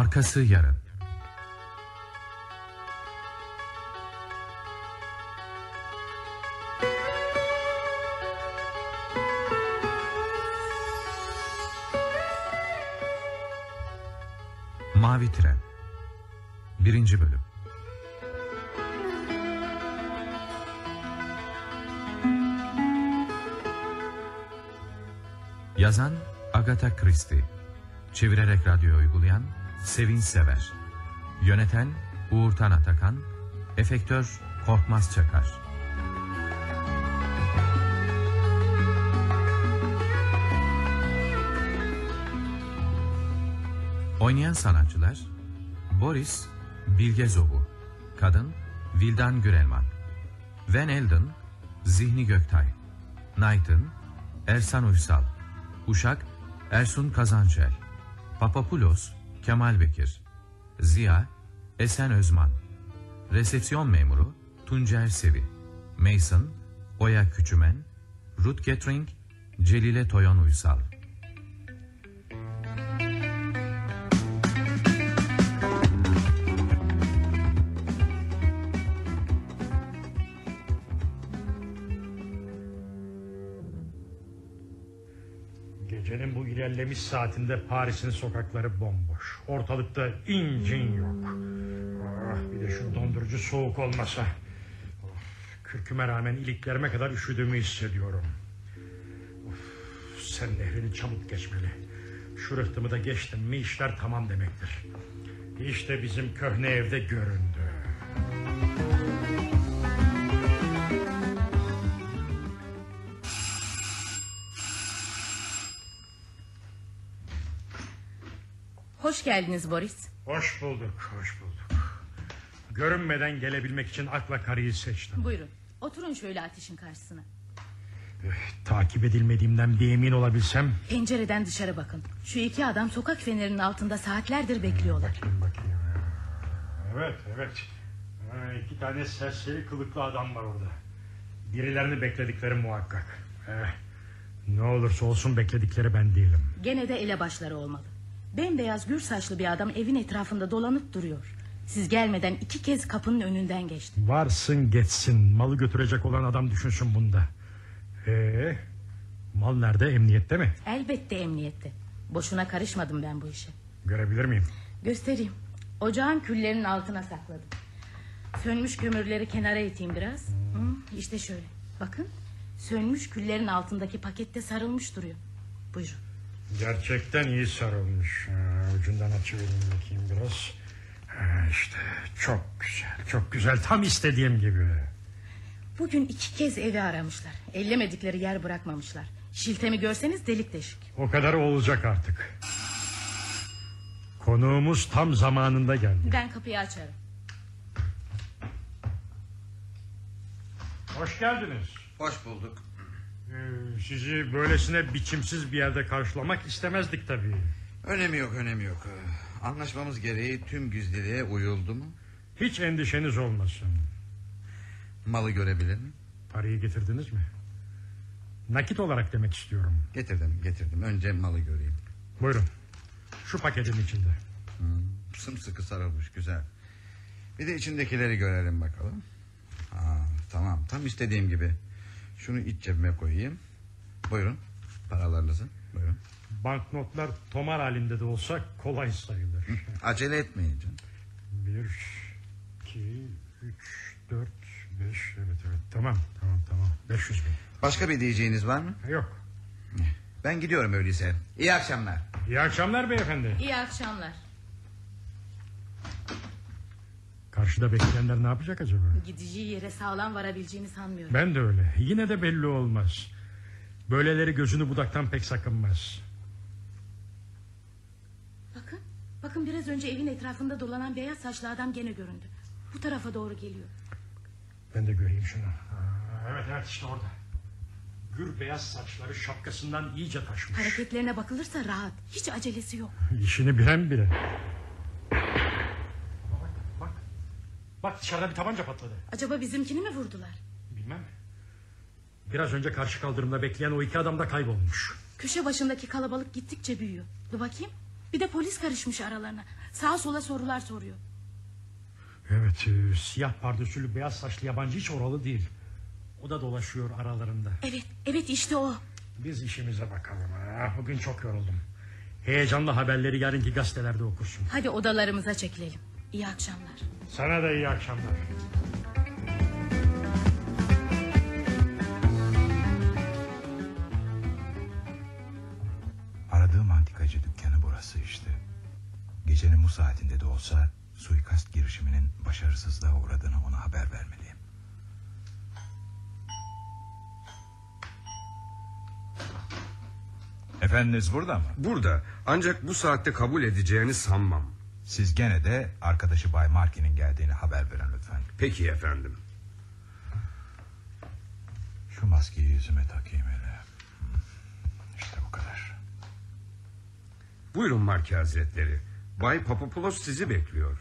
Arkası yarın. Mavi Tren. Birinci Bölüm. Yazan Agatha Christie. Çevirerek radyo uygulayan Sevin Sever. Yöneten Uğur Tan Atakan Efektör Korkmaz Çakar. Oynayan sanatçılar Boris Bilge Zobu Kadın Vildan Gürelman Van Elden Zihni Göktay Knighton Ersan Uysal Uşak Ersun Kazancel Papapulos Kemal Bekir Ziya Esen Özman Resepsiyon memuru Tuncer Sevi Mason Oya Küçümen Ruth Getring Celile Toyon Uysal ilerlemiş saatinde Paris'in sokakları bomboş. Ortalıkta incin yok. Ah, bir de şu dondurucu soğuk olmasa. Of, kürküme rağmen iliklerime kadar üşüdüğümü hissediyorum. Of, sen nehrini çabuk geçmeli. Şu rıhtımı da geçtim mi işler tamam demektir. İşte bizim köhne evde göründü. Hoş geldiniz Boris. Hoş bulduk, hoş bulduk. Görünmeden gelebilmek için akla karıyı seçtim. Buyurun. Oturun şöyle ateşin karşısına. Üh, takip edilmediğimden bir emin olabilsem... Pencereden dışarı bakın. Şu iki adam sokak fenerinin altında saatlerdir bekliyorlar. Bakayım bakayım. Evet, evet. Ha, İki tane serseri kılıklı adam var orada. Birilerini bekledikleri muhakkak. Eh, ne olursa olsun bekledikleri ben değilim. Gene de elebaşları olmalı. Bembeyaz gür saçlı bir adam evin etrafında dolanıp duruyor. Siz gelmeden iki kez kapının önünden geçti. Varsın geçsin. Malı götürecek olan adam düşünsün bunda. Ee, mal nerede? Emniyette mi? Elbette emniyette. Boşuna karışmadım ben bu işe. Görebilir miyim? Göstereyim. Ocağın küllerinin altına sakladım. Sönmüş kömürleri kenara iteyim biraz. Hı, işte şöyle. Bakın. Sönmüş küllerin altındaki pakette sarılmış duruyor. Buyurun. Gerçekten iyi sarılmış. Ha, ucundan açıvereyim bakayım biraz. Ha, işte çok güzel, çok güzel. Tam istediğim gibi. Bugün iki kez evi aramışlar. Ellemedikleri yer bırakmamışlar. Şiltemi görseniz delik deşik. O kadar olacak artık. Konuğumuz tam zamanında geldi. Ben kapıyı açarım. Hoş geldiniz. Hoş bulduk. Ee, sizi böylesine biçimsiz bir yerde karşılamak istemezdik tabii. Önemi yok önemi yok. Anlaşmamız gereği tüm gizliliğe uyuldu mu? Hiç endişeniz olmasın. Malı görebilir mi? Parayı getirdiniz mi? Nakit olarak demek istiyorum. Getirdim getirdim. Önce malı göreyim. Buyurun. Şu paketin içinde. Hmm, sımsıkı sarılmış güzel. Bir de içindekileri görelim bakalım. Ha, tamam tam istediğim gibi. Şunu iç cebime koyayım. Buyurun paralarınızı. Buyurun. Banknotlar tomar halinde de olsa kolay sayılır. Acele etmeyin canım. Bir, iki, üç, dört, beş. Evet evet tamam tamam tamam. Beş yüz bin. Başka bir diyeceğiniz var mı? Yok. Ben gidiyorum öyleyse. İyi akşamlar. İyi akşamlar beyefendi. İyi akşamlar. Karşıda bekleyenler ne yapacak acaba? Gideceği yere sağlam varabileceğini sanmıyorum. Ben de öyle. Yine de belli olmaz. Böyleleri gözünü budaktan pek sakınmaz. Bakın. Bakın biraz önce evin etrafında dolanan beyaz saçlı adam gene göründü. Bu tarafa doğru geliyor. Ben de göreyim şunu. Evet evet işte orada. Gür beyaz saçları şapkasından iyice taşmış. Hareketlerine bakılırsa rahat. Hiç acelesi yok. İşini bilen bile. Bak dışarıda bir tabanca patladı. Acaba bizimkini mi vurdular? Bilmem. Biraz önce karşı kaldırımda bekleyen o iki adam da kaybolmuş. Köşe başındaki kalabalık gittikçe büyüyor. Dur bakayım. Bir de polis karışmış aralarına. Sağa sola sorular soruyor. Evet e, siyah pardösülü beyaz saçlı yabancı hiç oralı değil. O da dolaşıyor aralarında. Evet evet işte o. Biz işimize bakalım. Ha, bugün çok yoruldum. Heyecanlı haberleri yarınki gazetelerde okursun. Hadi odalarımıza çekilelim. İyi akşamlar. Sana da iyi akşamlar. Aradığım antikacı dükkanı burası işte. Gecenin bu saatinde de olsa suikast girişiminin başarısızlığa uğradığını ona haber vermeliyim. Efendiniz burada mı? Burada ancak bu saatte kabul edeceğini sanmam. Siz gene de arkadaşı Bay Markin'in geldiğini haber verin lütfen. Peki efendim. Şu maskeyi yüzüme takayım hele. Hmm, İşte bu kadar. Buyurun Marki Hazretleri. Bay Papopoulos sizi bekliyor.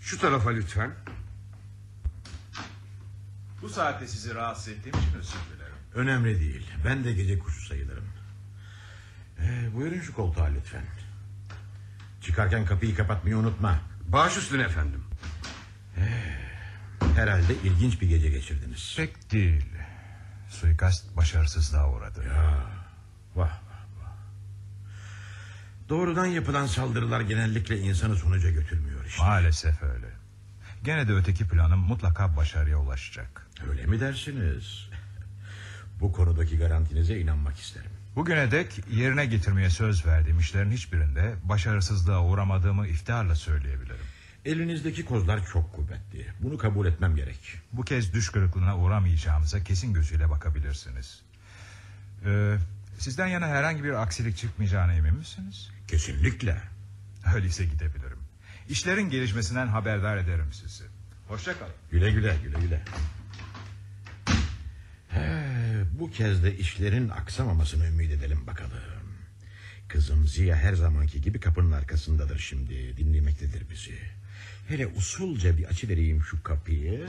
Şu tarafa lütfen. Bu saatte sizi rahatsız ettiğim için özür dilerim. Önemli değil. Ben de gece kuşu sayılırım. Ee, buyurun şu koltuğa lütfen. Çıkarken kapıyı kapatmayı unutma. Baş üstüne efendim. Herhalde ilginç bir gece geçirdiniz. Pek değil. Suikast başarısızlığa uğradı. Vah vah vah. Doğrudan yapılan saldırılar genellikle insanı sonuca götürmüyor işte. Maalesef öyle. Gene de öteki planım mutlaka başarıya ulaşacak. Öyle mi dersiniz? Bu konudaki garantinize inanmak isterim. Bugüne dek yerine getirmeye söz verdiğim işlerin hiçbirinde başarısızlığa uğramadığımı iftiharla söyleyebilirim. Elinizdeki kozlar çok kuvvetli. Bunu kabul etmem gerek. Bu kez düş kırıklığına uğramayacağımıza kesin gözüyle bakabilirsiniz. Ee, sizden yana herhangi bir aksilik çıkmayacağına emin misiniz? Kesinlikle. Öyleyse gidebilirim. İşlerin gelişmesinden haberdar ederim sizi. Hoşça kalın. Güle güle güle güle. He, bu kez de işlerin aksamamasını ümit edelim bakalım. Kızım Ziya her zamanki gibi kapının arkasındadır şimdi. Dinlemektedir bizi. Hele usulca bir açı vereyim şu kapıyı.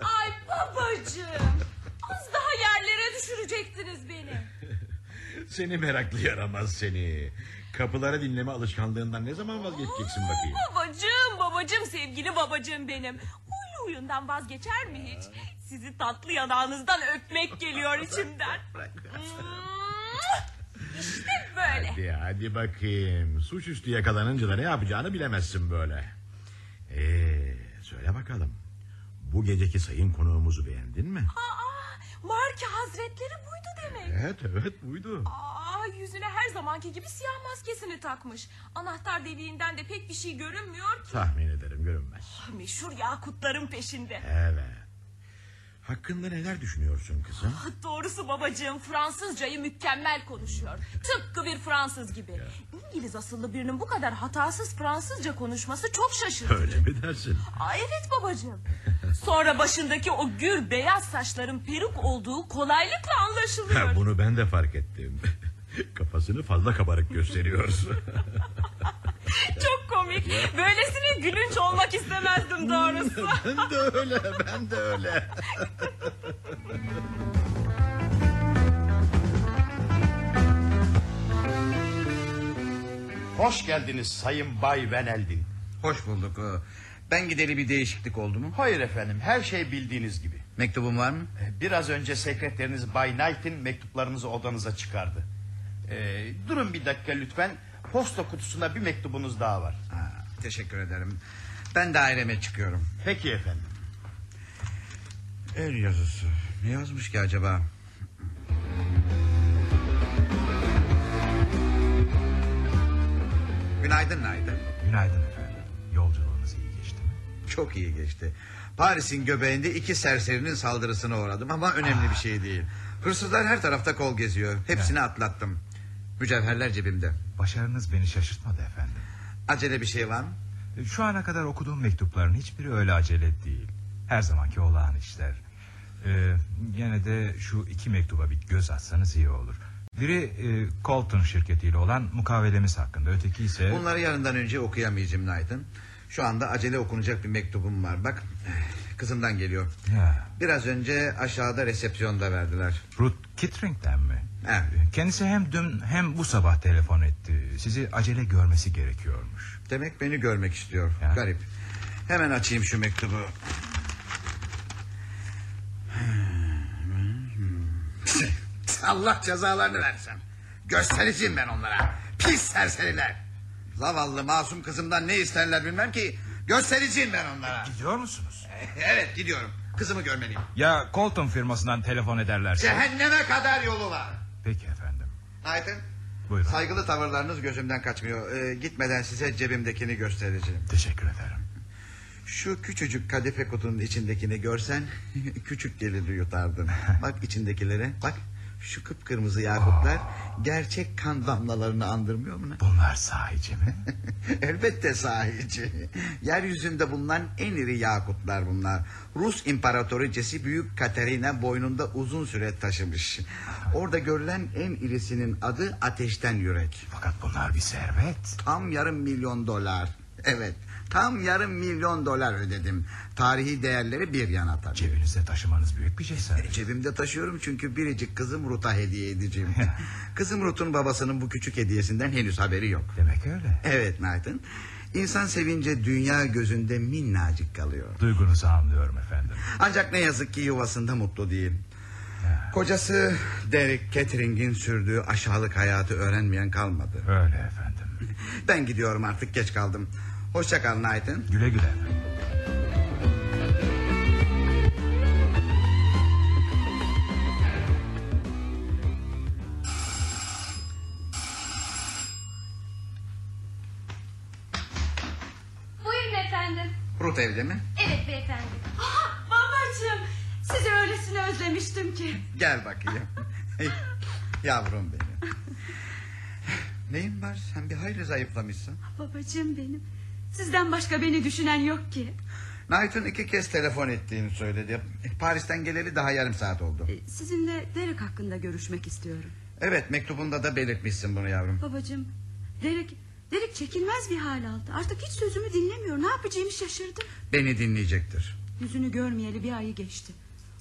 Ay babacığım. Az daha yerlere düşürecektiniz beni. Seni meraklı yaramaz seni. Kapıları dinleme alışkanlığından ne zaman vazgeçeceksin bakayım? Babacığım babacığım sevgili babacığım benim. Huylu huyundan vazgeçer mi hiç? Sizi tatlı yanağınızdan öpmek geliyor içimden. işte böyle. Hadi hadi bakayım. Suçüstü yakalanınca da ne yapacağını bilemezsin böyle. Ee, söyle bakalım. Bu geceki sayın konuğumuzu beğendin mi? Aa, Marki Hazretleri buydu demek. Evet evet buydu. Aa, yüzüne her zamanki gibi siyah maskesini takmış. Anahtar deliğinden de pek bir şey görünmüyor ki. Tahmin ederim görünmez. Meşhur yakutların peşinde. Evet. Hakkında neler düşünüyorsun kızım? Doğrusu babacığım Fransızcayı mükemmel konuşuyor. Tıpkı bir Fransız gibi. İngiliz asıllı birinin bu kadar hatasız Fransızca konuşması çok şaşırtıcı. Öyle mi dersin? Aa, evet babacığım. Sonra başındaki o gür beyaz saçların peruk olduğu kolaylıkla anlaşılıyor. Ha, bunu ben de fark ettim. Kafasını fazla kabarık gösteriyorsun. Çok komik. Böylesine gülünç olmak istemezdim doğrusu. ben de öyle ben de öyle. Hoş geldiniz Sayın Bay Van Eldin. Hoş bulduk. Ben gideli bir değişiklik oldu mu? Hayır efendim her şey bildiğiniz gibi. Mektubun var mı? Biraz önce sekreteriniz Bay Knight'in mektuplarınızı odanıza çıkardı. Ee, durun bir dakika lütfen. Posta kutusunda bir mektubunuz daha var. Ha, teşekkür ederim. Ben daireme çıkıyorum. Peki efendim. El yazısı. Ne yazmış ki acaba? Günaydın Naide. Günaydın efendim. Çok iyi geçti. Paris'in göbeğinde iki serserinin saldırısına uğradım ama önemli bir şey değil. Hırsızlar her tarafta kol geziyor. Hepsini atlattım. Mücevherler cebimde. Başarınız beni şaşırtmadı efendim. Acele bir şey var mı? Şu ana kadar okuduğum mektupların hiçbiri öyle acele değil. Her zamanki olağan işler. Ee, gene de şu iki mektuba bir göz atsanız iyi olur. Biri e, Colton şirketiyle olan mukavelemiz hakkında. Öteki ise... Bunları yarından önce okuyamayacağım Knight'ın. Şu anda acele okunacak bir mektubum var. Bak kızımdan geliyor. Ya, Biraz önce aşağıda resepsiyonda verdiler. Ruth Kittering'den mi? Evet. Kendisi hem dün hem bu sabah telefon etti. sizi acele görmesi gerekiyormuş. Demek beni görmek istiyor. Ya. Garip. Hemen açayım şu mektubu. Allah cezalarını versin. Göstereceğim ben onlara. Pis serseriler. Zavallı masum kızımdan ne isterler bilmem ki. Göstereceğim ben onlara. Gidiyor musunuz? Evet gidiyorum. Kızımı görmeliyim. Ya Colton firmasından telefon ederlerse? Cehenneme kadar yolu var. Peki efendim. Aydın. Buyurun. Saygılı tavırlarınız gözümden kaçmıyor. Ee, gitmeden size cebimdekini göstereceğim. Teşekkür ederim. Şu küçücük kadife kutunun içindekini görsen küçük geliri yutardın. Bak içindekilere bak şu kıpkırmızı yakutlar gerçek kan damlalarını andırmıyor mu? Bunlar sahici mi? Elbette sahici. Yeryüzünde bulunan en iri yakutlar bunlar. Rus imparatoriçesi Büyük Katerina boynunda uzun süre taşımış. Orada görülen en irisinin adı Ateşten Yürek. Fakat bunlar bir servet. Tam yarım milyon dolar. Evet tam yarım milyon dolar ödedim. Tarihi değerleri bir yana tabii. Cebinizde taşımanız büyük bir cesaret. Cebimde taşıyorum çünkü biricik kızım Ruth'a hediye edeceğim. kızım Ruth'un babasının bu küçük hediyesinden henüz haberi yok. Demek öyle. Evet Nathan. İnsan sevince dünya gözünde minnacık kalıyor. Duygunuzu anlıyorum efendim. Ancak ne yazık ki yuvasında mutlu değil. Kocası Derek Catering'in sürdüğü aşağılık hayatı öğrenmeyen kalmadı. Öyle efendim. Ben gidiyorum artık geç kaldım. Hoşça kal Nathan. Güle güle. Buyurun efendim. Ruth evde mi? Evet beyefendi. Ah, babacığım sizi öylesine özlemiştim ki. Gel bakayım. Yavrum benim. Neyin var? Sen bir hayli zayıflamışsın. Babacığım benim. Sizden başka beni düşünen yok ki. Nathan iki kez telefon ettiğini söyledi. Paris'ten geleli daha yarım saat oldu. E, Sizinle Derek hakkında görüşmek istiyorum. Evet mektubunda da belirtmişsin bunu yavrum. Babacığım Derek, Derek çekilmez bir hal aldı. Artık hiç sözümü dinlemiyor. Ne yapacağımı şaşırdım. Beni dinleyecektir. Yüzünü görmeyeli bir ayı geçti.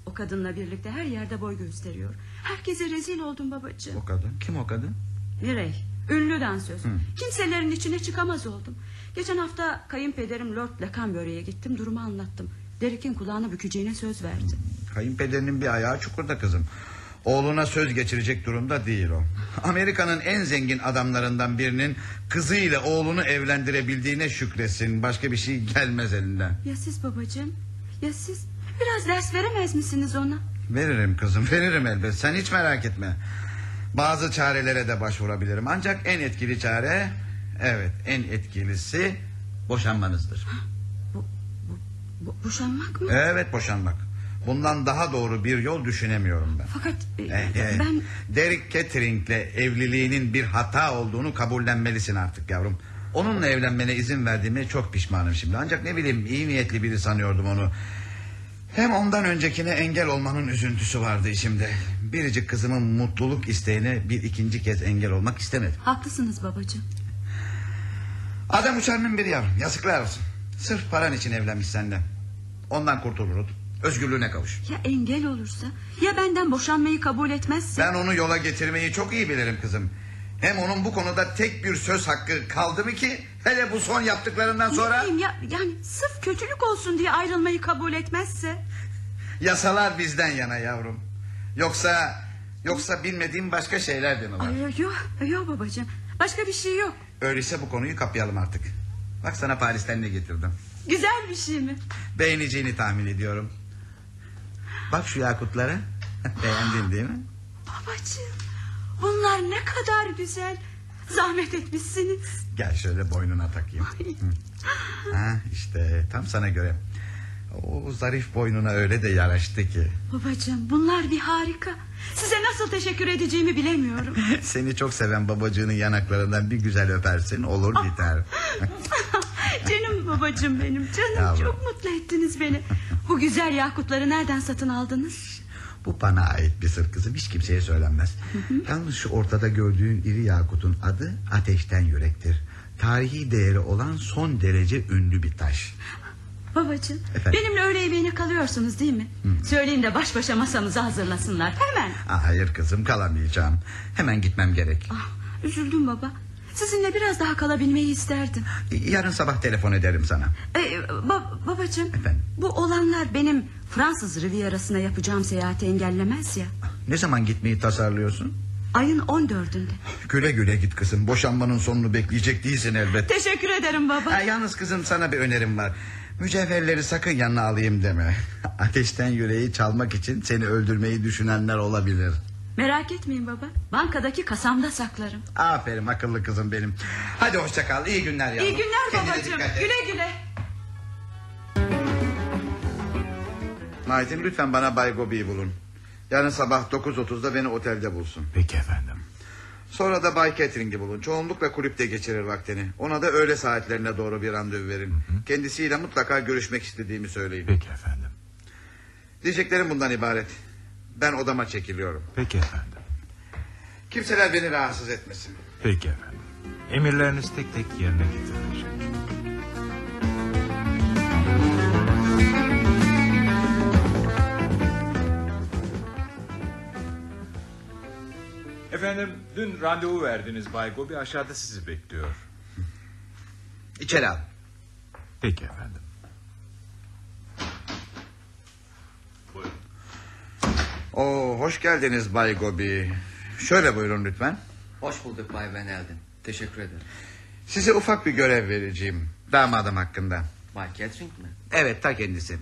O kadınla birlikte her yerde boy gösteriyor. Herkese rezil oldum babacığım. O kadın. Kim o kadın? Mirey, ünlü dansöz. Kimselerin içine çıkamaz oldum. Geçen hafta kayınpederim Lord Lacanbury'e gittim. Durumu anlattım. Derek'in kulağına bükeceğine söz verdi. Kayınpederinin bir ayağı çukurda kızım. Oğluna söz geçirecek durumda değil o. Amerika'nın en zengin adamlarından birinin kızıyla oğlunu evlendirebildiğine şükresin. Başka bir şey gelmez elinden. Ya siz babacığım? Ya siz? Biraz ders veremez misiniz ona? Veririm kızım veririm elbet sen hiç merak etme. Bazı çarelere de başvurabilirim. Ancak en etkili çare... Evet en etkilisi boşanmanızdır. Bo boşanmak mı? Evet boşanmak. Bundan daha doğru bir yol düşünemiyorum ben. Fakat e, eh, ben... Derek Catering'le evliliğinin bir hata olduğunu kabullenmelisin artık yavrum. Onunla evlenmene izin verdiğime çok pişmanım şimdi. Ancak ne bileyim iyi niyetli biri sanıyordum onu. Hem ondan öncekine engel olmanın üzüntüsü vardı içimde. Biricik kızımın mutluluk isteğine bir ikinci kez engel olmak istemedim. Haklısınız babacığım. Adam uçarının biri yavrum yazıklar olsun. Sırf paran için evlenmiş senden. Ondan kurtulur. Özgürlüğüne kavuş. Ya engel olursa? Ya benden boşanmayı kabul etmezse? Ben onu yola getirmeyi çok iyi bilirim kızım. Hem onun bu konuda tek bir söz hakkı kaldı mı ki... ...hele bu son yaptıklarından sonra... Ne ya, yani sırf kötülük olsun diye ayrılmayı kabul etmezse? Yasalar bizden yana yavrum. Yoksa... ...yoksa bilmediğim başka şeyler de mi var? Yok, yok babacığım. Başka bir şey yok. Öyleyse bu konuyu kapayalım artık. Bak sana Paris'ten ne getirdim. Güzel bir şey mi? Beğeneceğini tahmin ediyorum. Bak şu yakutlara. Beğendin değil mi? Babacığım bunlar ne kadar güzel. Zahmet etmişsiniz. Gel şöyle boynuna takayım. Ha, işte tam sana göre. O zarif boynuna öyle de yaraştı ki. Babacığım bunlar bir harika. Size nasıl teşekkür edeceğimi bilemiyorum. Seni çok seven babacığının yanaklarından bir güzel öpersin olur biter. canım babacığım benim canım Yavrum. çok mutlu ettiniz beni. Bu güzel yakutları nereden satın aldınız? Bu bana ait bir sır kızım hiç kimseye söylenmez. Yalnız şu ortada gördüğün iri yakutun adı ateşten yürektir. Tarihi değeri olan son derece ünlü bir taş. Babacığım Efendim? benimle öğle yemeğine kalıyorsunuz değil mi? Söyleyin de baş başa masamızı hazırlasınlar hemen. Ah, hayır kızım kalamayacağım. Hemen gitmem gerek. Ah, üzüldüm baba. Sizinle biraz daha kalabilmeyi isterdim. Yarın sabah telefon ederim sana. Ee, ba- babacığım Efendim? bu olanlar benim Fransız Rivierası'na yapacağım seyahati engellemez ya. Ne zaman gitmeyi tasarlıyorsun? Ayın 14'ünde. Güle güle git kızım. Boşanmanın sonunu bekleyecek değilsin elbet. Teşekkür ederim baba. Ha, yalnız kızım sana bir önerim var. Mücevherleri sakın yanına alayım deme. Ateşten yüreği çalmak için seni öldürmeyi düşünenler olabilir. Merak etmeyin baba. Bankadaki kasamda saklarım. Aferin akıllı kızım benim. Hadi hoşça kal. İyi günler yavrum. İyi günler Kendine babacığım. Güle güle. Martin lütfen bana Bay Gobi'yi bulun. Yarın sabah 9.30'da beni otelde bulsun. Peki efendim. Sonra da Bay Catering'i bulun. Çoğunlukla kulüpte geçirir vaktini. Ona da öğle saatlerine doğru bir randevu verin. Kendisiyle mutlaka görüşmek istediğimi söyleyin. Peki efendim. Diyeceklerim bundan ibaret. Ben odama çekiliyorum. Peki efendim. Kimseler beni rahatsız etmesin. Peki efendim. Emirleriniz tek tek yerine getirilecek. Efendim dün randevu verdiniz Bay Gobi aşağıda sizi bekliyor. İçeri al. Peki efendim. Oo, hoş geldiniz Bay Gobi. Şöyle buyurun lütfen. Hoş bulduk Bay Van Elden. Teşekkür ederim. Size ufak bir görev vereceğim. Damadım hakkında. Bay Catering mi? Evet ta kendisi.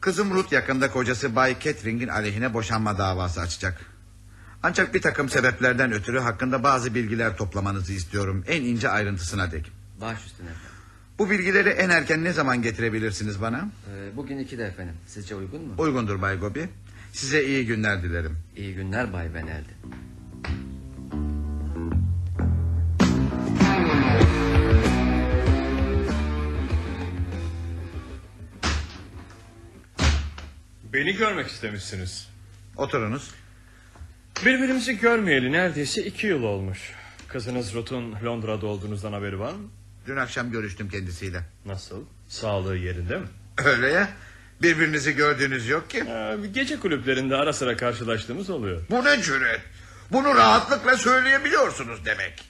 Kızım Ruth yakında kocası Bay Catering'in aleyhine boşanma davası açacak. Ancak bir takım sebeplerden ötürü hakkında bazı bilgiler toplamanızı istiyorum. En ince ayrıntısına dek. Baş üstüne efendim. Bu bilgileri en erken ne zaman getirebilirsiniz bana? Ee, bugün iki de efendim. Sizce uygun mu? Uygundur Bay Gobi. Size iyi günler dilerim. İyi günler Bay Van Elden. Beni görmek istemişsiniz. Oturunuz. Birbirimizi görmeyeli neredeyse iki yıl olmuş. Kızınız Ruth'un Londra'da olduğunuzdan haberi var mı? Dün akşam görüştüm kendisiyle. Nasıl? Sağlığı yerinde mi? Öyle ya. Birbirinizi gördüğünüz yok ki. Ee, gece kulüplerinde ara sıra karşılaştığımız oluyor. Bu ne cüret? Bunu rahatlıkla söyleyebiliyorsunuz demek.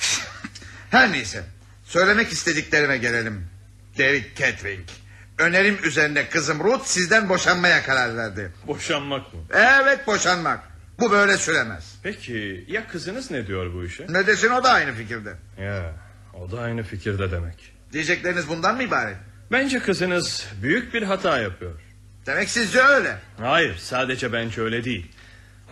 Her neyse. Söylemek istediklerime gelelim. David Catering. Önerim üzerine kızım Ruth sizden boşanmaya karar verdi. Boşanmak mı? Evet boşanmak. Bu böyle süremez. Peki ya kızınız ne diyor bu işe? Ne desin o da aynı fikirde. Ya o da aynı fikirde demek. Diyecekleriniz bundan mı ibaret? Bence kızınız büyük bir hata yapıyor. Demek sizce öyle. Hayır sadece bence öyle değil.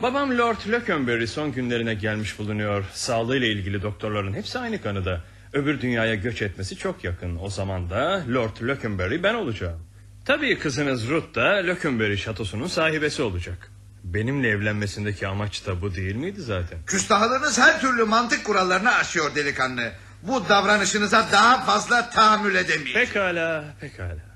Babam Lord Lockenberry son günlerine gelmiş bulunuyor. Sağlığıyla ilgili doktorların hepsi aynı kanıda. Öbür dünyaya göç etmesi çok yakın. O zaman da Lord Lockenberry ben olacağım. Tabii kızınız Ruth da Lockenberry şatosunun sahibesi olacak. Benimle evlenmesindeki amaç da bu değil miydi zaten? Küstahlığınız her türlü mantık kurallarını aşıyor delikanlı. Bu davranışınıza daha fazla tahammül edemeyiz. Pekala, pekala.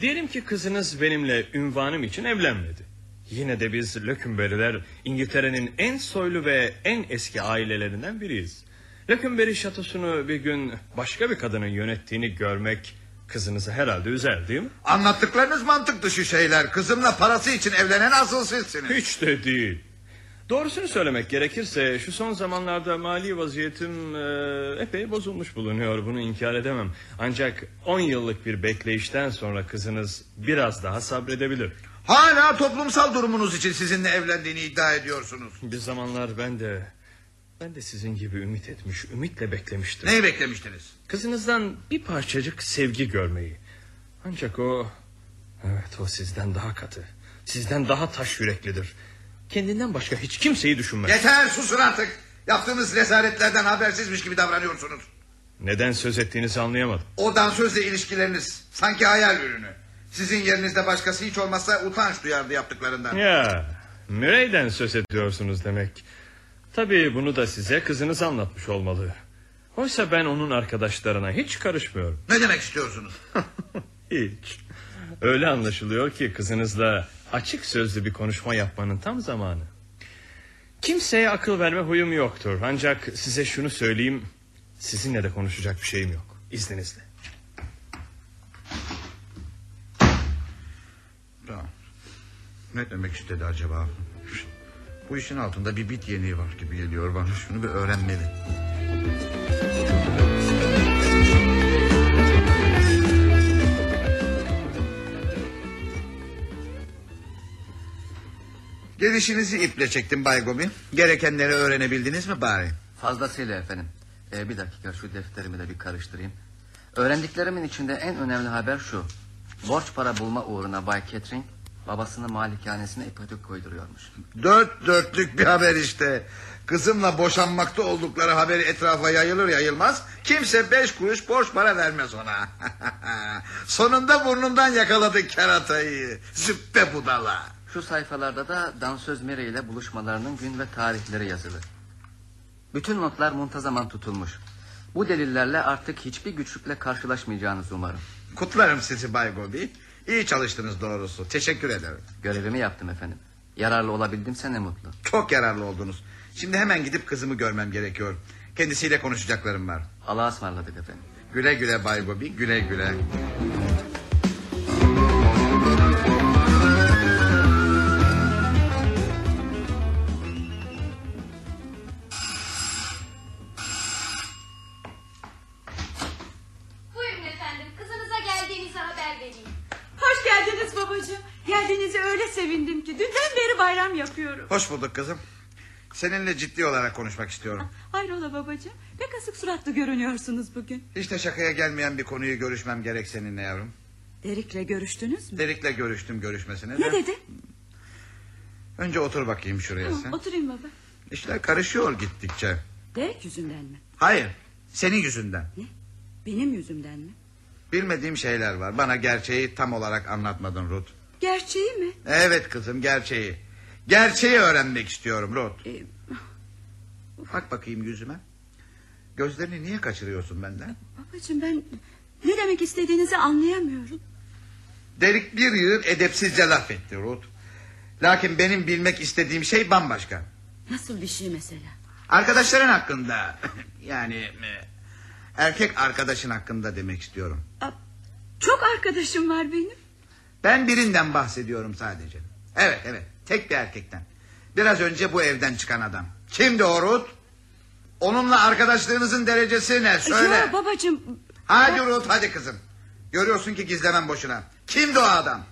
Diyelim ki kızınız benimle ünvanım için evlenmedi. Yine de biz Lockenberry'ler İngiltere'nin en soylu ve en eski ailelerinden biriyiz. Lockenberry şatosunu bir gün başka bir kadının yönettiğini görmek kızınızı herhalde üzer değil mi? Anlattıklarınız mantık dışı şeyler. Kızımla parası için evlenen asıl sizsiniz. Hiç de değil. Doğrusunu söylemek gerekirse şu son zamanlarda mali vaziyetim e, epey bozulmuş bulunuyor. Bunu inkar edemem. Ancak 10 yıllık bir bekleyişten sonra kızınız biraz daha sabredebilir. Hala toplumsal durumunuz için sizinle evlendiğini iddia ediyorsunuz. Bir zamanlar ben de ben de sizin gibi ümit etmiş, ümitle beklemiştim. Neyi beklemiştiniz? Kızınızdan bir parçacık sevgi görmeyi. Ancak o evet o sizden daha katı. Sizden daha taş yüreklidir. Kendinden başka hiç kimseyi düşünmez. Yeter susun artık. Yaptığınız rezaletlerden habersizmiş gibi davranıyorsunuz. Neden söz ettiğinizi anlayamadım. O dansözle ilişkileriniz sanki hayal ürünü. Sizin yerinizde başkası hiç olmazsa utanç duyardı yaptıklarından. Ya Mürey'den söz ediyorsunuz demek. Tabii bunu da size kızınız anlatmış olmalı. Oysa ben onun arkadaşlarına hiç karışmıyorum. Ne demek istiyorsunuz? Hiç. Öyle anlaşılıyor ki kızınızla açık sözlü bir konuşma yapmanın tam zamanı. Kimseye akıl verme huyum yoktur. Ancak size şunu söyleyeyim. Sizinle de konuşacak bir şeyim yok. İzninizle. Tamam. Ne demek istedi acaba? Bu işin altında bir bit yeniği var gibi geliyor bana. Şunu bir öğrenmeli. Gelişinizi iple çektim Bay Gobi. Gerekenleri öğrenebildiniz mi bari? Fazlasıyla efendim. Ee, bir dakika şu defterimi de bir karıştırayım. Öğrendiklerimin içinde en önemli haber şu. Borç para bulma uğruna Bay Catering babasının malikanesine ipotek koyduruyormuş. Dört dörtlük bir haber işte. Kızımla boşanmakta oldukları haberi etrafa yayılır yayılmaz... ...kimse beş kuruş borç para vermez ona. Sonunda burnundan yakaladı keratayı. Züppe budala. Şu sayfalarda da dansöz Mary ile buluşmalarının gün ve tarihleri yazılı. Bütün notlar muntazaman tutulmuş. Bu delillerle artık hiçbir güçlükle karşılaşmayacağınızı umarım. Kutlarım sizi Bay Gobi. İyi çalıştınız doğrusu. Teşekkür ederim. Görevimi yaptım efendim. Yararlı olabildimse ne mutlu. Çok yararlı oldunuz. Şimdi hemen gidip kızımı görmem gerekiyor. Kendisiyle konuşacaklarım var. Allah'a ısmarladık efendim. Güle güle Bay Gobi, güle güle. Bulduk kızım. Seninle ciddi olarak konuşmak istiyorum. Hayrola babacığım pek asık suratlı görünüyorsunuz bugün. Hiç de şakaya gelmeyen bir konuyu görüşmem gerek seninle yavrum. Derik'le görüştünüz mü? Derik'le görüştüm görüşmesine de. Ne dedi? Önce otur bakayım şuraya Tamam, sen. oturayım baba. İşler karışıyor gittikçe. Derek yüzünden mi? Hayır, senin yüzünden. Benim yüzümden mi? Bilmediğim şeyler var. Bana gerçeği tam olarak anlatmadın Ruth. Gerçeği mi? Evet kızım gerçeği. Gerçeği öğrenmek istiyorum Ruth. Ee, Bak bakayım yüzüme. Gözlerini niye kaçırıyorsun benden? babacığım ben ne demek istediğinizi anlayamıyorum. Derik bir yığın edepsizce laf etti Ruth. Lakin benim bilmek istediğim şey bambaşka. Nasıl bir şey mesela? Arkadaşların hakkında. yani e, erkek arkadaşın hakkında demek istiyorum. Çok arkadaşım var benim. Ben birinden bahsediyorum sadece. Evet evet tek bir erkekten. Biraz önce bu evden çıkan adam. Kimdi o Ruth? Onunla arkadaşlığınızın derecesi ne söyle. Ya babacığım Hadi Ruth hadi kızım. Görüyorsun ki gizlemem boşuna. Kimdi o adam?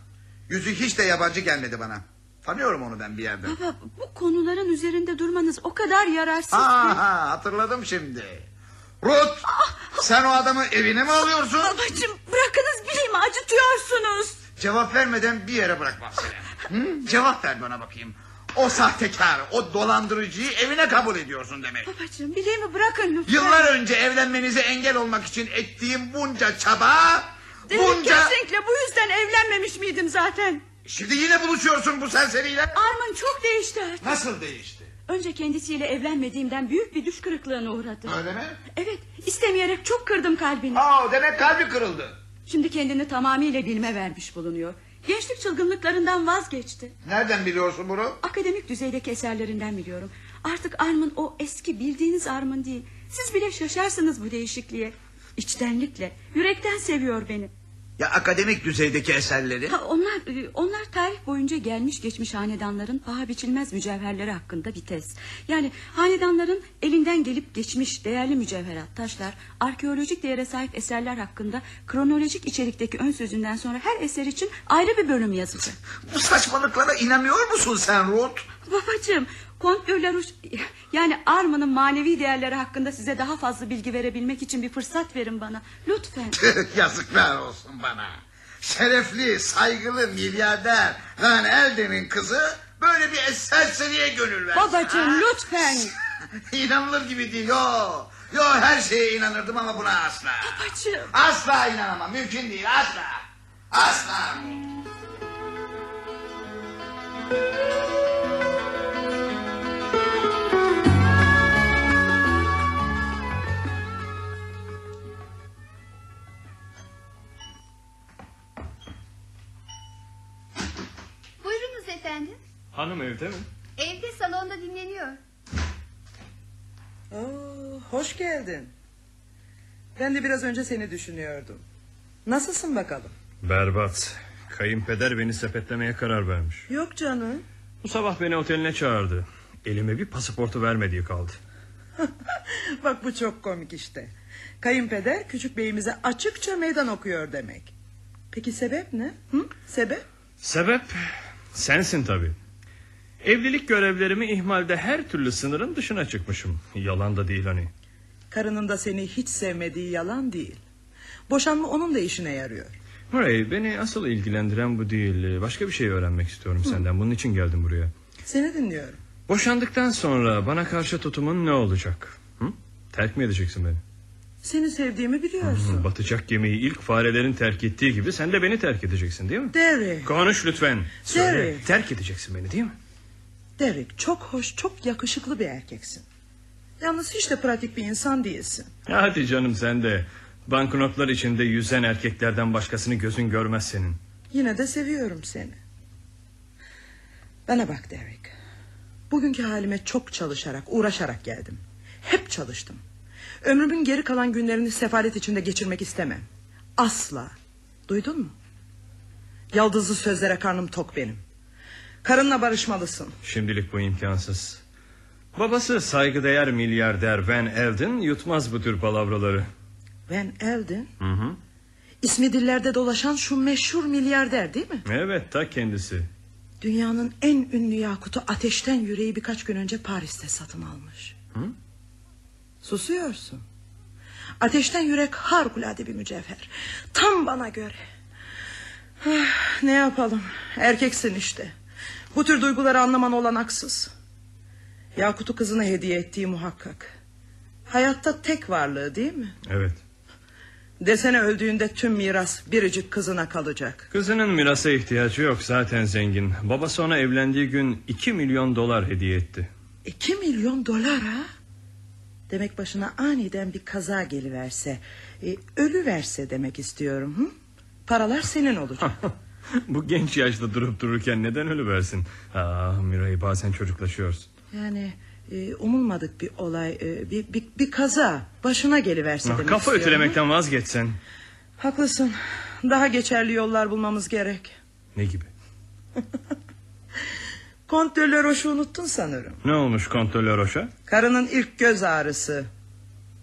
Yüzü hiç de yabancı gelmedi bana. Tanıyorum onu ben bir yerden. baba bu konuların üzerinde durmanız o kadar yararsız Ha, ki. ha, hatırladım şimdi. Ruth sen o adamı evine mi alıyorsun? Babacığım bırakınız bileyim acıtıyorsunuz. Cevap vermeden bir yere bırakmam seni. Hı? Cevap ver bana bakayım. O sahtekar, o dolandırıcıyı evine kabul ediyorsun demek. Babacığım bileğimi bırakın lütfen. Yıllar önce evlenmenize engel olmak için ettiğim bunca çaba... Demek bunca... kesinlikle bu yüzden evlenmemiş miydim zaten? Şimdi yine buluşuyorsun bu serseriyle. Arman çok değişti artık. Nasıl değişti? Önce kendisiyle evlenmediğimden büyük bir düş kırıklığına uğradım. Öyle mi? Evet istemeyerek çok kırdım kalbini. Aa, demek kalbi kırıldı. Şimdi kendini tamamıyla dilime vermiş bulunuyor. Gençlik çılgınlıklarından vazgeçti. Nereden biliyorsun bunu? Akademik düzeydeki eserlerinden biliyorum. Artık Armın o eski bildiğiniz Armın değil. Siz bile şaşarsınız bu değişikliğe. İçtenlikle, yürekten seviyor beni. Ya akademik düzeydeki eserleri? Ha, onlar e, onlar tarih boyunca gelmiş geçmiş hanedanların paha biçilmez mücevherleri hakkında bir tez. Yani hanedanların elinden gelip geçmiş değerli mücevherat, taşlar, arkeolojik değere sahip eserler hakkında kronolojik içerikteki ön sözünden sonra her eser için ayrı bir bölüm yazacak. Bu saçmalıklara inanıyor musun sen Ruth? Babacığım, Kont de La Roche- yani Arma'nın manevi değerleri hakkında size daha fazla bilgi verebilmek için bir fırsat verin bana. Lütfen. Yazıklar olsun bana. Şerefli, saygılı, milyarder Van Elden'in kızı böyle bir serseriye gönül versin. Babacığım ha? lütfen. İnanılır gibi değil. Yo, yo her şeye inanırdım ama buna asla. Babacığım. Asla inanamam. Mümkün değil. Asla. Asla. Buyurunuz efendim. Hanım evde mi? Evde salonda dinleniyor. Oo, hoş geldin. Ben de biraz önce seni düşünüyordum. Nasılsın bakalım? Berbat. Kayınpeder beni sepetlemeye karar vermiş. Yok canım. Bu sabah beni oteline çağırdı. Elime bir pasaportu vermediği kaldı. Bak bu çok komik işte. Kayınpeder küçük beyimize açıkça meydan okuyor demek. Peki sebep ne? Hı? Sebep? Sebep sensin tabii. Evlilik görevlerimi ihmalde her türlü sınırın dışına çıkmışım. Yalan da değil hani. Karının da seni hiç sevmediği yalan değil. Boşanma onun da işine yarıyor. Murray beni asıl ilgilendiren bu değil. Başka bir şey öğrenmek istiyorum senden. Bunun için geldim buraya. Seni dinliyorum. Boşandıktan sonra bana karşı tutumun ne olacak? Hı? Terk mi edeceksin beni? Seni sevdiğimi biliyorsun. Batacak gemiyi ilk farelerin terk ettiği gibi sen de beni terk edeceksin değil mi? Derek. Konuş lütfen. Söyle. Derek. Terk edeceksin beni değil mi? Derek çok hoş, çok yakışıklı bir erkeksin. Yalnız hiç de pratik bir insan değilsin. Hadi canım sen de. Banknotlar içinde yüzen erkeklerden başkasını gözün görmez senin. Yine de seviyorum seni. Bana bak Derek. Bugünkü halime çok çalışarak, uğraşarak geldim. Hep çalıştım. Ömrümün geri kalan günlerini sefalet içinde geçirmek istemem. Asla. Duydun mu? Yaldızlı sözlere karnım tok benim. Karınla barışmalısın. Şimdilik bu imkansız. Babası saygıdeğer milyarder Van Elden yutmaz bu tür palavraları. Van Elden, Hı hı. ismi dillerde dolaşan şu meşhur milyarder değil mi? Evet ta kendisi. Dünyanın en ünlü yakutu ateşten yüreği birkaç gün önce Paris'te satın almış. Hı? Susuyorsun. Ateşten yürek harikulade bir mücevher. Tam bana göre. Ah, ne yapalım? Erkeksin işte. Bu tür duyguları anlaman olanaksız. Yakut'u kızına hediye ettiği muhakkak. Hayatta tek varlığı değil mi? Evet. Desene öldüğünde tüm miras biricik kızına kalacak. Kızının mirasa ihtiyacı yok zaten zengin. Babası ona evlendiği gün 2 milyon dolar hediye etti. İki milyon dolar ha? Demek başına aniden bir kaza geliverse... E, ...ölü verse demek istiyorum. Hı? Paralar senin olacak. Bu genç yaşta durup dururken neden ölü versin? Ah Miray bazen çocuklaşıyorsun. yani e, umulmadık bir olay... e, bir, bir, bir kaza başına geliverse Ah, demek kafa istiyorum. ötelemekten vazgeçsen. Haklısın. Daha geçerli yollar bulmamız gerek. Ne gibi? Kont de Laroche'u unuttun sanırım. Ne olmuş kontrolör Roş'a? Karının ilk göz ağrısı.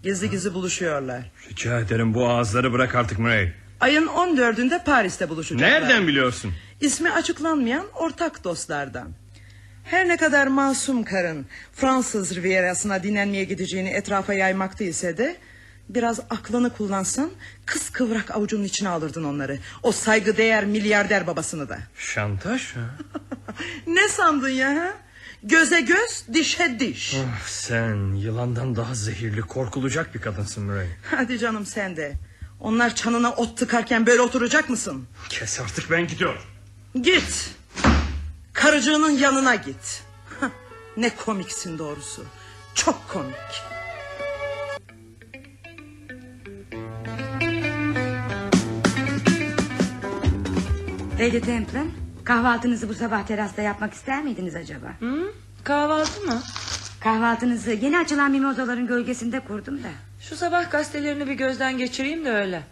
Gizli gizli buluşuyorlar. Rica ederim bu ağızları bırak artık Miray. Ayın 14'ünde Paris'te buluşacaklar. Nereden biliyorsun? İsmi açıklanmayan ortak dostlardan. Her ne kadar masum karın Fransız Rivierası'na dinlenmeye gideceğini etrafa yaymakta ise de... ...biraz aklını kullansan kız kıvrak avucunun içine alırdın onları. O saygıdeğer milyarder babasını da. Şantaj ha? Ne sandın ya ha? Göze göz dişe diş. Ah, sen yılandan daha zehirli korkulacak bir kadınsın Miray. Hadi canım sen de. Onlar çanına ot tıkarken böyle oturacak mısın? Kes artık ben gidiyorum. Git. Karıcığının yanına git. Ne komiksin doğrusu. Çok komik. Lady Templin kahvaltınızı bu sabah terasta yapmak ister miydiniz acaba? Hı? Kahvaltı mı? Kahvaltınızı yeni açılan mimozaların gölgesinde kurdum da. Şu sabah gazetelerini bir gözden geçireyim de öyle.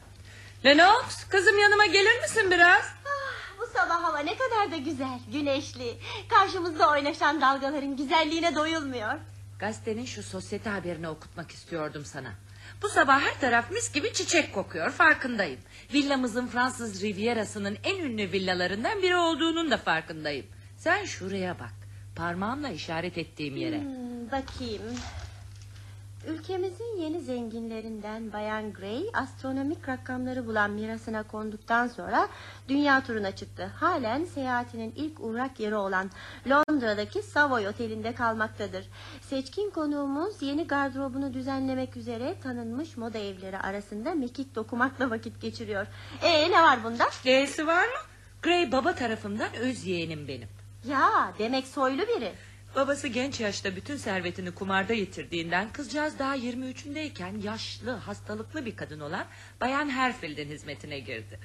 Lennox kızım yanıma gelir misin biraz? Ah, Bu sabah hava ne kadar da güzel, güneşli. Karşımızda oynaşan dalgaların güzelliğine doyulmuyor. Gazetenin şu sosyete haberini okutmak istiyordum sana. Bu sabah her taraf mis gibi çiçek kokuyor farkındayım. Villamızın Fransız Rivierası'nın en ünlü villalarından biri olduğunun da farkındayım. Sen şuraya bak. Parmağımla işaret ettiğim yere. Hmm, bakayım. Ülkemizin yeni zenginlerinden Bayan Gray astronomik rakamları bulan mirasına konduktan sonra dünya turuna çıktı. Halen seyahatinin ilk uğrak yeri olan Londra'daki Savoy Oteli'nde kalmaktadır. Seçkin konuğumuz yeni gardırobunu düzenlemek üzere tanınmış moda evleri arasında mekik dokumakla vakit geçiriyor. Ee ne var bunda? D'si var mı? Gray baba tarafından öz yeğenim benim. Ya demek soylu biri. Babası genç yaşta bütün servetini kumarda yitirdiğinden kızcağız daha 23'ündeyken yaşlı, hastalıklı bir kadın olan Bayan Herfield'in hizmetine girdi.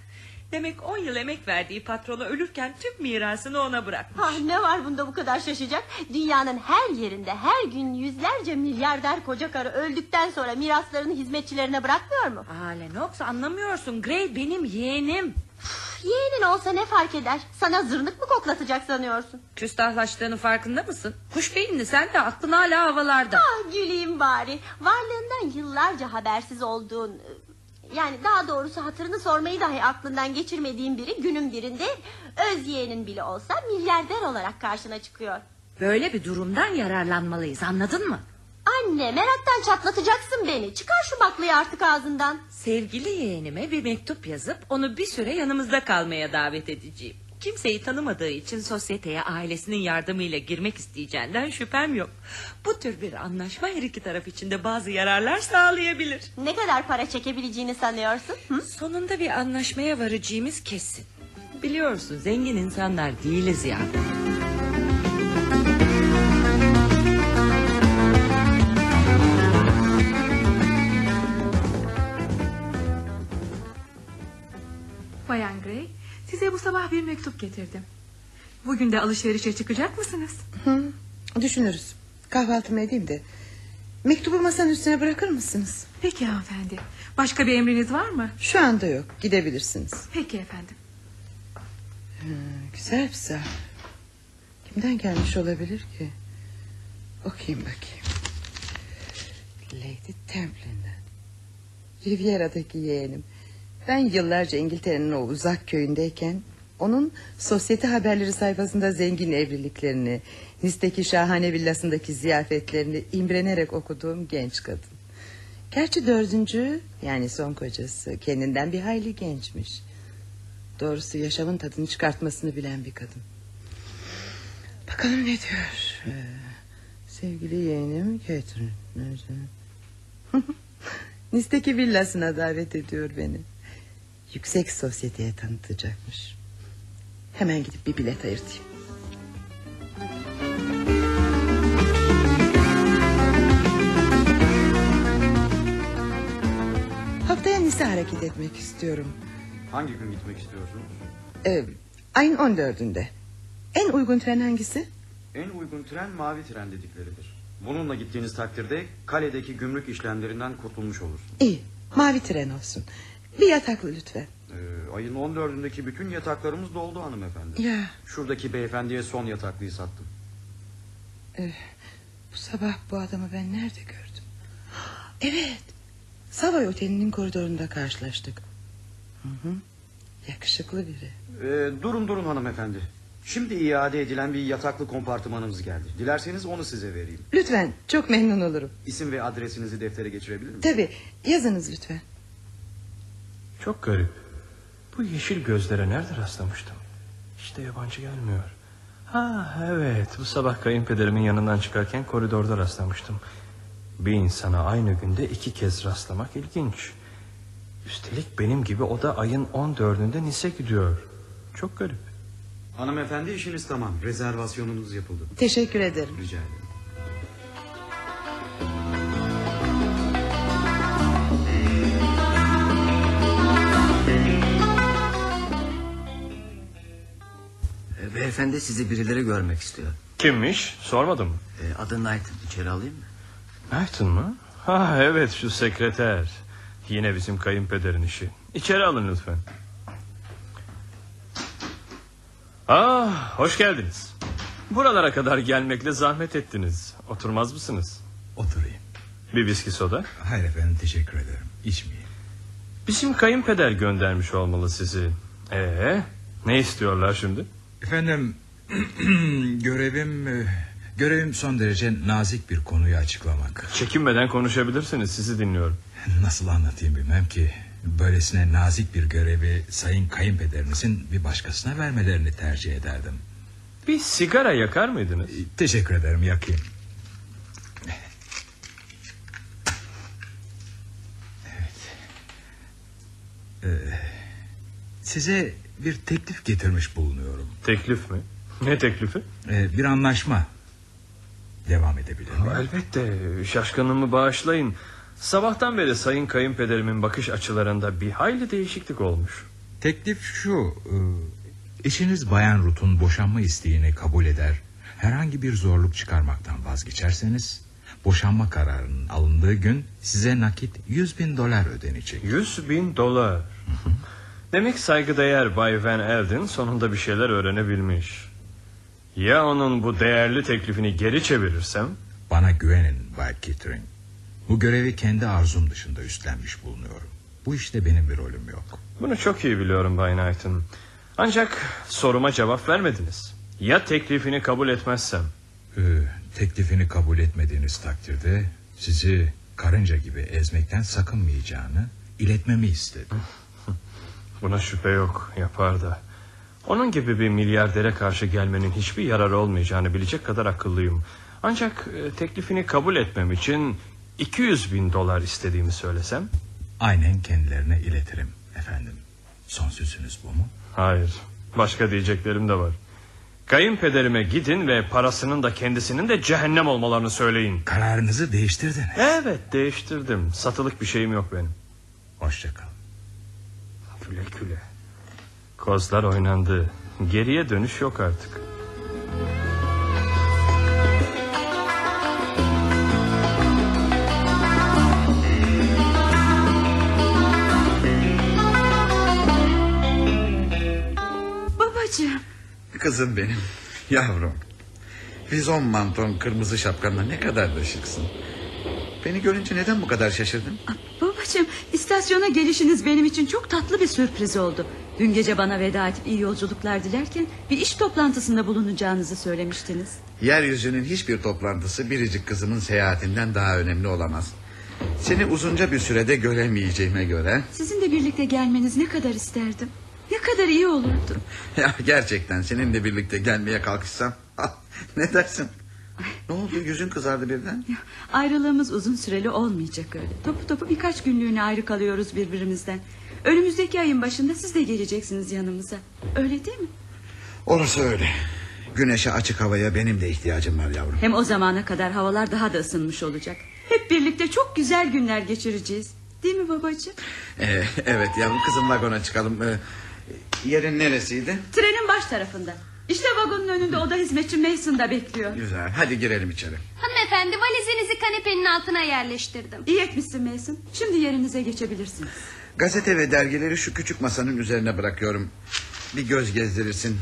Demek 10 yıl emek verdiği patronu ölürken tüm mirasını ona bırakmış. Ah, ne var bunda bu kadar şaşacak? Dünyanın her yerinde her gün yüzlerce milyarder koca karı öldükten sonra miraslarını hizmetçilerine bırakmıyor mu? Aa Lennox anlamıyorsun. Gray benim yeğenim. Yeğenin olsa ne fark eder? Sana zırnık mı koklatacak sanıyorsun? Küstahlaştığını farkında mısın? Kuş beyinli sen de aklın hala havalarda. Ah güleyim bari. Varlığından yıllarca habersiz olduğun... Yani daha doğrusu hatırını sormayı dahi aklından geçirmediğin biri günün birinde öz yeğenin bile olsa milyarder olarak karşına çıkıyor. Böyle bir durumdan yararlanmalıyız anladın mı? Anne meraktan çatlatacaksın beni. Çıkar şu baklayı artık ağzından. Sevgili yeğenime bir mektup yazıp onu bir süre yanımızda kalmaya davet edeceğim. Kimseyi tanımadığı için sosyeteye ailesinin yardımıyla girmek isteyeceğinden şüphem yok. Bu tür bir anlaşma her iki taraf için de bazı yararlar sağlayabilir. Ne kadar para çekebileceğini sanıyorsun? Hı? Sonunda bir anlaşmaya varacağımız kesin. Biliyorsun zengin insanlar değiliz ya. Bayan Gray, size bu sabah bir mektup getirdim. Bugün de alışverişe çıkacak mısınız? Hı, düşünürüz. Kahvaltımı edeyim de. Mektubu masanın üstüne bırakır mısınız? Peki hanımefendi. Başka bir emriniz var mı? Şu anda yok. Gidebilirsiniz. Peki efendim. Hı, güzel bir zarf. Kimden gelmiş olabilir ki? Okuyayım bakayım. Lady Templin'den. Riviera'daki yeğenim. Ben yıllarca İngiltere'nin o uzak köyündeyken... ...onun sosyete haberleri sayfasında zengin evliliklerini... ...Nice'deki şahane villasındaki ziyafetlerini... ...imrenerek okuduğum genç kadın. Gerçi dördüncü yani son kocası... ...kendinden bir hayli gençmiş. Doğrusu yaşamın tadını çıkartmasını bilen bir kadın. Bakalım ne diyor. Ee, sevgili yeğenim Catherine. Nice'deki villasına davet ediyor beni. Yüksek sosyeteye tanıtacakmış. Hemen gidip bir bilet ayırtayım. Haftaya Nice hareket etmek istiyorum. Hangi gün gitmek istiyorsunuz? Ee, ayın 14'ünde. En uygun tren hangisi? En uygun tren mavi tren dedikleridir. Bununla gittiğiniz takdirde kaledeki gümrük işlemlerinden kurtulmuş olursunuz. İyi mavi tren olsun. Bir yataklı lütfen. Ee, ayın 14'ündeki bütün yataklarımız doldu hanımefendi. Ya. Şuradaki beyefendiye son yataklıyı sattım. Ee, bu sabah bu adamı ben nerede gördüm? Evet. Savoy Oteli'nin koridorunda karşılaştık. Hı hı. Yakışıklı biri. Ee, durun durun hanımefendi. Şimdi iade edilen bir yataklı kompartımanımız geldi. Dilerseniz onu size vereyim. Lütfen çok memnun olurum. İsim ve adresinizi deftere geçirebilir miyim? Tabi yazınız lütfen. Çok garip. Bu yeşil gözlere nerede rastlamıştım? İşte yabancı gelmiyor. Ha evet bu sabah kayınpederimin yanından çıkarken koridorda rastlamıştım. Bir insana aynı günde iki kez rastlamak ilginç. Üstelik benim gibi o da ayın 14'ünde Nice gidiyor. Çok garip. Hanımefendi işiniz tamam. Rezervasyonunuz yapıldı. Teşekkür ederim. Rica ederim. E, Beyefendi sizi birileri görmek istiyor. Kimmiş sormadım mı? E, adı Knighton içeri alayım mı? Knighton mı? Ha evet şu sekreter. Yine bizim kayınpederin işi. İçeri alın lütfen. Ah hoş geldiniz. Buralara kadar gelmekle zahmet ettiniz. Oturmaz mısınız? Oturayım. Bir viski soda. Hayır efendim teşekkür ederim. İçmeyeyim. Bizim kayınpeder göndermiş olmalı sizi. Ee, ne istiyorlar şimdi? Efendim görevim e, görevim son derece nazik bir konuyu açıklamak. Çekinmeden konuşabilirsiniz sizi dinliyorum. Nasıl anlatayım bilmem ki. Böylesine nazik bir görevi sayın kayınpederinizin bir başkasına vermelerini tercih ederdim. Bir sigara yakar mıydınız? Teşekkür ederim yakayım. Evet. Ee, size bir teklif getirmiş bulunuyorum. Teklif mi? Ne teklifi? Ee, bir anlaşma. Devam edebilir miyim? Elbette şaşkınlığımı bağışlayın. Sabahtan beri sayın kayınpederimin bakış açılarında bir hayli değişiklik olmuş. Teklif şu. e, Eşiniz Bayan Ruth'un boşanma isteğini kabul eder. Herhangi bir zorluk çıkarmaktan vazgeçerseniz... ...boşanma kararının alındığı gün size nakit 100 bin dolar ödenecek. 100 bin dolar. Demek saygıdeğer Bay Van Elden sonunda bir şeyler öğrenebilmiş. Ya onun bu değerli teklifini geri çevirirsem? Bana güvenin Bay Kittering. Bu görevi kendi arzum dışında üstlenmiş bulunuyorum. Bu işte benim bir rolüm yok. Bunu çok iyi biliyorum Bay Knighton. Ancak soruma cevap vermediniz. Ya teklifini kabul etmezsem? Ee, teklifini kabul etmediğiniz takdirde sizi karınca gibi ezmekten sakınmayacağını iletmemi istedi. Buna şüphe yok yapar da. Onun gibi bir milyardere karşı gelmenin hiçbir yararı olmayacağını bilecek kadar akıllıyım. Ancak e, teklifini kabul etmem için 200 bin dolar istediğimi söylesem? Aynen kendilerine iletirim efendim. Son sözünüz bu mu? Hayır. Başka diyeceklerim de var. Kayınpederime gidin ve parasının da kendisinin de cehennem olmalarını söyleyin. Kararınızı değiştirdiniz. Evet değiştirdim. Satılık bir şeyim yok benim. Hoşçakal. Güle güle. Kozlar oynandı. Geriye dönüş yok artık. Babacığım. Kızım benim. Yavrum. Vizon manton kırmızı şapkanla ne kadar da şıksın. Beni görünce neden bu kadar şaşırdın? Babacığım istasyona gelişiniz benim için çok tatlı bir sürpriz oldu. Dün gece bana veda edip iyi yolculuklar dilerken bir iş toplantısında bulunacağınızı söylemiştiniz. Yeryüzünün hiçbir toplantısı biricik kızımın seyahatinden daha önemli olamaz. Seni uzunca bir sürede göremeyeceğime göre... Sizinle birlikte gelmeniz ne kadar isterdim. Ne kadar iyi olurdu. Ya gerçekten seninle birlikte gelmeye kalkışsam... ne dersin? Ne oldu yüzün kızardı birden? Ayrılığımız uzun süreli olmayacak öyle. Topu topu birkaç günlüğüne ayrı kalıyoruz birbirimizden. Önümüzdeki ayın başında siz de geleceksiniz yanımıza. Öyle değil mi? Orası öyle. Güneşe açık havaya benim de ihtiyacım var yavrum. Hem o zamana kadar havalar daha da ısınmış olacak. Hep birlikte çok güzel günler geçireceğiz. Değil mi babacığım? Ee, evet yavrum kızım vagona çıkalım. Ee, yerin neresiydi? Trenin baş tarafında. İşte vagonun önünde oda hizmetçi Mason da bekliyor. Güzel hadi girelim içeri. Hanımefendi valizinizi kanepenin altına yerleştirdim. İyi etmişsin Mason. Şimdi yerinize geçebilirsiniz. Gazete ve dergileri şu küçük masanın üzerine bırakıyorum. Bir göz gezdirirsin.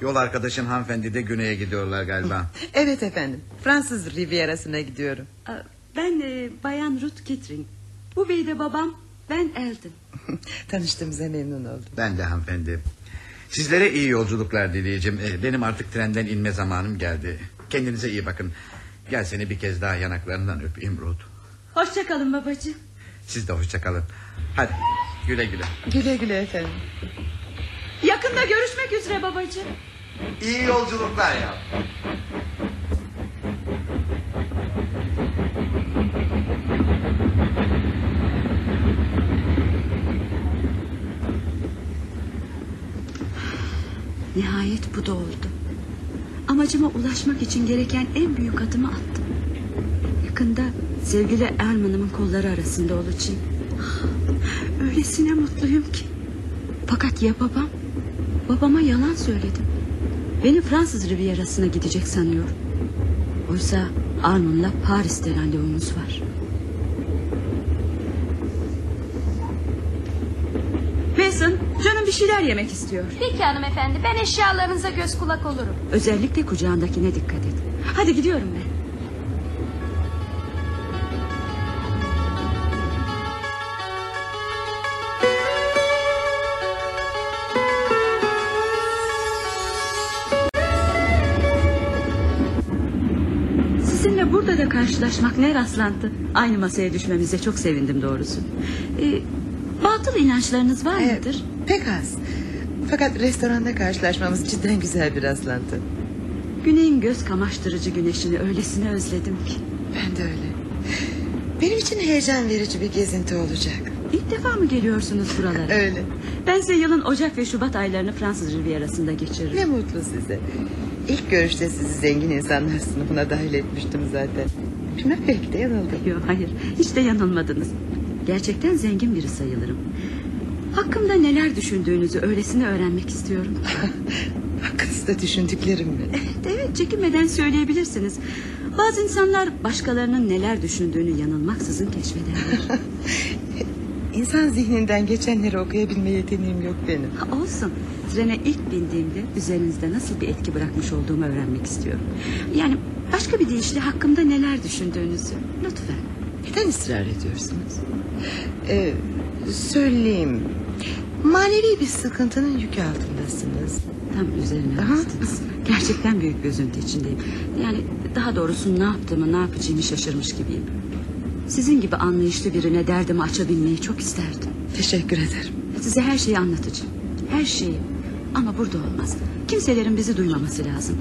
Yol arkadaşın hanımefendi de güneye gidiyorlar galiba. Evet efendim. Fransız Rivierası'na gidiyorum. Ben e, Bayan Ruth Kittring. Bu bey de babam. Ben Elton. Tanıştığımıza memnun oldum. Ben de hanımefendi. Sizlere iyi yolculuklar dileyeceğim. Ee, Benim artık trenden inme zamanım geldi. Kendinize iyi bakın. Gel seni bir kez daha yanaklarından öpeyim Ruth. Hoşçakalın babacığım. Siz de hoşça kalın. Hadi güle güle. Güle güle efendim. Yakında görüşmek üzere babacığım. İyi yolculuklar ya. Nihayet bu da oldu. Amacıma ulaşmak için gereken en büyük adımı attım. Yakında sevgili Erman'ımın kolları arasında olacağım. Öylesine mutluyum ki. Fakat ya babam? Babama yalan söyledim. Beni Fransız Rivierası'na gidecek sanıyor. Oysa Arnold'la Paris'te randevumuz var. Mason, şeyler yemek istiyor. Peki hanımefendi ben eşyalarınıza göz kulak olurum. Özellikle kucağındakine dikkat et. Hadi gidiyorum ben. Sizinle burada da karşılaşmak ne rastlantı. Aynı masaya düşmemize çok sevindim doğrusu. Ee, batıl inançlarınız var Evet, mıdır? Pek az. Fakat restoranda karşılaşmamız cidden güzel bir rastlantı. Güneyin göz kamaştırıcı güneşini öylesine özledim ki. Ben de öyle. Benim için heyecan verici bir gezinti olacak. İlk defa mı geliyorsunuz buralara? Öyle. Ben size yılın Ocak ve Şubat aylarını Fransız Rivierası'nda geçiririm. Ne mutlu size. İlk görüşte sizi zengin insanlar sınıfına dahil etmiştim zaten. Bilmem belki de yanıldım. Yok hayır hiç de yanılmadınız. Gerçekten zengin biri sayılırım. Hakkımda neler düşündüğünüzü öylesine öğrenmek istiyorum. Hakkınızda düşündüklerim mi? Evet evet çekinmeden söyleyebilirsiniz. Bazı insanlar başkalarının neler düşündüğünü yanılmaksızın keşfederler. İnsan zihninden geçenleri okuyabilme yeteneğim yok benim. Ha, Olsun. Trene ilk bindiğimde üzerinizde nasıl bir etki bırakmış olduğumu öğrenmek istiyorum. Yani başka bir deyişle hakkımda neler düşündüğünüzü. Lütfen. Neden ısrar ediyorsunuz? Ee, söyleyeyim. Manevi bir sıkıntının yükü altındasınız. Tam üzerine bastınız. Gerçekten büyük bir üzüntü içindeyim. Yani daha doğrusu ne yaptığımı ne yapacağımı şaşırmış gibiyim. Sizin gibi anlayışlı birine derdimi açabilmeyi çok isterdim. Teşekkür ederim. Size her şeyi anlatacağım. Her şeyi. Ama burada olmaz. Kimselerin bizi duymaması lazım.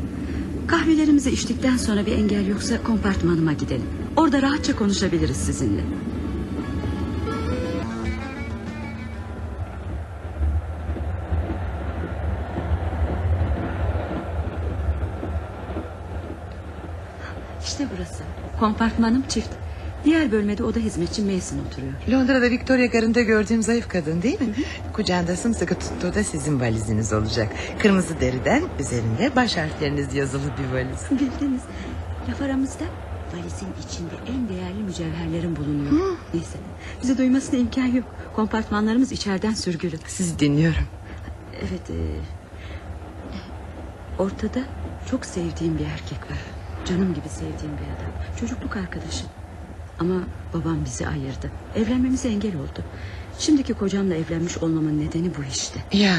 Kahvelerimizi içtikten sonra bir engel yoksa kompartmanıma gidelim. Orada rahatça konuşabiliriz sizinle. Kompartmanım çift. Diğer bölmede oda hizmetçi Mason oturuyor. Londra'da Victoria Garı'nda gördüğüm zayıf kadın değil mi? Kucağında sımsıkı tuttuğu da sizin valiziniz olacak. Kırmızı deriden üzerinde baş harfleriniz yazılı bir valiz. Bildiniz. Laf aramızda valizin içinde en değerli mücevherlerin bulunuyor. Neyse bizi duymasına imkan yok. Kompartmanlarımız içeriden sürgülü. Sizi dinliyorum. Evet. E, ortada çok sevdiğim bir erkek var. Canım gibi sevdiğim bir adam. Çocukluk arkadaşım. Ama babam bizi ayırdı. Evlenmemize engel oldu. Şimdiki kocamla evlenmiş olmamın nedeni bu işte. Ya.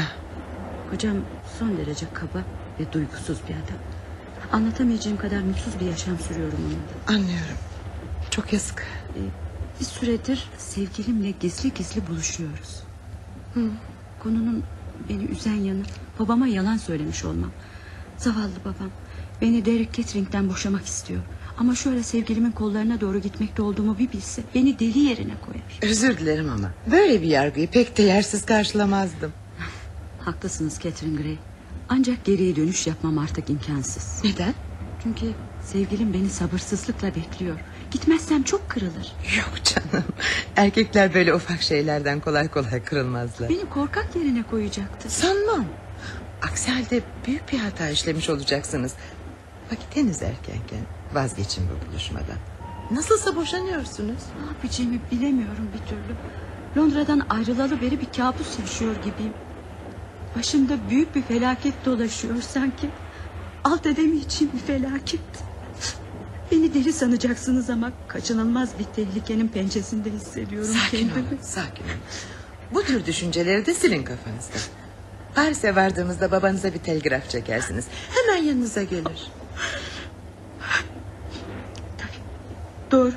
Kocam son derece kaba ve duygusuz bir adam. Anlatamayacağım kadar mutsuz bir yaşam sürüyorum onunla. Anlıyorum. Çok yazık. Ee, bir süredir sevgilimle gizli gizli buluşuyoruz. Hı. Konunun beni üzen yanı babama yalan söylemiş olmam. Zavallı babam beni Derek Catering'den boşamak istiyor. Ama şöyle sevgilimin kollarına doğru gitmekte olduğumu bir bilse beni deli yerine koyar. Özür dilerim ama böyle bir yargıyı pek de yersiz karşılamazdım. Haklısınız Catherine Gray. Ancak geriye dönüş yapmam artık imkansız. Neden? Çünkü sevgilim beni sabırsızlıkla bekliyor. Gitmezsem çok kırılır. Yok canım. Erkekler böyle ufak şeylerden kolay kolay kırılmazlar. Beni korkak yerine koyacaktı. Sanmam. Aksi halde büyük bir hata işlemiş olacaksınız. Vakit henüz erkenken vazgeçin bu buluşmadan. Nasılsa boşanıyorsunuz. Ne yapacağımı bilemiyorum bir türlü. Londra'dan ayrılalı beri bir kabus yaşıyor gibiyim. Başımda büyük bir felaket dolaşıyor sanki. Alt edemeyeceğim bir felaket. Beni deli sanacaksınız ama kaçınılmaz bir tehlikenin pençesinde hissediyorum Sakin kendimi. olun, sakin olun. Bu tür düşünceleri de silin kafanızdan. Paris'e vardığımızda babanıza bir telgraf çekersiniz. Hemen yanınıza gelir. Doğru.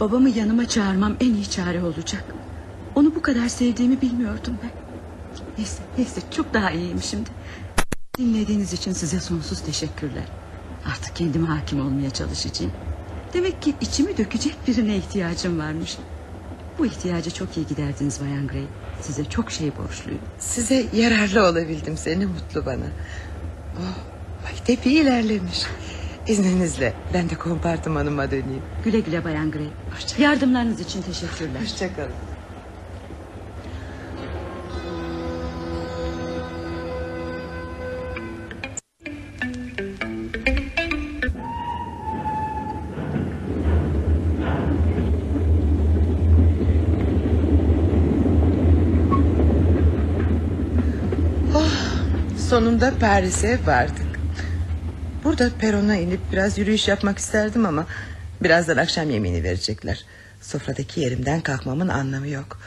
Babamı yanıma çağırmam en iyi çare olacak. Onu bu kadar sevdiğimi bilmiyordum ben. Neyse, neyse çok daha iyiyim şimdi. Dinlediğiniz için size sonsuz teşekkürler. Artık kendime hakim olmaya çalışacağım. Demek ki içimi dökecek birine ihtiyacım varmış. Bu ihtiyacı çok iyi giderdiniz Bayan Gray. Size çok şey borçluyum. Size yararlı olabildim seni mutlu bana. Oh, vakit epey ilerlemiş. İzninizle ben de kompartımanıma döneyim. Güle güle Bayan Gray. Yardımlarınız için teşekkürler. Hoşçakalın. Oh, sonunda Paris'e vardık. Burada perona inip biraz yürüyüş yapmak isterdim ama... ...birazdan akşam yemeğini verecekler. Sofradaki yerimden kalkmamın anlamı yok.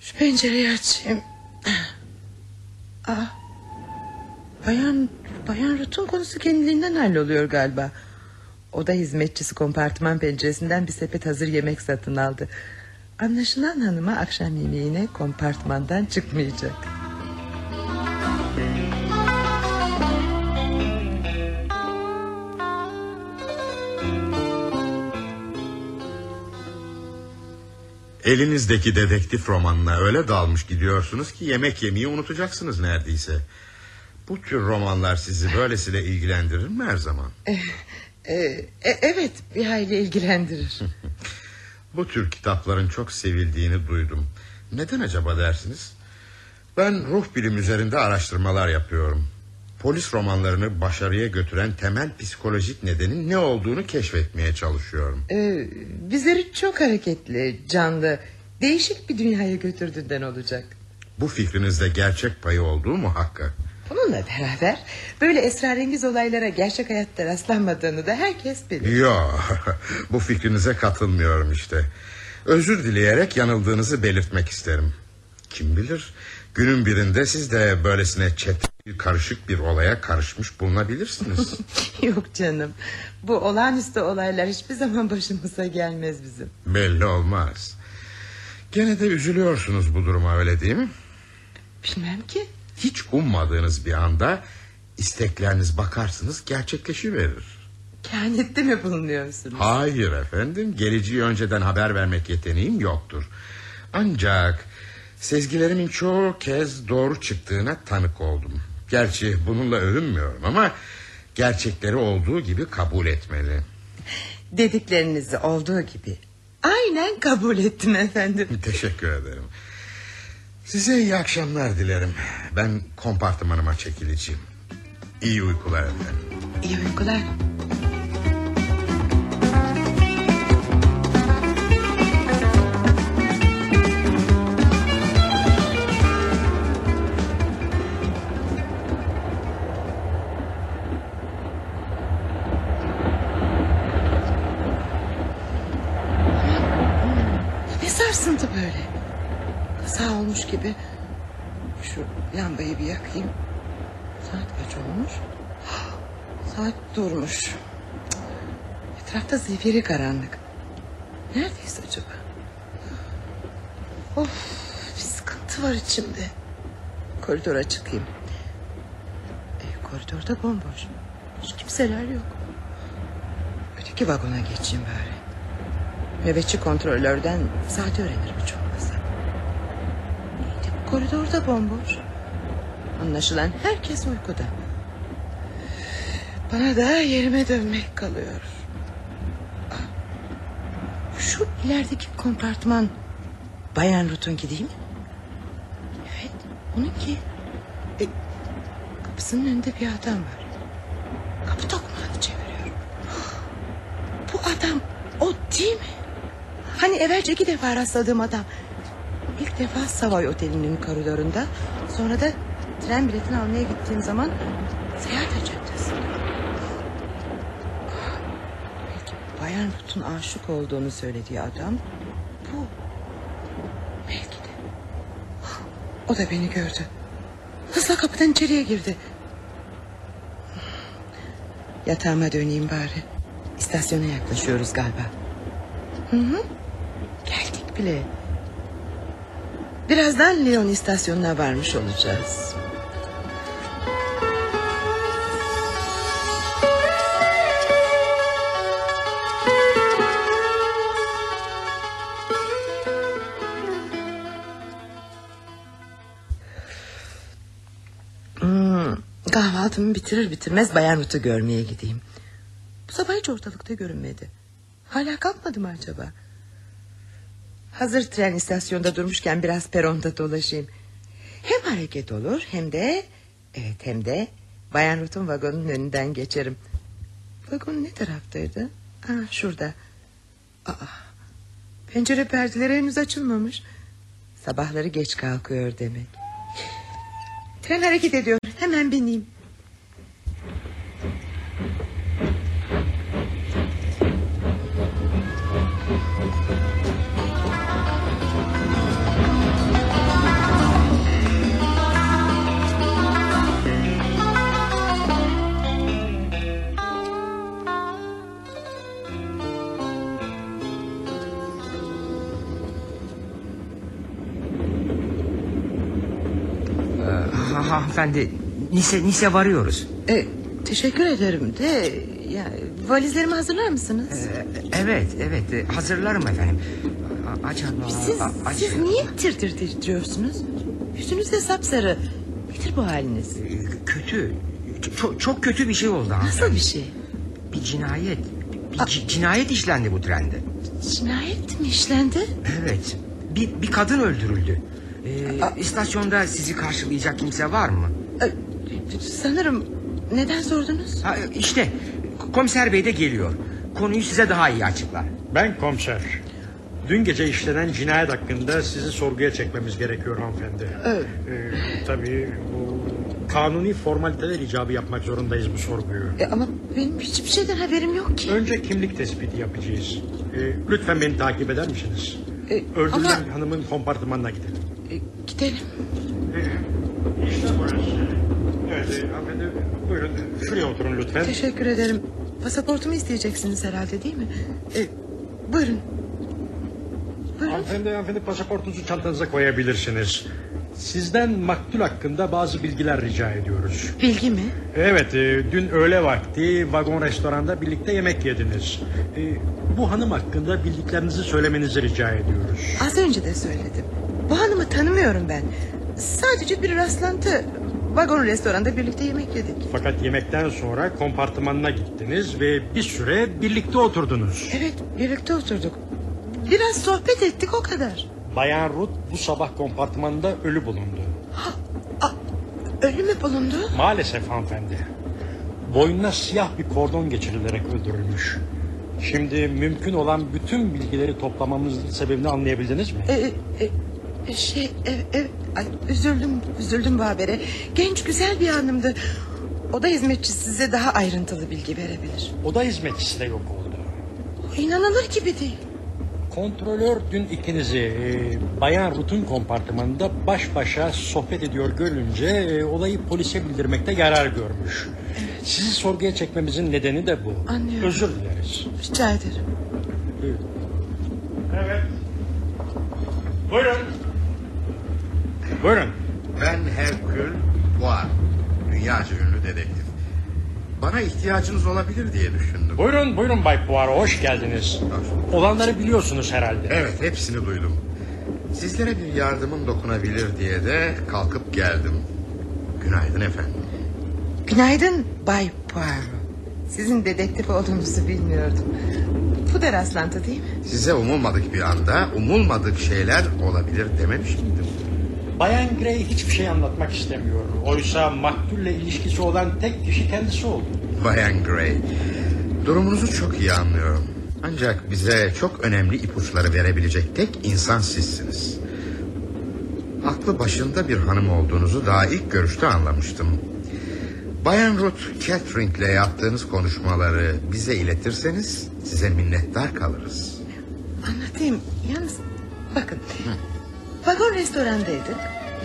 Şu pencereyi açayım. Aa, bayan, bayan Rut'un konusu kendiliğinden halloluyor galiba. Oda hizmetçisi kompartıman penceresinden bir sepet hazır yemek satın aldı. Anlaşılan hanıma akşam yemeğine kompartmandan çıkmayacak. Elinizdeki dedektif romanına öyle dalmış gidiyorsunuz ki yemek yemeyi unutacaksınız neredeyse. Bu tür romanlar sizi böylesine ilgilendirir mi her zaman? Ee, e, evet bir hayli ilgilendirir. Bu tür kitapların çok sevildiğini duydum. Neden acaba dersiniz? Ben ruh bilim üzerinde araştırmalar yapıyorum. Polis romanlarını başarıya götüren temel psikolojik nedenin ne olduğunu keşfetmeye çalışıyorum. Ee, bizleri çok hareketli, canlı, değişik bir dünyaya götürdüğünden olacak. Bu fikrinizde gerçek payı olduğu mu hakkı? Bununla beraber böyle esrarengiz olaylara gerçek hayatta rastlanmadığını da herkes bilir. Yo, bu fikrinize katılmıyorum işte. Özür dileyerek yanıldığınızı belirtmek isterim. Kim bilir günün birinde siz de böylesine çetrefilli karışık bir olaya karışmış bulunabilirsiniz. Yok canım. Bu olağanüstü olaylar hiçbir zaman başımıza gelmez bizim. Belli olmaz. Gene de üzülüyorsunuz bu duruma öyle değil mi? Bilmem ki. Hiç ummadığınız bir anda istekleriniz bakarsınız gerçekleşiverir. Kehanette mi bulunuyorsunuz? Hayır efendim geleceği önceden haber vermek yeteneğim yoktur. Ancak sezgilerimin çoğu kez doğru çıktığına tanık oldum. Gerçi bununla övünmüyorum ama gerçekleri olduğu gibi kabul etmeli. Dediklerinizi olduğu gibi. Aynen kabul ettim efendim. Teşekkür ederim. Size iyi akşamlar dilerim. Ben kompartımanıma çekileceğim. İyi uykular efendim. İyi uykular. Durmuş. Etrafta zifiri karanlık. Neredeyiz acaba? Of, bir sıkıntı var içimde. Koridora çıkayım. E, koridorda bomboş. Hiç kimseler yok. Öteki vagona geçeyim bari. Nöbetçi kontrolörden saati öğrenirim hiç olmazsa. De bu koridorda bomboş. Anlaşılan herkes uykuda. Bana da yerime dönmek kalıyor. Ah, Şu ilerideki kompartman Bayan Ruth'unki değil mi? Evet, onunki. E, kapısının önünde bir adam var. Kapı tokmağını çeviriyor. Bu adam o değil mi? Hani evvelce iki defa rastladığım adam. İlk defa Savoy Oteli'nin koridorunda... ...sonra da tren biletini almaya gittiğim zaman... ...seyahat acentesi. Belki Bayan Ruth'un aşık olduğunu söylediği adam... ...bu. Belki de. O da beni gördü. Hızla kapıdan içeriye girdi. Yatağıma döneyim bari. İstasyona yaklaşıyoruz galiba. Hı hı. Geldik bile. Birazdan Lyon istasyonuna varmış olacağız. Kahvaltımı bitirir bitirmez Bayan Ruth'u görmeye gideyim. Bu sabah hiç ortalıkta görünmedi. Hala kalkmadı mı acaba? Hazır tren istasyonda durmuşken biraz peronda dolaşayım. Hem hareket olur hem de... Evet hem de Bayan Ruth'un vagonun önünden geçerim. Vagon ne taraftaydı? Ha, şurada. Aa, pencere perdeleri henüz açılmamış. Sabahları geç kalkıyor demek. Tren hareket ediyor. Hemen bineyim. Hanımefendi Nice, Nice varıyoruz. E, teşekkür ederim de... Ya, valizlerimi hazırlar mısınız? Evet evet e, hazırlarım efendim. A- Acaba... Siz, a- ac- siz niye tir tir titriyorsunuz? Yüzünüz de sapsarı. Nedir bu haliniz? Kötü. Çok, çok kötü bir şey oldu. Nasıl bir şey? Bir cinayet. Bir ci- cinayet işlendi bu trende. Cinayet mi işlendi? Evet. Bir, bir kadın öldürüldü. Ee, istasyonda sizi karşılayacak kimse var mı? Sanırım. Neden sordunuz? Ha, işte komiser bey de geliyor. Konuyu size daha iyi açıklar. Ben komiser. Dün gece işlenen cinayet hakkında sizi sorguya çekmemiz gerekiyor hanımefendi. Evet. Ee, tabii bu kanuni formaliteler icabı yapmak zorundayız bu sorguyu. E, ama benim hiçbir şeyden haberim yok ki. Önce kimlik tespiti yapacağız. Ee, lütfen beni takip eder misiniz? E, Öldürülen ama- hanımın kompartımanına gidelim. Gidelim. İşte burası. Evet hanımefendi buyurun şuraya oturun lütfen. Teşekkür ederim. Pasaportumu isteyeceksiniz herhalde değil mi? E, buyurun. Hanımefendi, hanımefendi pasaportunuzu çantanıza koyabilirsiniz. Sizden maktul hakkında bazı bilgiler rica ediyoruz. Bilgi mi? Evet, e, dün öğle vakti vagon restoranda birlikte yemek yediniz. E, bu hanım hakkında bildiklerinizi söylemenizi rica ediyoruz. Az önce de söyledim. Hanımı tanımıyorum ben. Sadece bir rastlantı. Vagon restoranda birlikte yemek yedik. Fakat yemekten sonra kompartımanına gittiniz ve bir süre birlikte oturdunuz. Evet birlikte oturduk. Biraz sohbet ettik o kadar. Bayan Ruth bu sabah kompartmanında ölü bulundu. Ölü mü bulundu? Maalesef hanımefendi. Boynuna siyah bir kordon geçirilerek öldürülmüş. Şimdi mümkün olan bütün bilgileri toplamamızın sebebini anlayabildiniz mi? Ee, e, şey e, e, ay, üzüldüm üzüldüm bu habere. Genç güzel bir hanımdı. Oda hizmetçisi size daha ayrıntılı bilgi verebilir. Oda hizmetçisi de yok oldu. İnanılır gibi değil. Kontrolör dün ikinizi e, Bayan Ruth'un kompartımanında baş başa sohbet ediyor görünce e, olayı polise bildirmekte yarar görmüş. Sizi sorguya çekmemizin nedeni de bu. Anlıyorum. Özür dileriz. Rica ederim. Evet. Buyurun. Buyurun. Ben Herkül Poirot. Dünyaca ünlü dedektif. Bana ihtiyacınız olabilir diye düşündüm. Buyurun buyurun Bay Poirot hoş geldiniz. Olanları biliyorsunuz herhalde. Evet hepsini duydum. Sizlere bir yardımım dokunabilir diye de kalkıp geldim. Günaydın efendim. Günaydın Bay Poirot. Sizin dedektif olduğunuzu bilmiyordum. Bu da rastlantı değil mi? Size umulmadık bir anda umulmadık şeyler olabilir dememiş miydim? Bayan Gray hiçbir şey anlatmak istemiyor. Oysa maktulle ilişkisi olan tek kişi kendisi oldu. Bayan Gray, durumunuzu çok iyi anlıyorum. Ancak bize çok önemli ipuçları verebilecek tek insan sizsiniz. Aklı başında bir hanım olduğunuzu daha ilk görüşte anlamıştım. Bayan Ruth Catherine ile yaptığınız konuşmaları bize iletirseniz size minnettar kalırız. Anlatayım. Yalnız bakın. Vagon restorandaydık.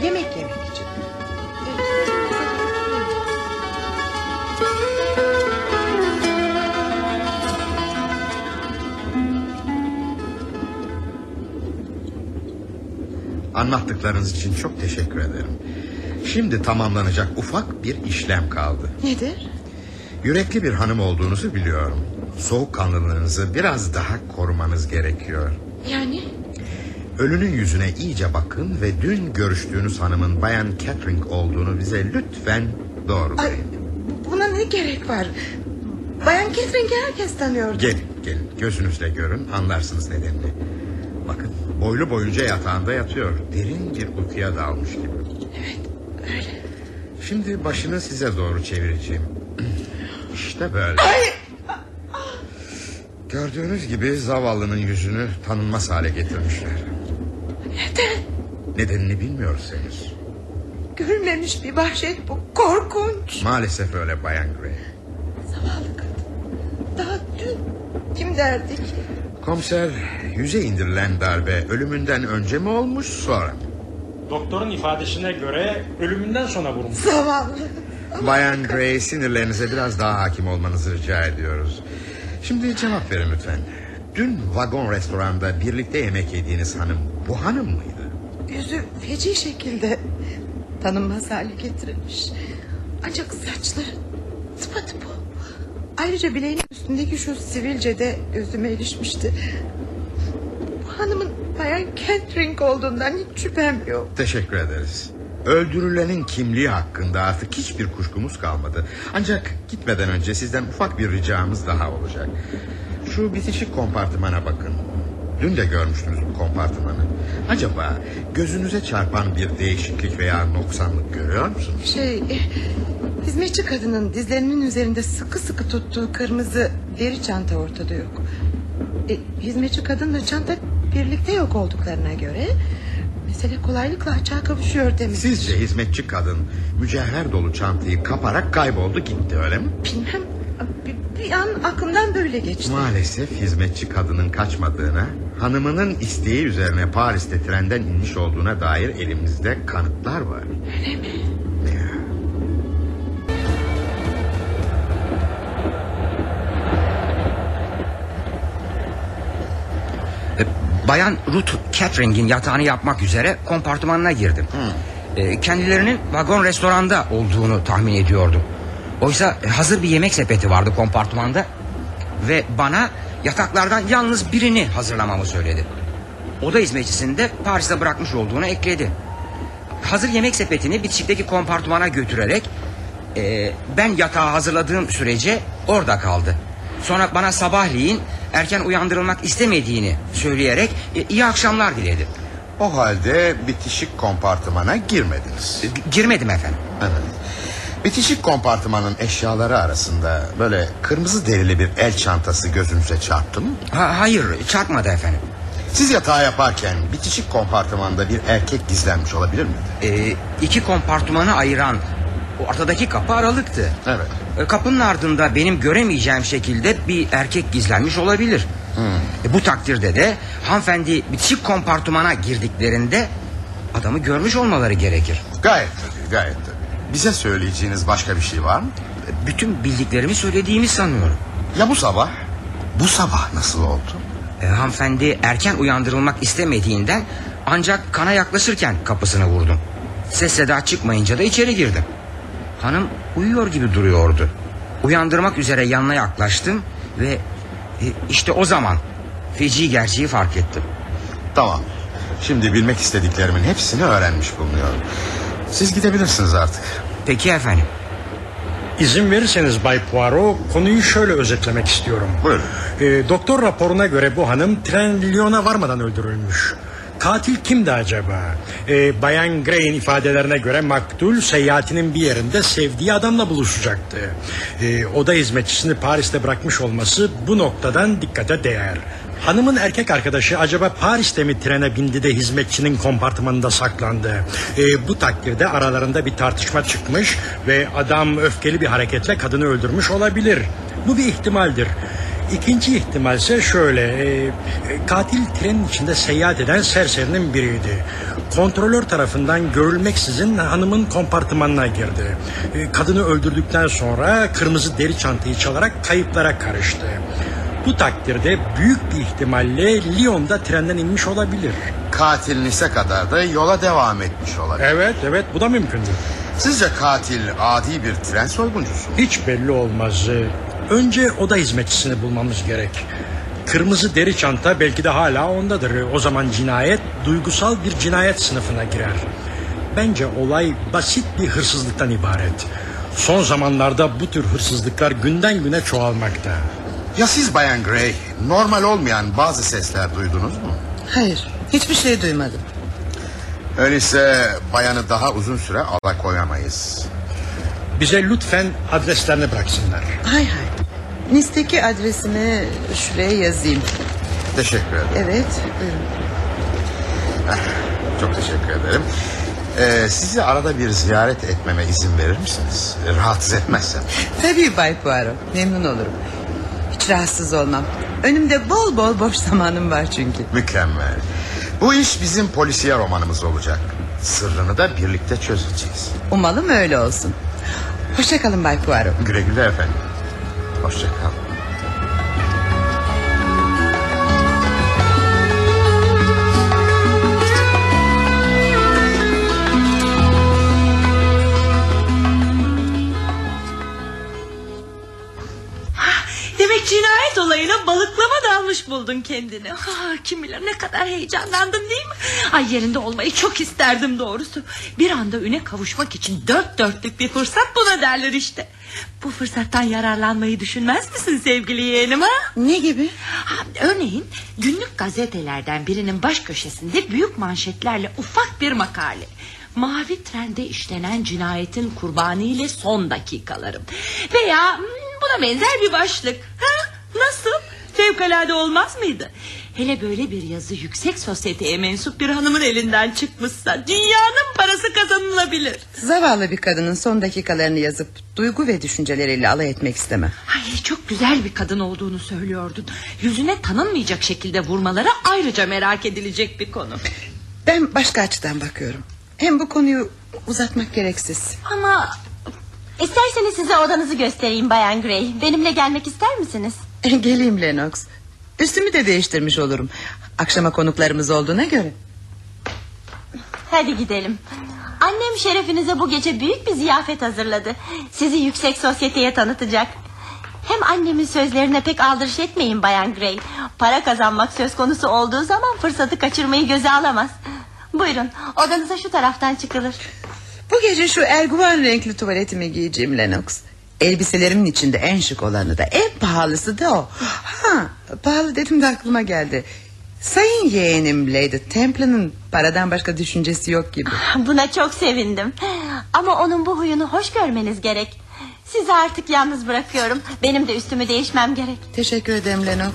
Yemek yemek için. Anlattıklarınız için çok teşekkür ederim. Şimdi tamamlanacak ufak bir işlem kaldı. Nedir? Yürekli bir hanım olduğunuzu biliyorum. Soğukkanlılığınızı biraz daha korumanız gerekiyor. Yani? Ölünün yüzüne iyice bakın ve dün görüştüğünüz hanımın Bayan Catherine olduğunu bize lütfen doğrulayın. Ay, buna ne gerek var? Bayan Catherine'i herkes tanıyordu. Gelin gelin gözünüzle görün anlarsınız nedenini. Bakın boylu boyunca yatağında yatıyor. Derin bir uykuya dalmış gibi. Evet öyle. Şimdi başını size doğru çevireceğim. İşte böyle. Gördüğünüz gibi zavallının yüzünü tanınmaz hale getirmişler. Neden? Nedenini bilmiyoruz henüz. Görülmemiş bir vahşet bu. Korkunç. Maalesef öyle Bayan Gray. Zavallı kadın. Daha dün kim derdi ki? Komiser yüze indirilen darbe ölümünden önce mi olmuş sonra mı? Doktorun ifadesine göre ölümünden sonra vurmuş. Zavallı. Bayan Gray sinirlerinize biraz daha hakim olmanızı rica ediyoruz. Şimdi cevap verin lütfen. Dün vagon restoranda birlikte yemek yediğiniz hanım bu hanım mıydı? Yüzü feci şekilde tanınmaz hale getirilmiş. Ancak saçları tıpatıp o. Ayrıca bileğinin üstündeki şu sivilce de gözüme ilişmişti. Bu hanımın bayan Catherine olduğundan hiç şüphem yok. Teşekkür ederiz. Öldürülenin kimliği hakkında artık hiçbir kuşkumuz kalmadı. Ancak gitmeden önce sizden ufak bir ricamız daha olacak. Şu bitişik kompartımana bakın. Dün de görmüştünüz bu kompartımanı. Acaba gözünüze çarpan bir değişiklik veya noksanlık görüyor musunuz? Şey eh, hizmetçi kadının dizlerinin üzerinde sıkı sıkı tuttuğu kırmızı deri çanta ortada yok. E, hizmetçi kadınla çanta birlikte yok olduklarına göre mesele kolaylıkla açığa kavuşuyor demek. Sizce hizmetçi kadın mücevher dolu çantayı kaparak kayboldu gitti öyle mi? Bilmem bir, bir an aklımdan böyle geçti. Maalesef hizmetçi kadının kaçmadığına hanımının isteği üzerine Paris'te trenden inmiş olduğuna dair elimizde kanıtlar var. Öyle mi? E, Bayan Ruth Catering'in yatağını yapmak üzere kompartımanına girdim. E, Kendilerinin vagon restoranda olduğunu tahmin ediyordum. Oysa hazır bir yemek sepeti vardı kompartımanda. Ve bana yataklardan yalnız birini hazırlamamı söyledi. Oda hizmetçisini de Paris'te bırakmış olduğunu ekledi. Hazır yemek sepetini bitişikteki kompartımana götürerek... e, ...ben yatağı hazırladığım sürece orada kaldı. Sonra bana sabahleyin erken uyandırılmak istemediğini söyleyerek e, iyi akşamlar diledi. O halde bitişik kompartımana girmediniz. Girmedim efendim. Evet. Bitişik kompartımanın eşyaları arasında böyle kırmızı derili bir el çantası gözünüze çarptı mı? Ha, hayır çarpmadı efendim. Siz yatağı yaparken bitişik kompartımanda bir erkek gizlenmiş olabilir mi? Ee, iki kompartımanı ayıran ortadaki kapı aralıktı. Evet. Ee, kapının ardında benim göremeyeceğim şekilde bir erkek gizlenmiş olabilir. E, bu takdirde de hanımefendi bitişik kompartımana girdiklerinde adamı görmüş olmaları gerekir. Gayet tabii gayet tabii. Bize söyleyeceğiniz başka bir şey var mı? Bütün bildiklerimi söylediğimi sanıyorum. Ya bu sabah? Bu sabah nasıl oldu? E, hanımefendi erken uyandırılmak istemediğinden ancak kana yaklaşırken kapısını vurdum. Ses seda çıkmayınca da içeri girdim. Hanım uyuyor gibi duruyordu. Uyandırmak üzere yanına yaklaştım ve e, işte o zaman feci gerçeği fark ettim. Tamam. Şimdi bilmek istediklerimin hepsini öğrenmiş bulunuyorum. Siz gidebilirsiniz artık. Peki efendim. İzin verirseniz Bay Poirot konuyu şöyle özetlemek istiyorum. Buyurun. Ee, doktor raporuna göre bu hanım tren Lyon'a varmadan öldürülmüş. Katil kimdi acaba? Ee, Bayan Gray'in ifadelerine göre maktul seyahatinin bir yerinde sevdiği adamla buluşacaktı. Ee, oda hizmetçisini Paris'te bırakmış olması bu noktadan dikkate değer. Hanımın erkek arkadaşı acaba Paris'te mi trene bindi de hizmetçinin kompartımanında saklandı? Ee, bu takdirde aralarında bir tartışma çıkmış ve adam öfkeli bir hareketle kadını öldürmüş olabilir. Bu bir ihtimaldir. İkinci ihtimal ise şöyle. e, e, katil trenin içinde seyahat eden serserinin biriydi. Kontrolör tarafından görülmeksizin hanımın kompartımanına girdi. E, kadını öldürdükten sonra kırmızı deri çantayı çalarak kayıplara karıştı. Bu takdirde büyük bir ihtimalle Lyon'da trenden inmiş olabilir. Katil Nice kadar da yola devam etmiş olabilir. Evet evet bu da mümkündür. Sizce katil adi bir tren soyguncusu mu? Hiç belli olmaz. Önce oda hizmetçisini bulmamız gerek. Kırmızı deri çanta belki de hala ondadır. O zaman cinayet duygusal bir cinayet sınıfına girer. Bence olay basit bir hırsızlıktan ibaret. Son zamanlarda bu tür hırsızlıklar günden güne çoğalmakta. Ya siz Bayan Gray normal olmayan bazı sesler duydunuz mu? Hayır hiçbir şey duymadım. Öyleyse bayanı daha uzun süre alakoyamayız. Bize lütfen adreslerini bıraksınlar. Hay hay. Nice'deki adresimi şuraya yazayım. Teşekkür ederim. Evet buyurun. Çok teşekkür ederim. Ee, sizi arada bir ziyaret etmeme izin verir misiniz? Rahatsız etmezsem. Tabii Bay Poirot memnun olurum. Hiç rahatsız olmam. Önümde bol bol boş zamanım var çünkü. Mükemmel. Bu iş bizim polisiye romanımız olacak. Sırrını da birlikte çözeceğiz. Umalım öyle olsun. Hoşçakalın Bay Poirot. Güle güle efendim. Hoşçakal. Olayına balıklama dalmış buldun kendini. Ah, kim bilir ne kadar heyecanlandın değil mi? Ay yerinde olmayı çok isterdim doğrusu. Bir anda üne kavuşmak için dört dörtlük bir fırsat buna derler işte. Bu fırsattan yararlanmayı düşünmez misin sevgili yeğenim ha? Ne gibi? Ha, örneğin günlük gazetelerden birinin baş köşesinde büyük manşetlerle ufak bir makale. Mavi trende işlenen cinayetin kurbanı ile son dakikalarım. Veya hmm, buna benzer bir başlık. Ha? Nasıl? Fevkalade olmaz mıydı? Hele böyle bir yazı yüksek sosyeteye mensup bir hanımın elinden çıkmışsa dünyanın parası kazanılabilir. Zavallı bir kadının son dakikalarını yazıp duygu ve düşünceleriyle alay etmek istemem. Ay çok güzel bir kadın olduğunu söylüyordun. Yüzüne tanınmayacak şekilde vurmaları ayrıca merak edilecek bir konu. Ben başka açıdan bakıyorum. Hem bu konuyu uzatmak gereksiz. Ama isterseniz size odanızı göstereyim Bayan Gray. Benimle gelmek ister misiniz? Geleyim Lennox. Üstümü de değiştirmiş olurum. Akşama konuklarımız olduğuna göre. Hadi gidelim. Annem şerefinize bu gece büyük bir ziyafet hazırladı. Sizi yüksek sosyeteye tanıtacak. Hem annemin sözlerine pek aldırış etmeyin Bayan Gray. Para kazanmak söz konusu olduğu zaman fırsatı kaçırmayı göze alamaz. Buyurun odanıza şu taraftan çıkılır. Bu gece şu erguvan renkli tuvaletimi giyeceğim Lennox. Elbiselerimin içinde en şık olanı da en pahalısı da o. Ha, pahalı dedim de aklıma geldi. Sayın yeğenim Lady Temple'ın paradan başka düşüncesi yok gibi. Buna çok sevindim. Ama onun bu huyunu hoş görmeniz gerek. Sizi artık yalnız bırakıyorum. Benim de üstümü değişmem gerek. Teşekkür ederim Lennox.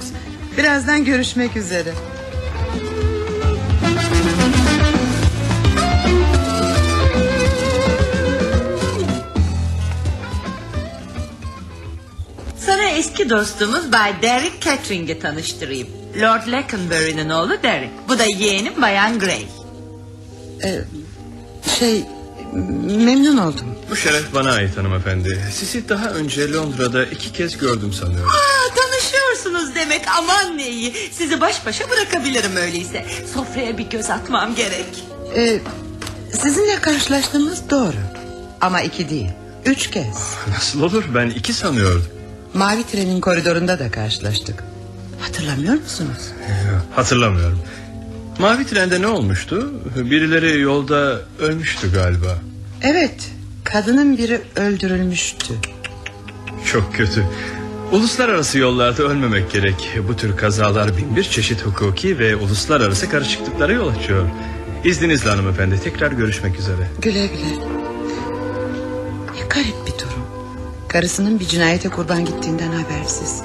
Birazdan görüşmek üzere. Sana eski dostumuz Bay Derek Catering'i tanıştırayım. Lord Leconbury'nin oğlu Derek. Bu da yeğenim Bayan Gray. Ee, şey memnun oldum. Bu şeref bana ait hanımefendi. Sizi daha önce Londra'da iki kez gördüm sanıyorum. Aa, tanışıyorsunuz demek aman ne iyi. Sizi baş başa bırakabilirim öyleyse. Sofraya bir göz atmam gerek. Ee, sizinle karşılaştığımız doğru. Ama iki değil. Üç kez. Nasıl olur ben iki sanıyordum. Mavi trenin koridorunda da karşılaştık. Hatırlamıyor musunuz? Hatırlamıyorum. Mavi trende ne olmuştu? Birileri yolda ölmüştü galiba. Evet. Kadının biri öldürülmüştü. Çok kötü. Uluslararası yollarda ölmemek gerek. Bu tür kazalar bin bir çeşit hukuki ve uluslararası karışıklıklara yol açıyor. İzninizle hanımefendi tekrar görüşmek üzere. Güle güle. Karısının bir cinayete kurban gittiğinden habersiz.